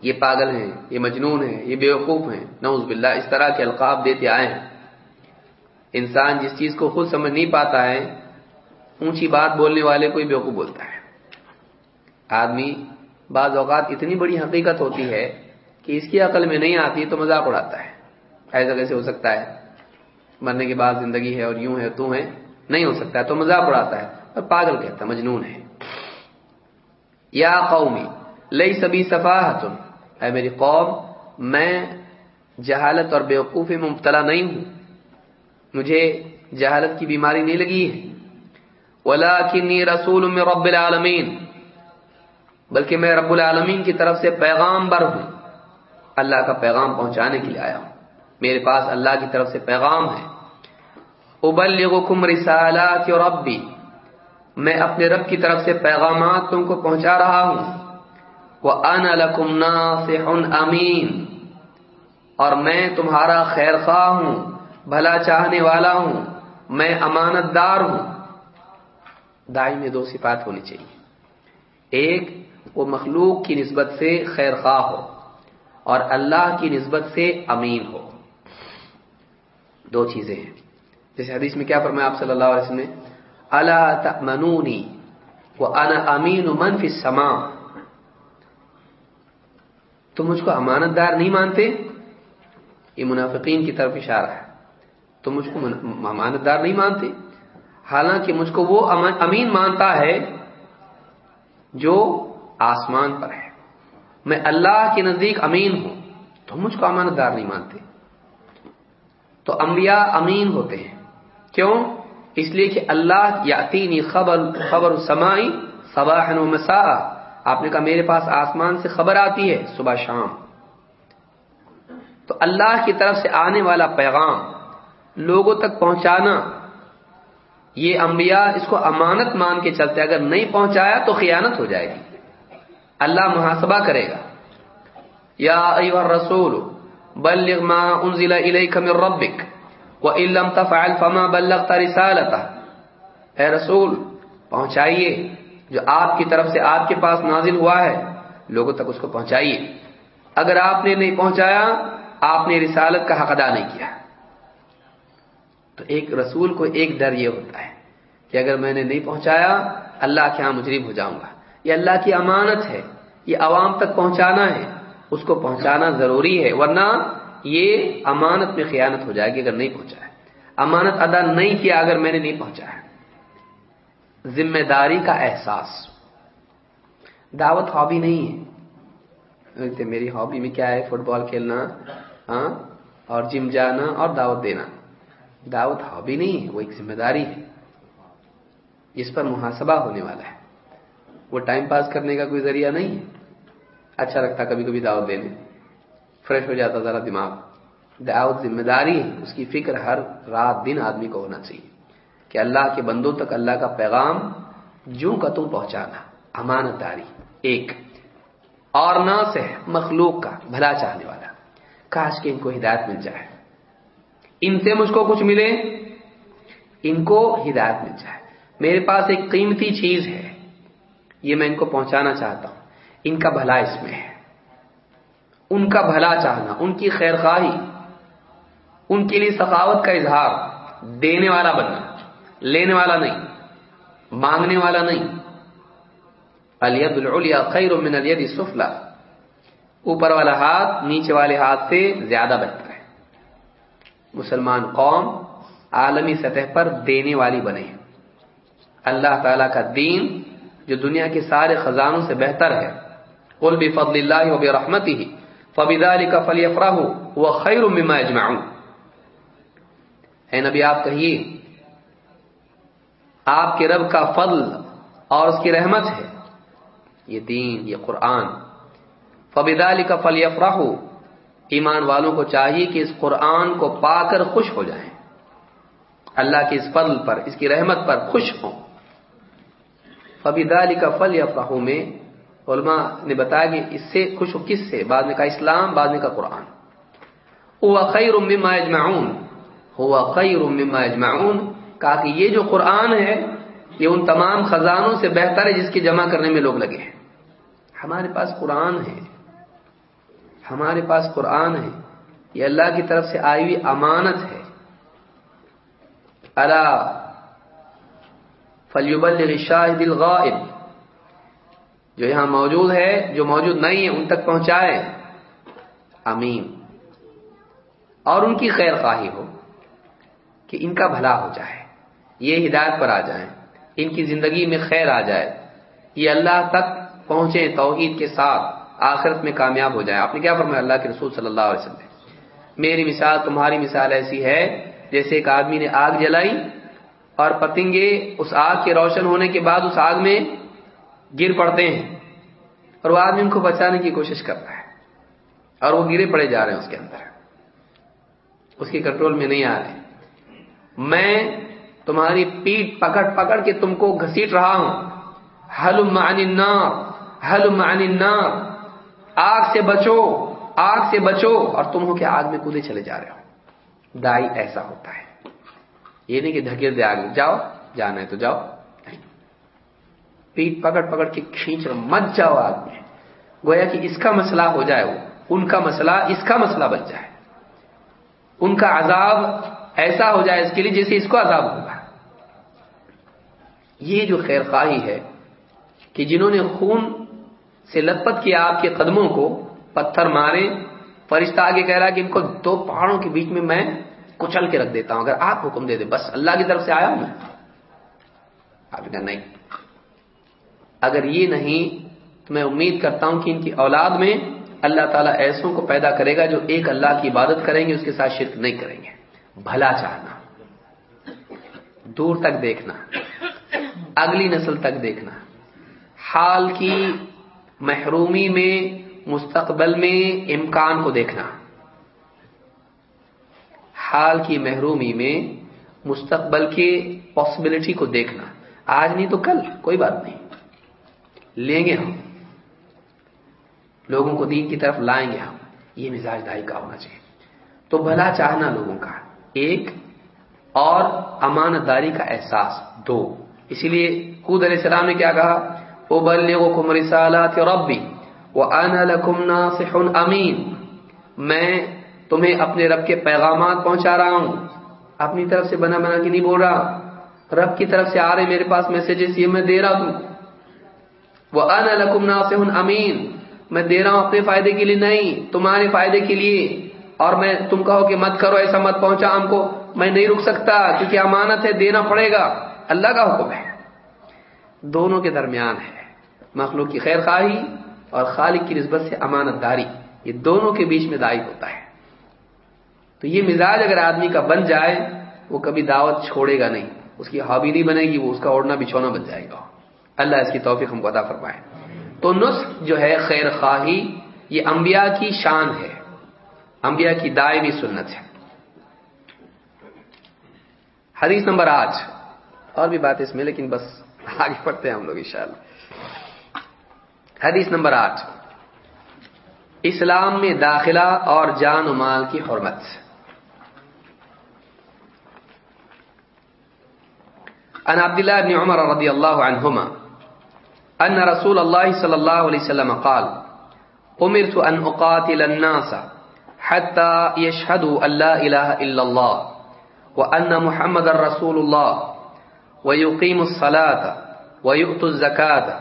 یہ پاگل ہیں، یہ مجنون ہیں، یہ بیوقوف ہیں۔ نعوذ باللہ، اس طرح کے القاب دیتے آئے ہیں۔ انسان جس چیز کو خود سمجھ نہیں پاتا ہے اونچی بات بولنے والے کو ہی بیوقوف بولتا ہے۔ آدمی بعض اوقات اتنی بڑی حقیقت ہوتی ہے کہ اس کی عقل میں نہیں آتی تو مذاق اڑاتا ہے۔ ایسا کیسے ہو سکتا ہے؟ مرنے کے بعد زندگی ہے اور یوں ہے، تو ہے۔ نہیں ہو سکتا ہے تو مذاق اڑاتا ہے۔ اور پاگل کہتا ہے، مجنون ہے۔ یا قومی لئی سبھی تم اے میری قوم، میں جہالت اور بیوقوفی میں مبتلا نہیں ہوں۔ مجھے جہالت کی بیماری نہیں لگی ہے۔ رسول میں رب العالمین بلکہ میں رب العالمین کی طرف سے پیغام بر ہوں۔ اللہ کا پیغام پہنچانے کے لیے آیا ہوں۔ میرے پاس اللہ کی طرف سے پیغام ہے۔ ابلغکم رسالات ربی۔ میں اپنے رب کی طرف سے پیغامات تم کو پہنچا رہا ہوں۔ وہ لکم ناصح امین اور میں تمہارا خیر خواہ ہوں، بھلا چاہنے والا ہوں۔ میں امانت دار ہوں۔ دائی میں دو صفات ہونی چاہیے۔ ایک، وہ مخلوق کی نسبت سے خیر خواہ ہو اور اللہ کی نسبت سے امین ہو۔ دو چیزیں ہیں۔ جیسے حدیث میں کیا فرمایا آپ صلی اللہ علیہ وسلم نے اللہ تمنونی وہ انا امین من فی السماء تم مجھ کو امانت دار نہیں مانتے؟ یہ منافقین کی طرف اشارہ ہے۔ تم مجھ کو امانت دار نہیں مانتے؟ حالانکہ مجھ کو وہ امین مانتا ہے جو آسمان پر ہے۔ میں اللہ کے نزدیک امین ہوں تم مجھ کو امانت دار نہیں مانتے۔ تو انبیاء امین ہوتے ہیں۔ کیوں؟ اس لیے کہ اللہ یاتینی خبر خبر سمائی صباح و مسا آپ نے کہا میرے پاس آسمان سے خبر آتی ہے صبح شام۔ تو اللہ کی طرف سے آنے والا پیغام، لوگوں تک پہنچانا یہ انبیاء اس کو امانت مان کے چلتے اگر نہیں پہنچایا تو خیانت ہو جائے گی۔ اللہ محاسبہ کرے گا۔ یا ایوہ الرسول، بلغ ما انزل الیک من ربک وَإِن تَفْعَلْ فَمَا بَلَّغْتَ رِسَالَتَهُ۔ اے رسول، پہنچائیے۔ جو آپ کی طرف سے آپ کے پاس نازل ہوا ہے، لوگوں تک اس کو پہنچائیے۔ اگر آپ نے نہیں پہنچایا، آپ نے رسالت کا حق ادا نہیں کیا۔ تو ایک رسول کو ایک ڈر یہ ہوتا ہے کہ اگر میں نے نہیں پہنچایا، اللہ کے ہاں مجرم ہو جاؤں گا۔ یہ اللہ کی امانت ہے، یہ عوام تک پہنچانا ہے، اس کو پہنچانا ضروری ہے، ورنہ یہ امانت میں خیانت ہو جائے گی اگر نہیں پہنچا ہے۔ امانت ادا نہیں کیا اگر میں نے نہیں پہنچا ہے۔ ذمہ داری کا احساس۔ دعوت ہابی نہیں ہے۔ میری ہابی میں کیا ہے؟ فٹ بال کھیلنا ہاں اور جم جانا اور دعوت دینا۔ دعوت ہابی نہیں ہے، وہ ایک ذمہ داری ہے۔ جس پر محاسبہ ہونے والا ہے۔ وہ ٹائم پاس کرنے کا کوئی ذریعہ نہیں ہے۔ اچھا لگتا کبھی کبھی دعوت دینے فریش ہو جاتا ذرا دماغ۔ دعوت ذمہ داری ہے۔ اس کی فکر ہر رات دن آدمی کو ہونا چاہیے۔ کہ اللہ کے بندوں تک اللہ کا پیغام جو کا تم پہنچانا۔ امانت داری۔ ایک۔ اور نہ سے مخلوق کا، بھلا چاہنے والا۔ کاش کہ ان کو ہدایت مل جائے۔ ان سے مجھ کو کچھ ملے؟ ان کو ہدایت مل جائے۔ میرے پاس ایک قیمتی چیز ہے۔ یہ میں ان کو پہنچانا چاہتا ہوں۔ ان کا بھلا اس میں ہے۔ ان کا بھلا چاہنا، ان کی خیر خواہی ان کے لیے سخاوت کا اظہار، دینے والا بننا، لینے والا نہیں، مانگنے والا نہیں۔ الید العلیا خیر من الید السفلا اوپر والا ہاتھ، نیچے والے ہاتھ سے زیادہ بہتر۔ مسلمان قوم عالمی سطح پر دینے والی بنے اللہ تعالی کا دین جو دنیا کے سارے خزانوں سے بہتر ہے۔ قل بفضل اللہ و برحمتہ فبذلک فلیفرحوا، هو خیر مما یجمعون اے نبی، آپ کہیے، آپ کے رب کا فضل اور اس کی رحمت ہے۔ یہ دین، یہ قرآن۔ فبدال کا فلی ایمان والوں کو چاہیے کہ اس قرآن کو پا کر خوش ہو جائیں۔ اللہ کے اس فضل پر، اس کی رحمت پر خوش ہوں۔ فبدال کا فل میں علماء نے بتایا کہ اس سے خوش ہو کس سے؟ بعد میں کا اسلام، بعد میں کا قرآن۔ وہ خیر مما اجمعون ہوا خیر مما اجمعون کہا کہ یہ جو قرآن ہے، یہ ان تمام خزانوں سے بہتر ہے جس کی جمع کرنے میں لوگ لگے ہیں۔ ہمارے پاس قرآن ہے۔ ہمارے پاس قرآن ہے، یہ اللہ کی طرف سے آئی ہوئی امانت ہے۔ اللہ فلیبل شاہد الغائب۔ جو یہاں موجود ہے، جو موجود نہیں ہے، ان تک پہنچائے۔ امین اور ان کی خیر خواہی ہو کہ ان کا بھلا ہو جائے۔ یہ ہدایت پر آ جائیں۔ ان کی زندگی میں خیر آ جائے۔ یہ اللہ تک پہنچے توحید کے ساتھ۔ آخرت میں کامیاب ہو جائے آپ نے کیا فرمایا؟ اللہ کے رسول صلی اللہ علیہ وسلم میری مثال تمہاری مثال ایسی ہے، جیسے ایک آدمی نے آگ جلائی اور پتنگے اس آگ کے روشن ہونے کے بعد اس آگ میں گر پڑتے ہیں اور وہ آدمی ان کو بچانے کی کوشش کرتا ہے اور وہ گرے پڑے جا رہے ہیں اس کے اندر۔ اس کے کنٹرول میں نہیں آ رہے۔ میں تمہاری پیٹ پکڑ پکڑ کے تم کو گھسیٹ رہا ہوں۔ حل معنی النار حل معنی النار۔ آگ سے بچو، آگ سے بچو، اور تم ہو کہ آگ میں کودے چلے جا رہے ہو۔ دائی ایسا ہوتا ہے۔ یہ نہیں کہ دھکیل دے آگ جاؤ، جانا ہے تو جاؤ۔ پیٹ پکڑ پکڑ کے کھینچ رہا مت جاؤ آگ میں۔ گویا کہ اس کا مسئلہ ہو جائے وہ۔ ان کا مسئلہ، اس کا مسئلہ بچ جائے۔ ان کا عذاب ایسا ہو جائے اس کے لیے جیسے اس کو عذاب ہوگا۔ یہ جو خیر خواہی ہے کہ جنہوں نے خون سے لت پت کیا آپ کے قدموں کو، پتھر مارے، فرشتہ آگے کہہ رہا کہ ان کو دو پہاڑوں کے بیچ میں میں کچل کے رکھ دیتا ہوں، اگر آپ حکم دے دیں، بس اللہ کی طرف سے آیا ہوں میں؟ آپ کہا نہیں۔ اگر یہ نہیں، تو میں امید کرتا ہوں کہ ان کی اولاد میں اللہ تعالیٰ ایسوں کو پیدا کرے گا جو ایک اللہ کی عبادت کریں گے، اس کے ساتھ شرک نہیں کریں گے۔ بھلا چاہنا۔ دور تک دیکھنا۔ اگلی نسل تک دیکھنا۔ حال کی محرومی میں، مستقبل میں امکان کو دیکھنا۔ حال کی محرومی میں مستقبل کے پاسبلٹی کو دیکھنا۔ آج نہیں تو کل، کوئی بات نہیں۔ لیں گے ہم۔ لوگوں کو دین کی طرف لائیں گے ہم۔ یہ مزاج دائی کا ہونا چاہیے۔ تو بھلا چاہنا لوگوں کا۔ ایک، اور امانت داری کا احساس۔ دو، اسی لیے خود علیہ السلام نے کیا کہا؟ وہ بلے رسالات ربی وہ ناصح امین میں تمہیں اپنے رب کے پیغامات پہنچا رہا ہوں. اپنی طرف سے بنا بنا کے نہیں بول رہا. رب کی طرف سے آ رہے میرے پاس میسجز یہ میں دے رہا ہوں. وہ لکم ناصح امین میں دے رہا ہوں اپنے فائدے کے لیے نہیں، تمہارے فائدے کے لیے. اور میں تم کہو کہ مت کرو، ایسا مت پہنچا ہم کو. میں نہیں رک سکتا کیونکہ امانت ہے، دینا پڑے گا. اللہ کا حکم ہے. دونوں کے درمیان ہے۔ مخلوق کی خیر خواہی اور خالق کی نسبت سے امانت داری یہ دونوں کے بیچ میں دائی ہوتا ہے۔ تو یہ مزاج اگر آدمی کا بن جائے، وہ کبھی دعوت چھوڑے گا نہیں۔ اس کی ہابی نہیں بنے گی، وہ اس کا اوڑنا بچھونا بن جائے گا۔ اللہ اس کی توفیق ہم کو عطا فرمائے۔ تو نسخ جو ہے خیر خواہی یہ انبیاء کی شان ہے۔ انبیاء کی دائمی سنت ہے۔ حدیث نمبر آج اور بھی بات اس میں، لیکن بس آگے پڑھتے ہیں ہم لوگ انشاءاللہ۔ حدیث نمبر آٹھ۔ اسلام میں داخلہ اور جان و مال کی حرمت۔ ان عبداللہ بن عمر رضی اللہ عنہما، ان رسول اللہ صلی اللہ علیہ وسلم قال امرت ان اقاتل الناس حتى يشهدوا ان لا اله الا الله وان محمد رسول الله ويقيموا الصلاه ويؤتوا الزكاه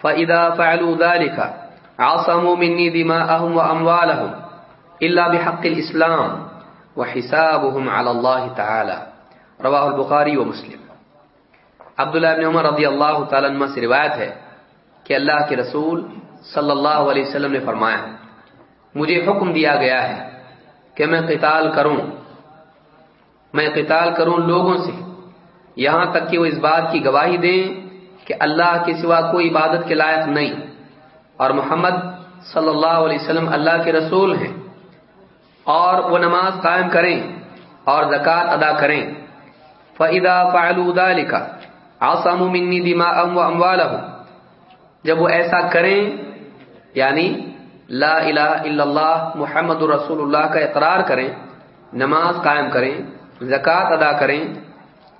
فاذا فعلوا ذلك عصموا مني دماءهم واموالهم الا بحق الاسلام وحسابهم على الله تعالى رواه البخاري ومسلم عبداللہ ابن عمر رضی اللہ تعالیٰ عنہ سے روایت ہے کہ اللہ کے رسول صلی اللہ علیہ وسلم نے فرمایا مجھے حکم دیا گیا ہے کہ میں قتال کروں، میں قتال کروں لوگوں سے یہاں تک کہ وہ اس بات کی گواہی دیں کہ اللہ کے سوا کوئی عبادت کے لائق نہیں۔ اور محمد صلی اللہ علیہ وسلم اللہ کے رسول ہیں۔ اور وہ نماز قائم کریں اور زکوٰۃ ادا کریں۔ فعدا فعلودا لکھا آسام منی دما ام و اموال جب وہ ایسا کریں یعنی لا الہ الا اللہ محمد رسول اللہ کا اقرار کریں، نماز قائم کریں، زکوٰۃ ادا کریں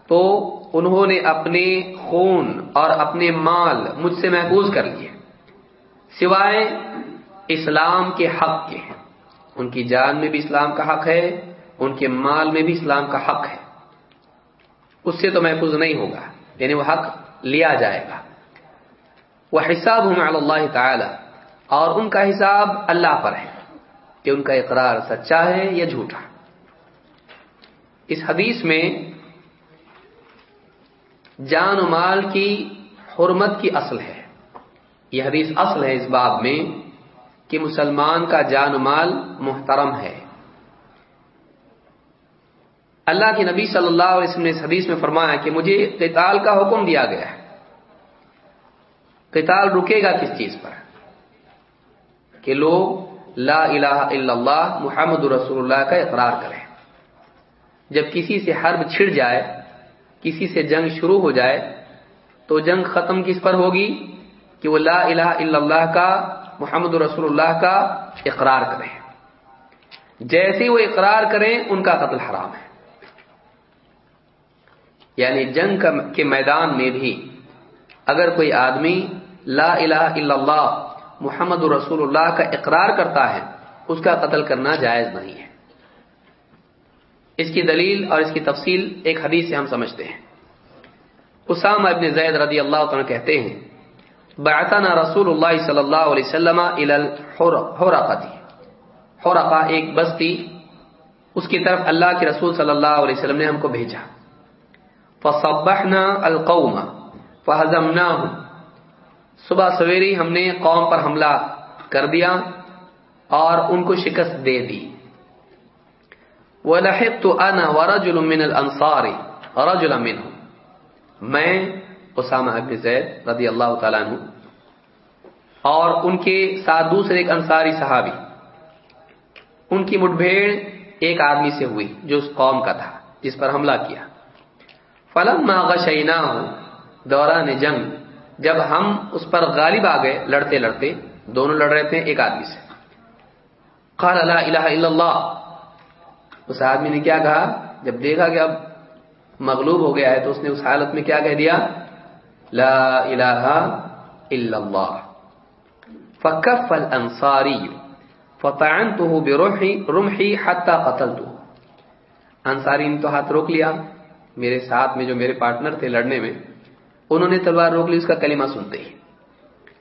تو انہوں نے اپنے خون اور اپنے مال مجھ سے محفوظ کر لیے۔ سوائے اسلام کے حق کے۔ ان کی جان میں بھی اسلام کا حق ہے، ان کے مال میں بھی اسلام کا حق ہے۔ اس سے تو محفوظ نہیں ہوگا یعنی وہ حق لیا جائے گا۔ وہ حساب ہوں اللہ تعالی اور ان کا حساب اللہ پر ہے کہ ان کا اقرار سچا ہے یا جھوٹا۔ اس حدیث میں جان و مال کی حرمت کی اصل ہے۔ یہ حدیث اصل ہے اس باب میں کہ مسلمان کا جان و مال محترم ہے۔ اللہ کے نبی صلی اللہ علیہ وسلم نے اس حدیث میں فرمایا کہ مجھے قتال کا حکم دیا گیا ہے۔ قتال رکے گا کس چیز پر؟ کہ لوگ لا الہ الا اللہ محمد رسول اللہ کا اقرار کریں۔ جب کسی سے حرب چھڑ جائے کسی سے جنگ شروع ہو جائے تو جنگ ختم کس پر ہوگی؟ کہ وہ لا الہ الا اللہ کا، محمد رسول اللہ کا اقرار کریں جیسے وہ اقرار کریں، ان کا قتل حرام ہے۔ یعنی جنگ کے میدان میں بھی اگر کوئی آدمی لا الہ الا اللہ، محمد رسول اللہ کا اقرار کرتا ہے، اس کا قتل کرنا جائز نہیں ہے۔ اس کی دلیل اور اس کی تفصیل ایک حدیث سے ہم سمجھتے ہیں۔ اسامہ ابن زید رضی اللہ عنہ کہتے ہیں، بعثنا رسول اللہ صلی اللہ علیہ وسلم حرقہ۔ ایک بستی، اس کی طرف اللہ کے رسول صلی اللہ علیہ وسلم نے ہم کو بھیجا۔ فصبحنا القوم فهزمناهم صبح سویری ہم نے قوم پر حملہ کر دیا اور ان کو شکست دے دی۔ وَلَحِقْتُ أَنَا وَرَجُلٌ مِّنَ الْأَنصَارِ رَجُلًا مِّنْهُ میں اسامہ ابن زید رضی اللہ تعالیٰ عنہ اور ان کے ساتھ دوسرے ایک انصاری صحابی، ان کی مٹبھیڑ ایک آدمی سے ہوئی جو اس قوم کا تھا، جس پر حملہ کیا۔ فلم غشینا دوران جنگ، جب ہم اس پر غالب آ گئے، لڑتے لڑتے دونوں لڑ رہے تھے ایک آدمی سے۔ قال لا الہ الا اللہ اس آدمی نے کیا کہا؟ جب دیکھا کہ اب مغلوب ہو گیا ہے تو اس نے اس حالت میں کیا کہہ دیا؟ لا الہ الا اللہ. فکف الانصاری فطعنته برمحی، رمحی حتی قتلته. انصاری نے تو ہاتھ روک لیا، میرے ساتھ میں جو میرے پارٹنر تھے لڑنے میں، انہوں نے تلوار روک لی، اس کا کلمہ سنتے ہی.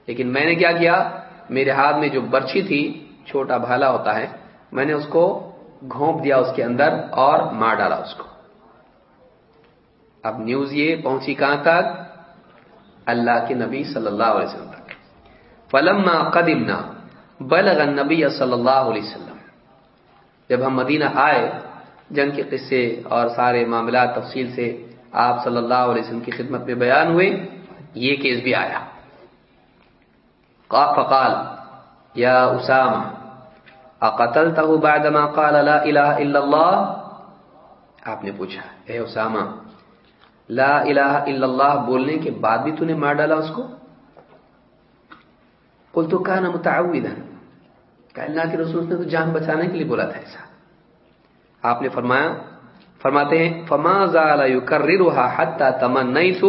لیکن میں نے کیا کیا؟ میرے ہاتھ میں جو برچھی تھی، چھوٹا بھالا ہوتا ہے، میں نے اس کو گھونپ دیا اس کے اندر اور مار ڈالا اس کو۔ اب نیوز یہ پہنچی کہاں تک؟ اللہ کے نبی صلی اللہ علیہ وسلم تک۔ فلما قدمنا، بلغ النبی صلی اللہ علیہ وسلم۔ جب ہم مدینہ آئے، جنگ کے قصے اور سارے معاملات تفصیل سے آپ صلی اللہ علیہ وسلم کی خدمت میں بیان ہوئے، یہ کیس بھی آیا۔ فقال، یا اسامہ اقتلته بعدما قال لا الہ الا اللہ آپ نے پوچھا، اے اسامہ، لا الہ الا اللہ بولنے کے بعد بھی تو نے مار ڈالا اس کو؟ قلت کان متعودا کہ اللہ کے رسول نے تو جان بچانے کے لیے بولا تھا ایسا۔ آپ نے فرمایا، فرماتے ہیں، فما زال يكررها حتى تمنيت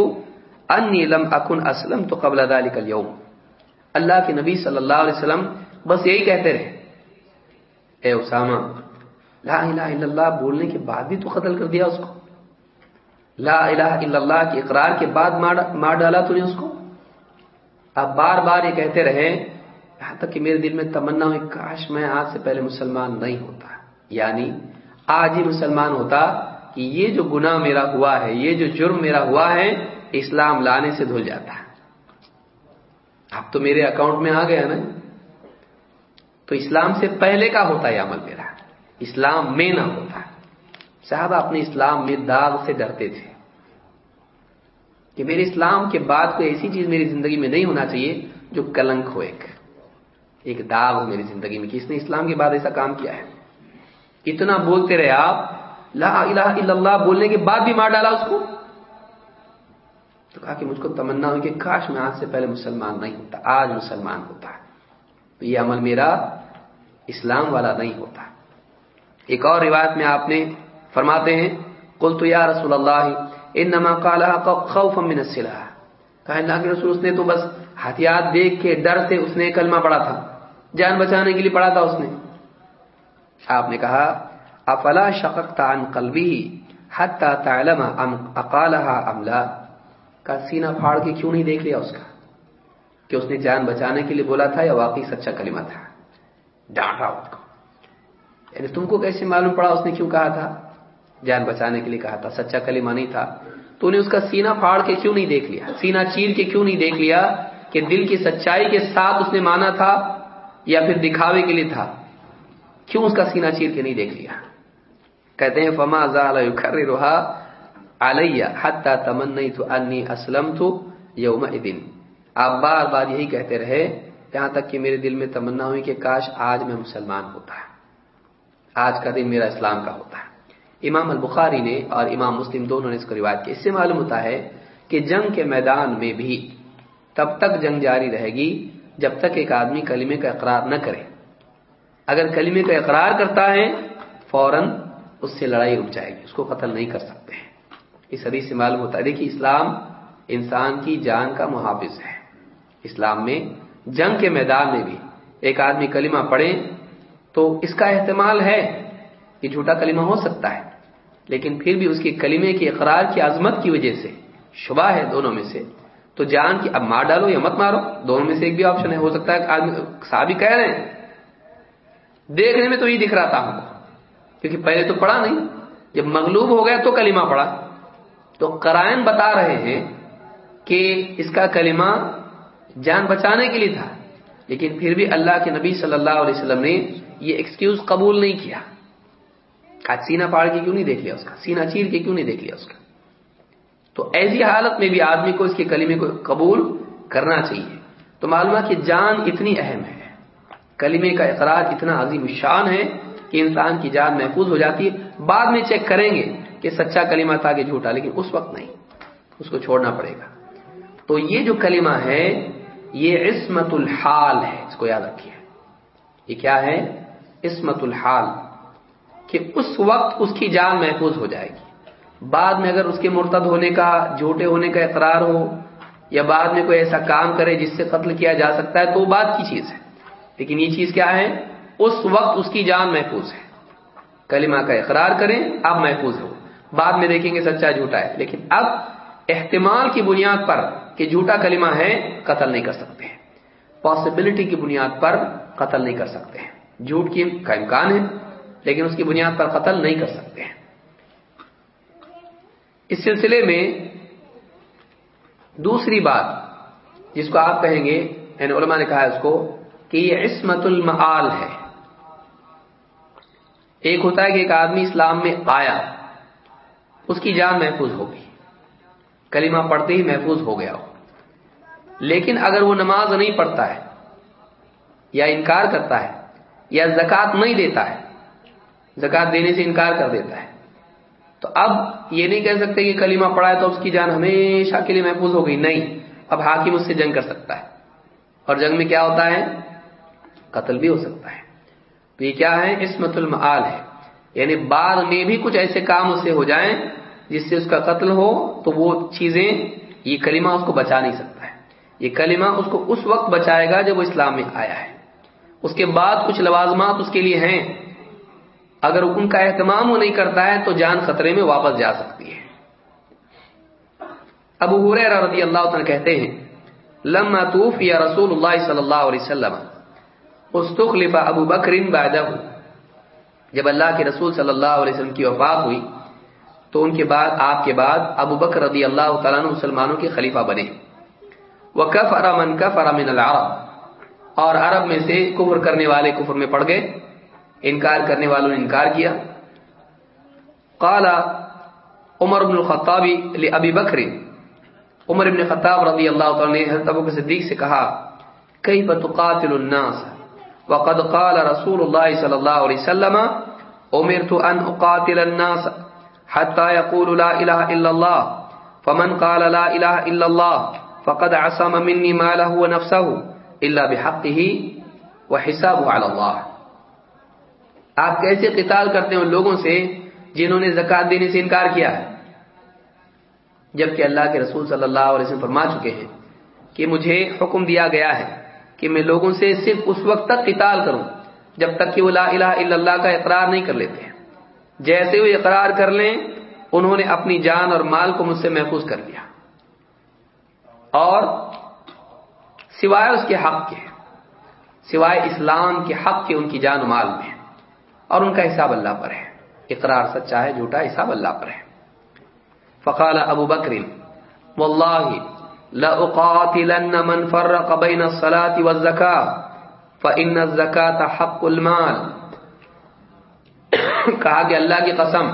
انی لم اکن اسلم تو قبل ذلك اليوم۔ اللہ کے نبی صلی اللہ علیہ وسلم بس یہی کہتے رہے۔ اے اسامہ، لا الہ الا اللہ بولنے کے بعد بھی تو قتل کر دیا اس کو۔ لا الہ الا اللہ کے اقرار کے بعد مار ڈالا تو نے اس کو۔ اب بار بار یہ کہتے رہے، یہاں تک کہ میرے دل میں تمنا ہوئی، کاش میں آج سے پہلے مسلمان نہیں ہوتا۔ یعنی آج ہی مسلمان ہوتا کہ یہ جو گناہ میرا ہوا ہے، یہ جو جرم میرا ہوا ہے، اسلام لانے سے دھل جاتا۔ ہے اب تو میرے اکاؤنٹ میں آ گیا نا۔ تو اسلام سے پہلے کا ہوتا ہے عمل میرا۔ اسلام میں نہ ہوتا۔ صاحب اپنے اسلام میں داغ سے ڈرتے تھے۔ کہ میرے اسلام کے بعد کوئی ایسی چیز میری زندگی میں نہیں ہونا چاہیے جو کلنک ہو ایک۔ ایک داغ ہو میری زندگی میں کہ اس نے اسلام کے بعد ایسا کام کیا ہے۔ اتنا بولتے رہے آپ، لا الہ الا اللہ بولنے کے بعد بھی مار ڈالا اس کو۔ تو کہا کہ مجھ کو تمنا ہوئی کہ کاش میں آج سے پہلے مسلمان نہیں ہوتا، آج مسلمان ہوتا۔ ہے یہ عمل میرا اسلام والا نہیں ہوتا۔ ایک اور روایت میں آپ نے فرماتے ہیں کل تو یا رسول اللہ، انما قالها خوفا من السلاح۔ کہا، اللہ کے رسول، اس نے تو بس ہتھیار دیکھ کے ڈر سے اس نے کلمہ پڑا تھا۔ جان بچانے کے لیے پڑا تھا اس نے۔ آپ نے کہا، افلا شققت عن قلبه حتى تعلم ام اقالها ام لا۔ کا سینہ پھاڑ کے کیوں نہیں دیکھ لیا اس کا؟ کہ اس نے جان بچانے کے لیے بولا تھا یا واقعی سچا کلمہ تھا؟ ڈانٹا اس کو۔ یعنی تم کو کیسے معلوم پڑا اس نے کیوں کہا تھا؟ جان بچانے کے لیے کہا تھا، سچا کلمہ نہیں تھا۔ تو نے اس کا سینہ پھاڑ کے کیوں نہیں دیکھ لیا؟ سینہ چیر کے کیوں نہیں دیکھ لیا کہ دل کی سچائی کے ساتھ اس نے مانا تھا یا پھر دکھاوے کے لیے تھا؟ کیوں اس کا سینہ چیر کے نہیں دیکھ لیا؟ کہتے ہیں، فما روحا علیہ حتی تمنی تو انی اسلم تو یوم دن آپ بار بار یہی کہتے رہے یہاں تک کہ میرے دل میں تمنا ہوئی کہ کاش آج میں مسلمان ہوتا ہے۔ آج کا دن میرا اسلام کا ہوتا ہے۔ امام البخاری نے اور امام مسلم دونوں نے اس کو روایت کیا اس سے معلوم ہوتا ہے کہ جنگ کے میدان میں بھی تب تک جنگ جاری رہے گی جب تک ایک آدمی کلمے کا اقرار نہ کرے۔ اگر کلمے کا اقرار کرتا ہے، فوراً اس سے لڑائی رک جائے گی، اس کو قتل نہیں کر سکتے ہیں۔ اس حدیث سے معلوم ہوتا ہے۔ دیکھیے، اسلام انسان کی جان کا محافظ ہے۔ اسلام میں جنگ کے میدان میں بھی ایک آدمی کلمہ پڑھے تو اس کا احتمال ہے کہ جھوٹا کلمہ ہو سکتا ہے، لیکن پھر بھی اس کی کلمے کی اقرار کی عظمت کی وجہ سے شبہ ہے دونوں میں سے۔ تو جان کی اب مار ڈالو یا مت مارو، دونوں میں سے ایک بھی آپشن ہے۔ ہو سکتا ہے آدمی صحابی کہہ رہے ہیں۔ دیکھنے میں تو یہ دکھ رہا تھا ہم کو، کیونکہ پہلے تو پڑھا نہیں۔ جب مغلوب ہو گیا تو کلمہ پڑھا۔ تو کرائن بتا رہے ہیں کہ اس کا کلمہ جان بچانے کے لیے تھا، لیکن پھر بھی اللہ کے نبی صلی اللہ علیہ وسلم نے یہ ایکسکیوز قبول نہیں کیا۔ سینہ پاڑ کے کیوں نہیں دیکھ لیا اس کا؟ سینہ چیر کے کیوں نہیں دیکھ لیا اس کا؟ تو ایسی حالت میں بھی آدمی کو اس کے کلمے کو قبول کرنا چاہیے۔ تو معلوم کہ جان اتنی اہم ہے۔ کلمے کا اقرار اتنا عظیم شان ہے کہ انسان کی جان محفوظ ہو جاتی ہے۔ بعد میں چیک کریں گے کہ سچا کلمہ تھا کہ جھوٹا، لیکن اس وقت نہیں، اس کو چھوڑنا پڑے گا۔ تو یہ جو کلمہ ہے یہ عصمت الحال ہے، اس کو یاد رکھیے۔ یہ کیا ہے؟ عصمت الحال کہ اس وقت اس کی جان محفوظ ہو جائے گی۔ بعد میں اگر اس کے مرتد ہونے کا، جھوٹے ہونے کا اقرار ہو، یا بعد میں کوئی ایسا کام کرے جس سے قتل کیا جا سکتا ہے، تو وہ بات کی چیز ہے۔ لیکن یہ چیز کیا ہے؟ اس وقت اس کی جان محفوظ ہے۔ کلمہ کا اقرار کریں، اب محفوظ ہو۔ بعد میں دیکھیں گے سچا جھوٹا ہے۔ لیکن اب احتمال کی بنیاد پر کہ جھوٹا کلمہ ہے، قتل نہیں کر سکتے ہیں۔ پاسبلٹی کی بنیاد پر قتل نہیں کر سکتے ہیں۔ جھوٹ کی کا امکان ہے، لیکن اس کی بنیاد پر قتل نہیں کر سکتے ہیں۔ اس سلسلے میں دوسری بات جس کو آپ کہیں گے یعنی علماء نے کہا اس کو، کہ یہ عصمت المعال ہے۔ ایک ہوتا ہے کہ ایک آدمی اسلام میں آیا، اس کی جان محفوظ ہوگی کلمہ پڑھتے ہی محفوظ ہو گیا ہو۔ لیکن اگر وہ نماز نہیں پڑھتا ہے، یا انکار کرتا ہے، یا زکات نہیں دیتا ہے زکات دینے سے انکار کر دیتا ہے، تو اب یہ نہیں کہہ سکتے کہ کلمہ پڑھا ہے تو اس کی جان ہمیشہ کے لیے محفوظ ہو گئی۔ نہیں، اب حاکم اس سے جنگ کر سکتا ہے۔ اور جنگ میں کیا ہوتا ہے؟ قتل بھی ہو سکتا ہے۔ تو یہ کیا ہے؟ اسمت المعال ہے۔ یعنی بعد میں بھی کچھ ایسے کام اس سے ہو جائیں جس سے اس کا قتل ہو تو وہ چیزیں، یہ کلمہ اس کو بچا نہیں سکتا ہے۔ یہ کلمہ اس کو اس وقت بچائے گا جب وہ اسلام میں آیا ہے۔ اس کے بعد کچھ لوازمات اس کے لیے ہیں۔ اگر ان کا اہتمام وہ نہیں کرتا ہے تو جان خطرے میں واپس جا سکتی ہے۔ ابو حریرہ رضی اللہ تعالیٰ کہتے ہیں، لما توفی رسول اللہ صلی اللہ علیہ وسلم، استخلف ابو بکر بعدہ جب اللہ کے رسول صلی اللہ علیہ وسلم کی وفات ہوئی تو ان کے بعد، آپ کے بعد ابو بکر رضی اللہ تعالیٰ مسلمانوں کے خلیفہ بنے۔ وہ کف ارمن کف ارمن العرب۔ اور عرب میں سے کفر کرنے والے کفر میں پڑ گئے۔ انکار کرنے والوں نے انکار کیا۔ قال عمر بن الخطاب ابی بکر عمر بن خطاب رضی اللہ تعالی نے حضرت ابو صدیق سے کہا، کیف تقاتل الناس؟ وقد قال رسول الله صلی اللہ علیہ وسلم امرت ان اقاتل الناس حتى يقول لا اله الا الله. فمن قال لا اله الا الله، فقد عصم مني ماله ونفسه الا بحقه وحسابه على الله. آپ کیسے قتال کرتے ہیں ان لوگوں سے جنہوں نے زکات دینے سے انکار کیا؟ ہے جبکہ اللہ کے رسول صلی اللہ علیہ وسلم فرما چکے ہیں کہ مجھے حکم دیا گیا ہے کہ میں لوگوں سے صرف اس وقت تک قتال کروں جب تک کہ وہ لا الہ الا اللہ کا اقرار نہیں کر لیتے۔ ہیں جیسے وہ اقرار کر لیں، انہوں نے اپنی جان اور مال کو مجھ سے محفوظ کر لیا۔ اور سوائے اس کے حق کے، سوائے اسلام کے حق کے ان کی جان و مال میں۔ اور ان کا حساب اللہ پر ہے۔ اقرار سچا ہے، جھوٹا حساب اللہ پر ہے۔ فقال ابو بکر، واللہ لأقاتلن من فرق بین الصلاة والزکاة، فإن الزکاة حق المال۔ کہا کہ اللہ کی قسم،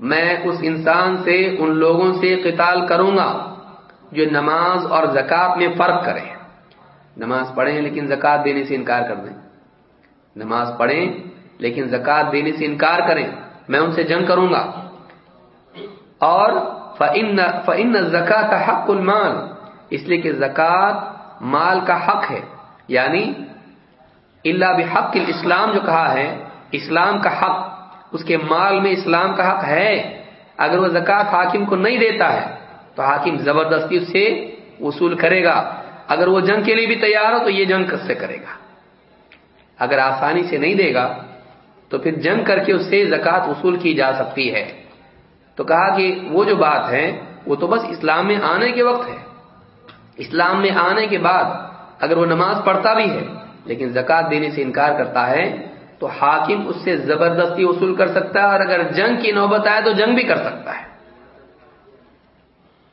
میں اس انسان سے، ان لوگوں سے قتال کروں گا جو نماز اور زکات میں فرق کرے۔ نماز پڑھیں لیکن زکات دینے سے انکار کر دیں۔ نماز پڑھیں لیکن زکات دینے سے انکار کریں۔ میں ان سے جنگ کروں گا۔ اور فن زکات حق المال۔ اس لیے کہ زکات مال کا حق ہے۔ یعنی اللہ بحق الاسلام جو کہا ہے اسلام کا حق، اس کے مال میں اسلام کا حق ہے۔ اگر وہ زکات حاکم کو نہیں دیتا ہے، تو حاکم زبردستی اس سے وصول کرے گا۔ اگر وہ جنگ کے لیے بھی تیار ہو، تو یہ جنگ کس سے کرے گا؟ اگر آسانی سے نہیں دے گا، تو پھر جنگ کر کے اس سے زکوٰۃ وصول کی جا سکتی ہے۔ تو کہا کہ وہ جو بات ہے، وہ تو بس اسلام میں آنے کے وقت ہے۔ اسلام میں آنے کے بعد اگر وہ نماز پڑھتا بھی ہے، لیکن زکوٰۃ دینے سے انکار کرتا ہے تو حاکم اس سے زبردستی وصول کر سکتا ہے اور اگر جنگ کی نوبت آئے تو جنگ بھی کر سکتا ہے۔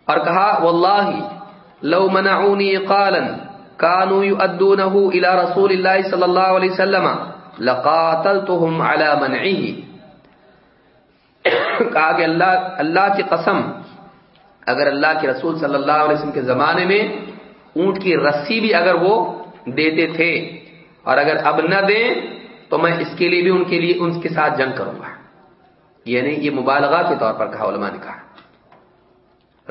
اور کہا، واللہ، لو منعونی قالا كانوا يؤدونه الى رسول الله صلى الله عليه وسلم لقاتلتهم على منعه کہا کہ اللہ اللہ کی قسم، اگر اللہ کے رسول صلی اللہ علیہ وسلم کے زمانے میں اونٹ کی رسی بھی اگر وہ دیتے تھے اور اگر اب نہ دیں تو میں اس کے لیے بھی ان کے لیے ان کے ساتھ جنگ کروں گا۔ یعنی یہ مبالغہ کے طور پر کہا علماء نے کہا۔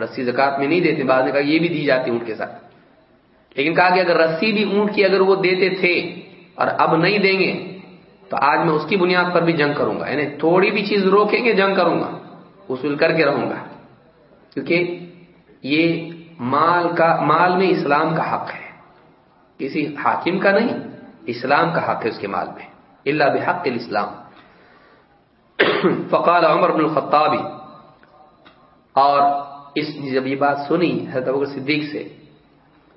رسی زکات میں نہیں دیتے بعد نے کہا یہ بھی دی جاتی اونٹ کے ساتھ۔ لیکن کہا کہ اگر رسی بھی اونٹ کی اگر وہ دیتے تھے اور اب نہیں دیں گے، تو آج میں اس کی بنیاد پر بھی جنگ کروں گا۔ یعنی تھوڑی بھی چیز روکیں گے، جنگ کروں گا۔ وصول کر کے رہوں گا۔ کیونکہ یہ مال کا، مال میں اسلام کا حق ہے۔ کسی حاکم کا نہیں، اسلام کا حق ہے اس کے مال میں۔ اللہ بحق الاسلام. فقال عمر بن الخطابی اور اس جب یہ بات سنی حضرت ابو صدیق سے،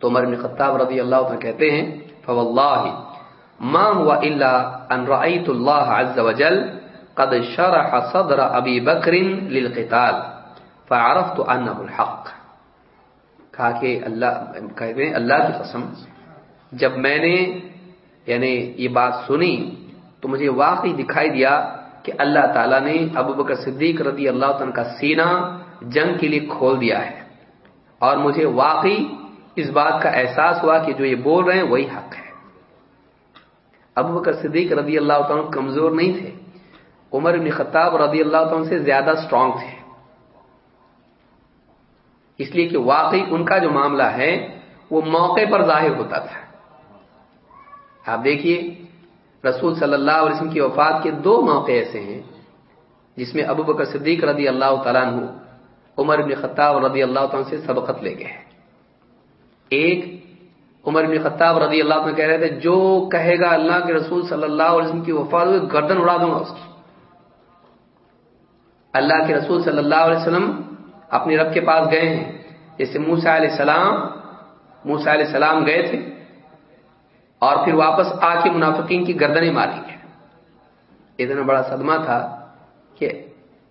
تو عمر بن خطاب رضی اللہ عنہ کہتے ہیں، فواللہ ما هو الا ان رأيت الله عز وجل قد شرح صدر ابي بکر للقتال، فعرفت انه الحق. کہا کہ اللہ، کہتے ہیں اللہ کی قسم، جب میں نے یعنی یہ بات سنی تو مجھے واقعی دکھائی دیا کہ اللہ تعالیٰ نے ابو بکر صدیق رضی اللہ عنہ کا سینہ جنگ کے لیے کھول دیا ہے۔ اور مجھے واقعی اس بات کا احساس ہوا کہ جو یہ بول رہے ہیں وہی حق ہے۔ ابو بکر صدیق رضی اللہ عنہ کمزور نہیں تھے۔ عمر بن خطاب رضی اللہ عنہ سے زیادہ سٹرونگ تھے۔ اس لیے کہ واقعی ان کا جو معاملہ ہے وہ موقع پر ظاہر ہوتا تھا۔ آپ دیکھیے رسول صلی اللہ علیہ وسلم کی وفات کے دو موقع ایسے ہیں، جس میں ابو بکر صدیق رضی اللہ تعالیٰ عنہ، عمر بن خطاب رضی اللہ عنہ سے سبقت لے گئے ایک، عمر بن خطاب رضی اللہ عنہ کہہ رہے تھے، جو کہے گا اللہ کے رسول صلی اللہ علیہ وسلم کی وفات ہوئی، گردن اڑا دوں گا اس کی۔ اللہ کے رسول صلی اللہ علیہ وسلم اپنے رب کے پاس گئے ہیں۔ جیسے موسا علیہ السلام موسا علیہ السلام گئے تھے اور پھر واپس آ کے منافقین کی گردنیں ماری گئے اتنا بڑا صدمہ تھا کہ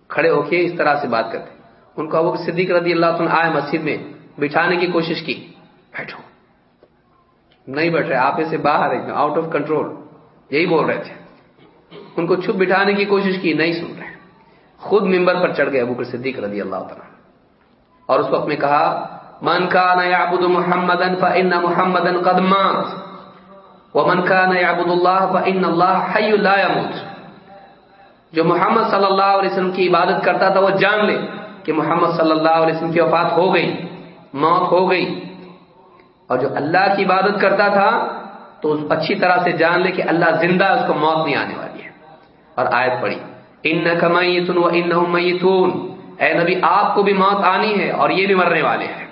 کھڑے ہو کے اس طرح سے بات کرتے ان کو ابو صدیق رضی اللہ عنہ آئے مسجد میں بٹھانے کی کوشش کی۔ بیٹھو۔ نہیں بیٹھ رہے، آپ سے باہر ایک آؤٹ آف کنٹرول یہی بول رہے تھے۔ ان کو چھپ بٹھانے کی کوشش کی، نہیں سن رہے۔ خود ممبر پر چڑھ گئے ابو صدیق رضی اللہ تعالیٰ اور اس وقت میں کہا، من كان يعبد محمدا فان محمدا ومن كان يعبد الله فان الله حي لا يموت۔ جو محمد صلی اللہ علیہ وسلم کی عبادت کرتا تھا وہ جان لے کہ محمد صلی اللہ علیہ وسلم کی وفات ہو گئی، موت ہو گئی۔ اور جو اللہ کی عبادت کرتا تھا تو اس اچھی طرح سے جان لے کہ اللہ زندہ اس کو موت نہیں آنے والی ہے۔ اور آیت پڑی ان میتون و ان اے نبی، آپ کو بھی موت آنی ہے اور یہ بھی مرنے والے ہیں۔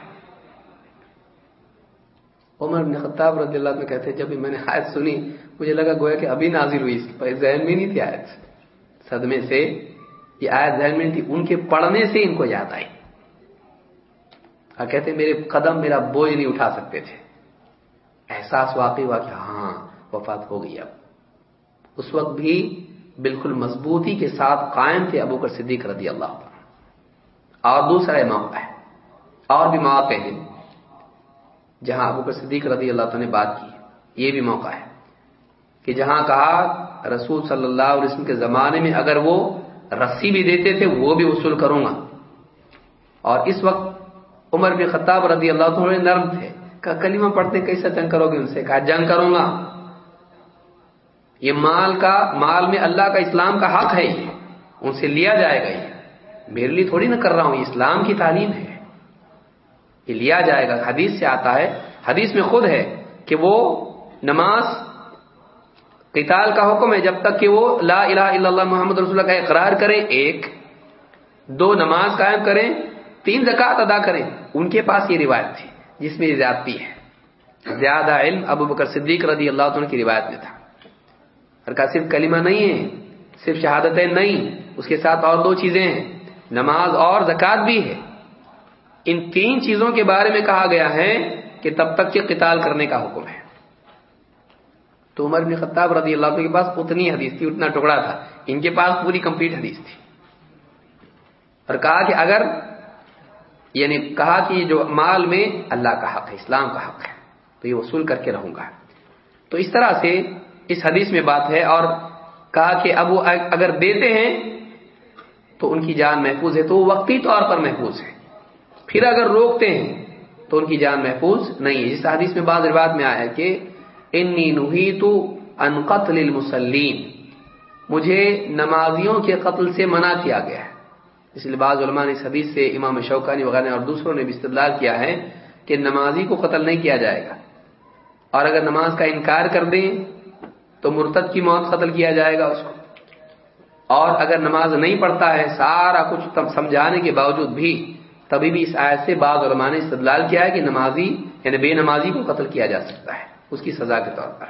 عمر بن خطاب رضی اللہ میں کہتے جب میں نے آیت سنی، مجھے لگا گویا کہ ابھی نازل ہوئی اس کی ذہن میں نہیں تھی آیت۔ صدمے سے یہ آیت ذہن میں تھی، ان کے پڑھنے سے ان کو یاد آئی۔ کہتے میرے قدم میرا بوجھ نہیں اٹھا سکتے تھے۔ احساس واقعی ہوا کہ ہاں وفات ہو گئی اب۔ اس وقت بھی بالکل مضبوطی کے ساتھ قائم تھے ابو کر صدیق رضی اللہ اور دوسرا موقع ہے، اور بھی مواقع ہیں۔ جہاں ابو صدیق رضی اللہ تعالیٰ نے بات کی یہ بھی موقع ہے کہ جہاں کہا رسول صلی اللہ علیہ وسلم کے زمانے میں اگر وہ رسی بھی دیتے تھے، وہ بھی وصول کروں گا۔ اور اس وقت عمر بن خطاب رضی اللہ تھوڑے نرم تھے۔ کہا، کلمہ پڑھتے کیسا جنگ کرو گے ان سے؟ کہا، جنگ کروں گا۔ یہ مال کا، مال میں اللہ کا اسلام کا حق ہے یہ۔ ان سے لیا جائے گا یہ۔ میرے لیے تھوڑی نہ کر رہا ہوں، یہ اسلام کی تعلیم ہے۔ یہ لیا جائے گا، حدیث سے آتا ہے، حدیث میں خود ہے کہ وہ نماز قتال کا حکم ہے، جب تک کہ وہ لا الہ الا اللہ محمد رسول اللہ کا اقرار کریں، ایک، دو، نماز قائم کریں، تین زکات ادا کریں۔ ان کے پاس یہ روایت تھی، جس میں زیادتی ہے۔ زیادہ علم ابو بکر صدیق رضی اللہ عنہ کی روایت میں تھا۔ اور کا صرف کلمہ نہیں ہے، صرف شہادتیں نہیں، اس کے ساتھ اور دو چیزیں ہیں۔ نماز اور زکات بھی ہے۔ ان تین چیزوں کے بارے میں کہا گیا ہے کہ تب تک کہ قتال کرنے کا حکم ہے۔ تو عمر بن خطاب رضی اللہ عنہ کے پاس اتنی حدیث تھی، اتنا ٹکڑا تھا۔ ان کے پاس پوری کمپلیٹ حدیث تھی۔ اور کہا کہ اگر یعنی کہا کہ جو مال میں اللہ کا حق ہے، اسلام کا حق ہے، تو یہ وصول کر کے رہوں گا۔ تو اس طرح سے اس حدیث میں بات ہے اور کہا کہ اب وہ اگر دیتے ہیں تو ان کی جان محفوظ ہے، تو وہ وقتی طور پر محفوظ ہے۔ پھر اگر روکتے ہیں، تو ان کی جان محفوظ نہیں ہے۔ جس حدیث میں بعض روایت میں آیا کہ انی نوہی تو ان قتل المسلین مجھے نمازیوں کے قتل سے منع کیا گیا ہے۔ اس لیے بعض علماء نے اس حدیث سے امام شوقانی وغیرہ اور دوسروں نے بھی استدلال کیا ہے کہ نمازی کو قتل نہیں کیا جائے گا۔ اور اگر نماز کا انکار کر دیں، تو مرتد کی موت قتل کیا جائے گا اس کو۔ اور اگر نماز نہیں پڑھتا ہے، سارا کچھ سمجھانے کے باوجود بھی تبھی بھی اس آیت سے بعض علماء نے استدلال کیا ہے کہ نمازی یعنی بے نمازی کو قتل کیا جا سکتا ہے، اس کی سزا کے طور پر۔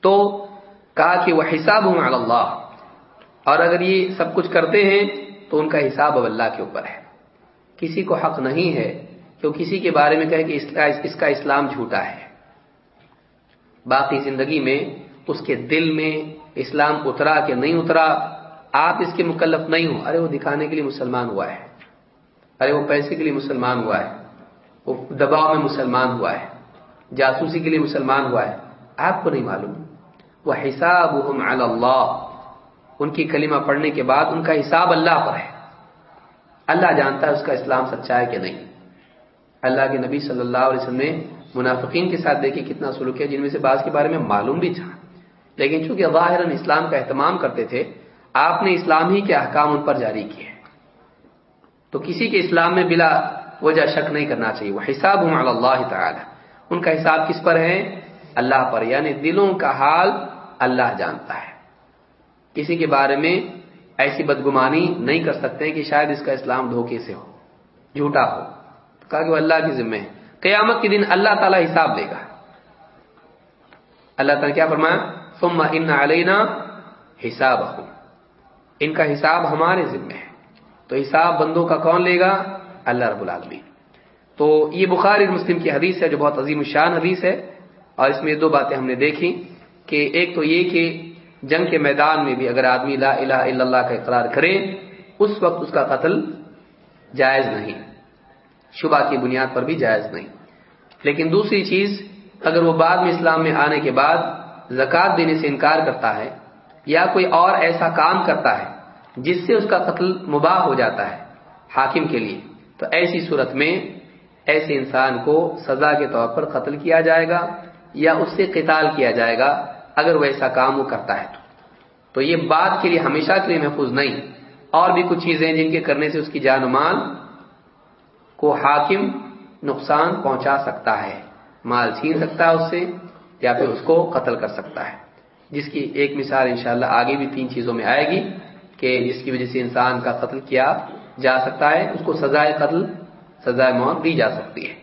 تو کہا کہ وہ حساب ہوں اللہ۔ اور اگر یہ سب کچھ کرتے ہیں تو ان کا حساب اب اللہ کے اوپر ہے۔ کسی کو حق نہیں ہے کہ وہ کسی کے بارے میں کہے کہ اس کا اسلام جھوٹا ہے۔ باقی زندگی میں اس کے دل میں اسلام اترا کہ نہیں اترا، آپ اس کے مکلف نہیں ہو ارے وہ دکھانے کے لیے مسلمان ہوا ہے۔ ارے وہ پیسے کے لیے مسلمان ہوا ہے۔ وہ دباؤ میں مسلمان ہوا ہے۔ جاسوسی کے لیے مسلمان ہوا ہے۔ آپ کو نہیں معلوم۔ وہ حساب اللہ۔ ان کی کلمہ پڑھنے کے بعد ان کا حساب اللہ پر ہے۔ اللہ جانتا ہے اس کا اسلام سچا ہے کہ نہیں۔ اللہ کے نبی صلی اللہ علیہ وسلم نے منافقین کے ساتھ دیکھے کتنا سلوک ہے جن میں سے بعض کے بارے میں معلوم بھی تھا۔ لیکن چونکہ ظاہر اسلام کا اہتمام کرتے تھے، آپ نے اسلام ہی کے احکام ان پر جاری کیے۔ تو کسی کے اسلام میں بلا وجہ شک نہیں کرنا چاہیے۔ وہ حساب ہوں اللہ تعالی ان کا حساب کس پر ہے؟ اللہ پر یعنی دلوں کا حال اللہ جانتا ہے۔ کسی کے بارے میں ایسی بدگمانی نہیں کر سکتے کہ شاید اس کا اسلام دھوکے سے ہو، جھوٹا ہو۔ کہا کہ وہ اللہ کے ذمے ہے۔ قیامت کے دن اللہ تعالیٰ حساب دے گا۔ اللہ تعالیٰ کیا فرمایا؟ ثم ان علینا حساب ان کا حساب ہمارے ذمے ہے۔ تو حساب بندوں کا کون لے گا؟ اللہ رب العالمین۔ تو یہ بخاری مسلم کی حدیث ہے جو بہت عظیم الشان حدیث ہے۔ اور اس میں دو باتیں ہم نے دیکھی کہ ایک تو یہ کہ جنگ کے میدان میں بھی اگر آدمی لا الہ الا اللہ کا اقرار کرے، اس وقت اس کا قتل جائز نہیں۔ شبہ کی بنیاد پر بھی جائز نہیں۔ لیکن دوسری چیز، اگر وہ بعد میں اسلام میں آنے کے بعد زکوٰۃ دینے سے انکار کرتا ہے یا کوئی اور ایسا کام کرتا ہے جس سے اس کا قتل مباح ہو جاتا ہے حاکم کے لیے۔ تو ایسی صورت میں ایسے انسان کو سزا کے طور پر قتل کیا جائے گا یا اس سے قتال کیا جائے گا اگر وہ ایسا کام وہ کرتا ہے تو۔ یہ بات کے لیے ہمیشہ کے لیے محفوظ نہیں۔ اور بھی کچھ چیزیں جن کے کرنے سے اس کی جان مال کو حاکم نقصان پہنچا سکتا ہے۔ مال چھین سکتا ہے اس سے یا پھر اس کو قتل کر سکتا ہے۔ جس کی ایک مثال انشاءاللہ آگے بھی تین چیزوں میں آئے گی۔ کہ جس کی وجہ سے انسان کا قتل کیا جا سکتا ہے، اس کو سزائے قتل، سزائے موت دی جا سکتی ہے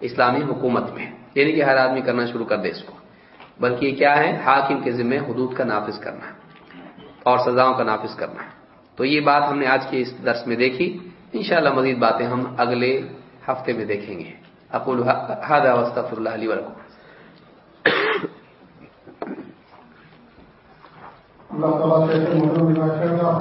اسلامی حکومت میں۔ یعنی کہ ہر آدمی کرنا شروع کر دے اس کو۔ بلکہ یہ کیا ہے؟ حاکم کے ذمہ حدود کا نافذ کرنا اور سزاؤں کا نافذ کرنا۔ تو یہ بات ہم نے آج کے اس درس میں دیکھی۔ انشاءاللہ مزید باتیں ہم اگلے ہفتے میں دیکھیں گے۔ اقول هذا واستغفر الله لي ولكم. اللہ تعالیٰ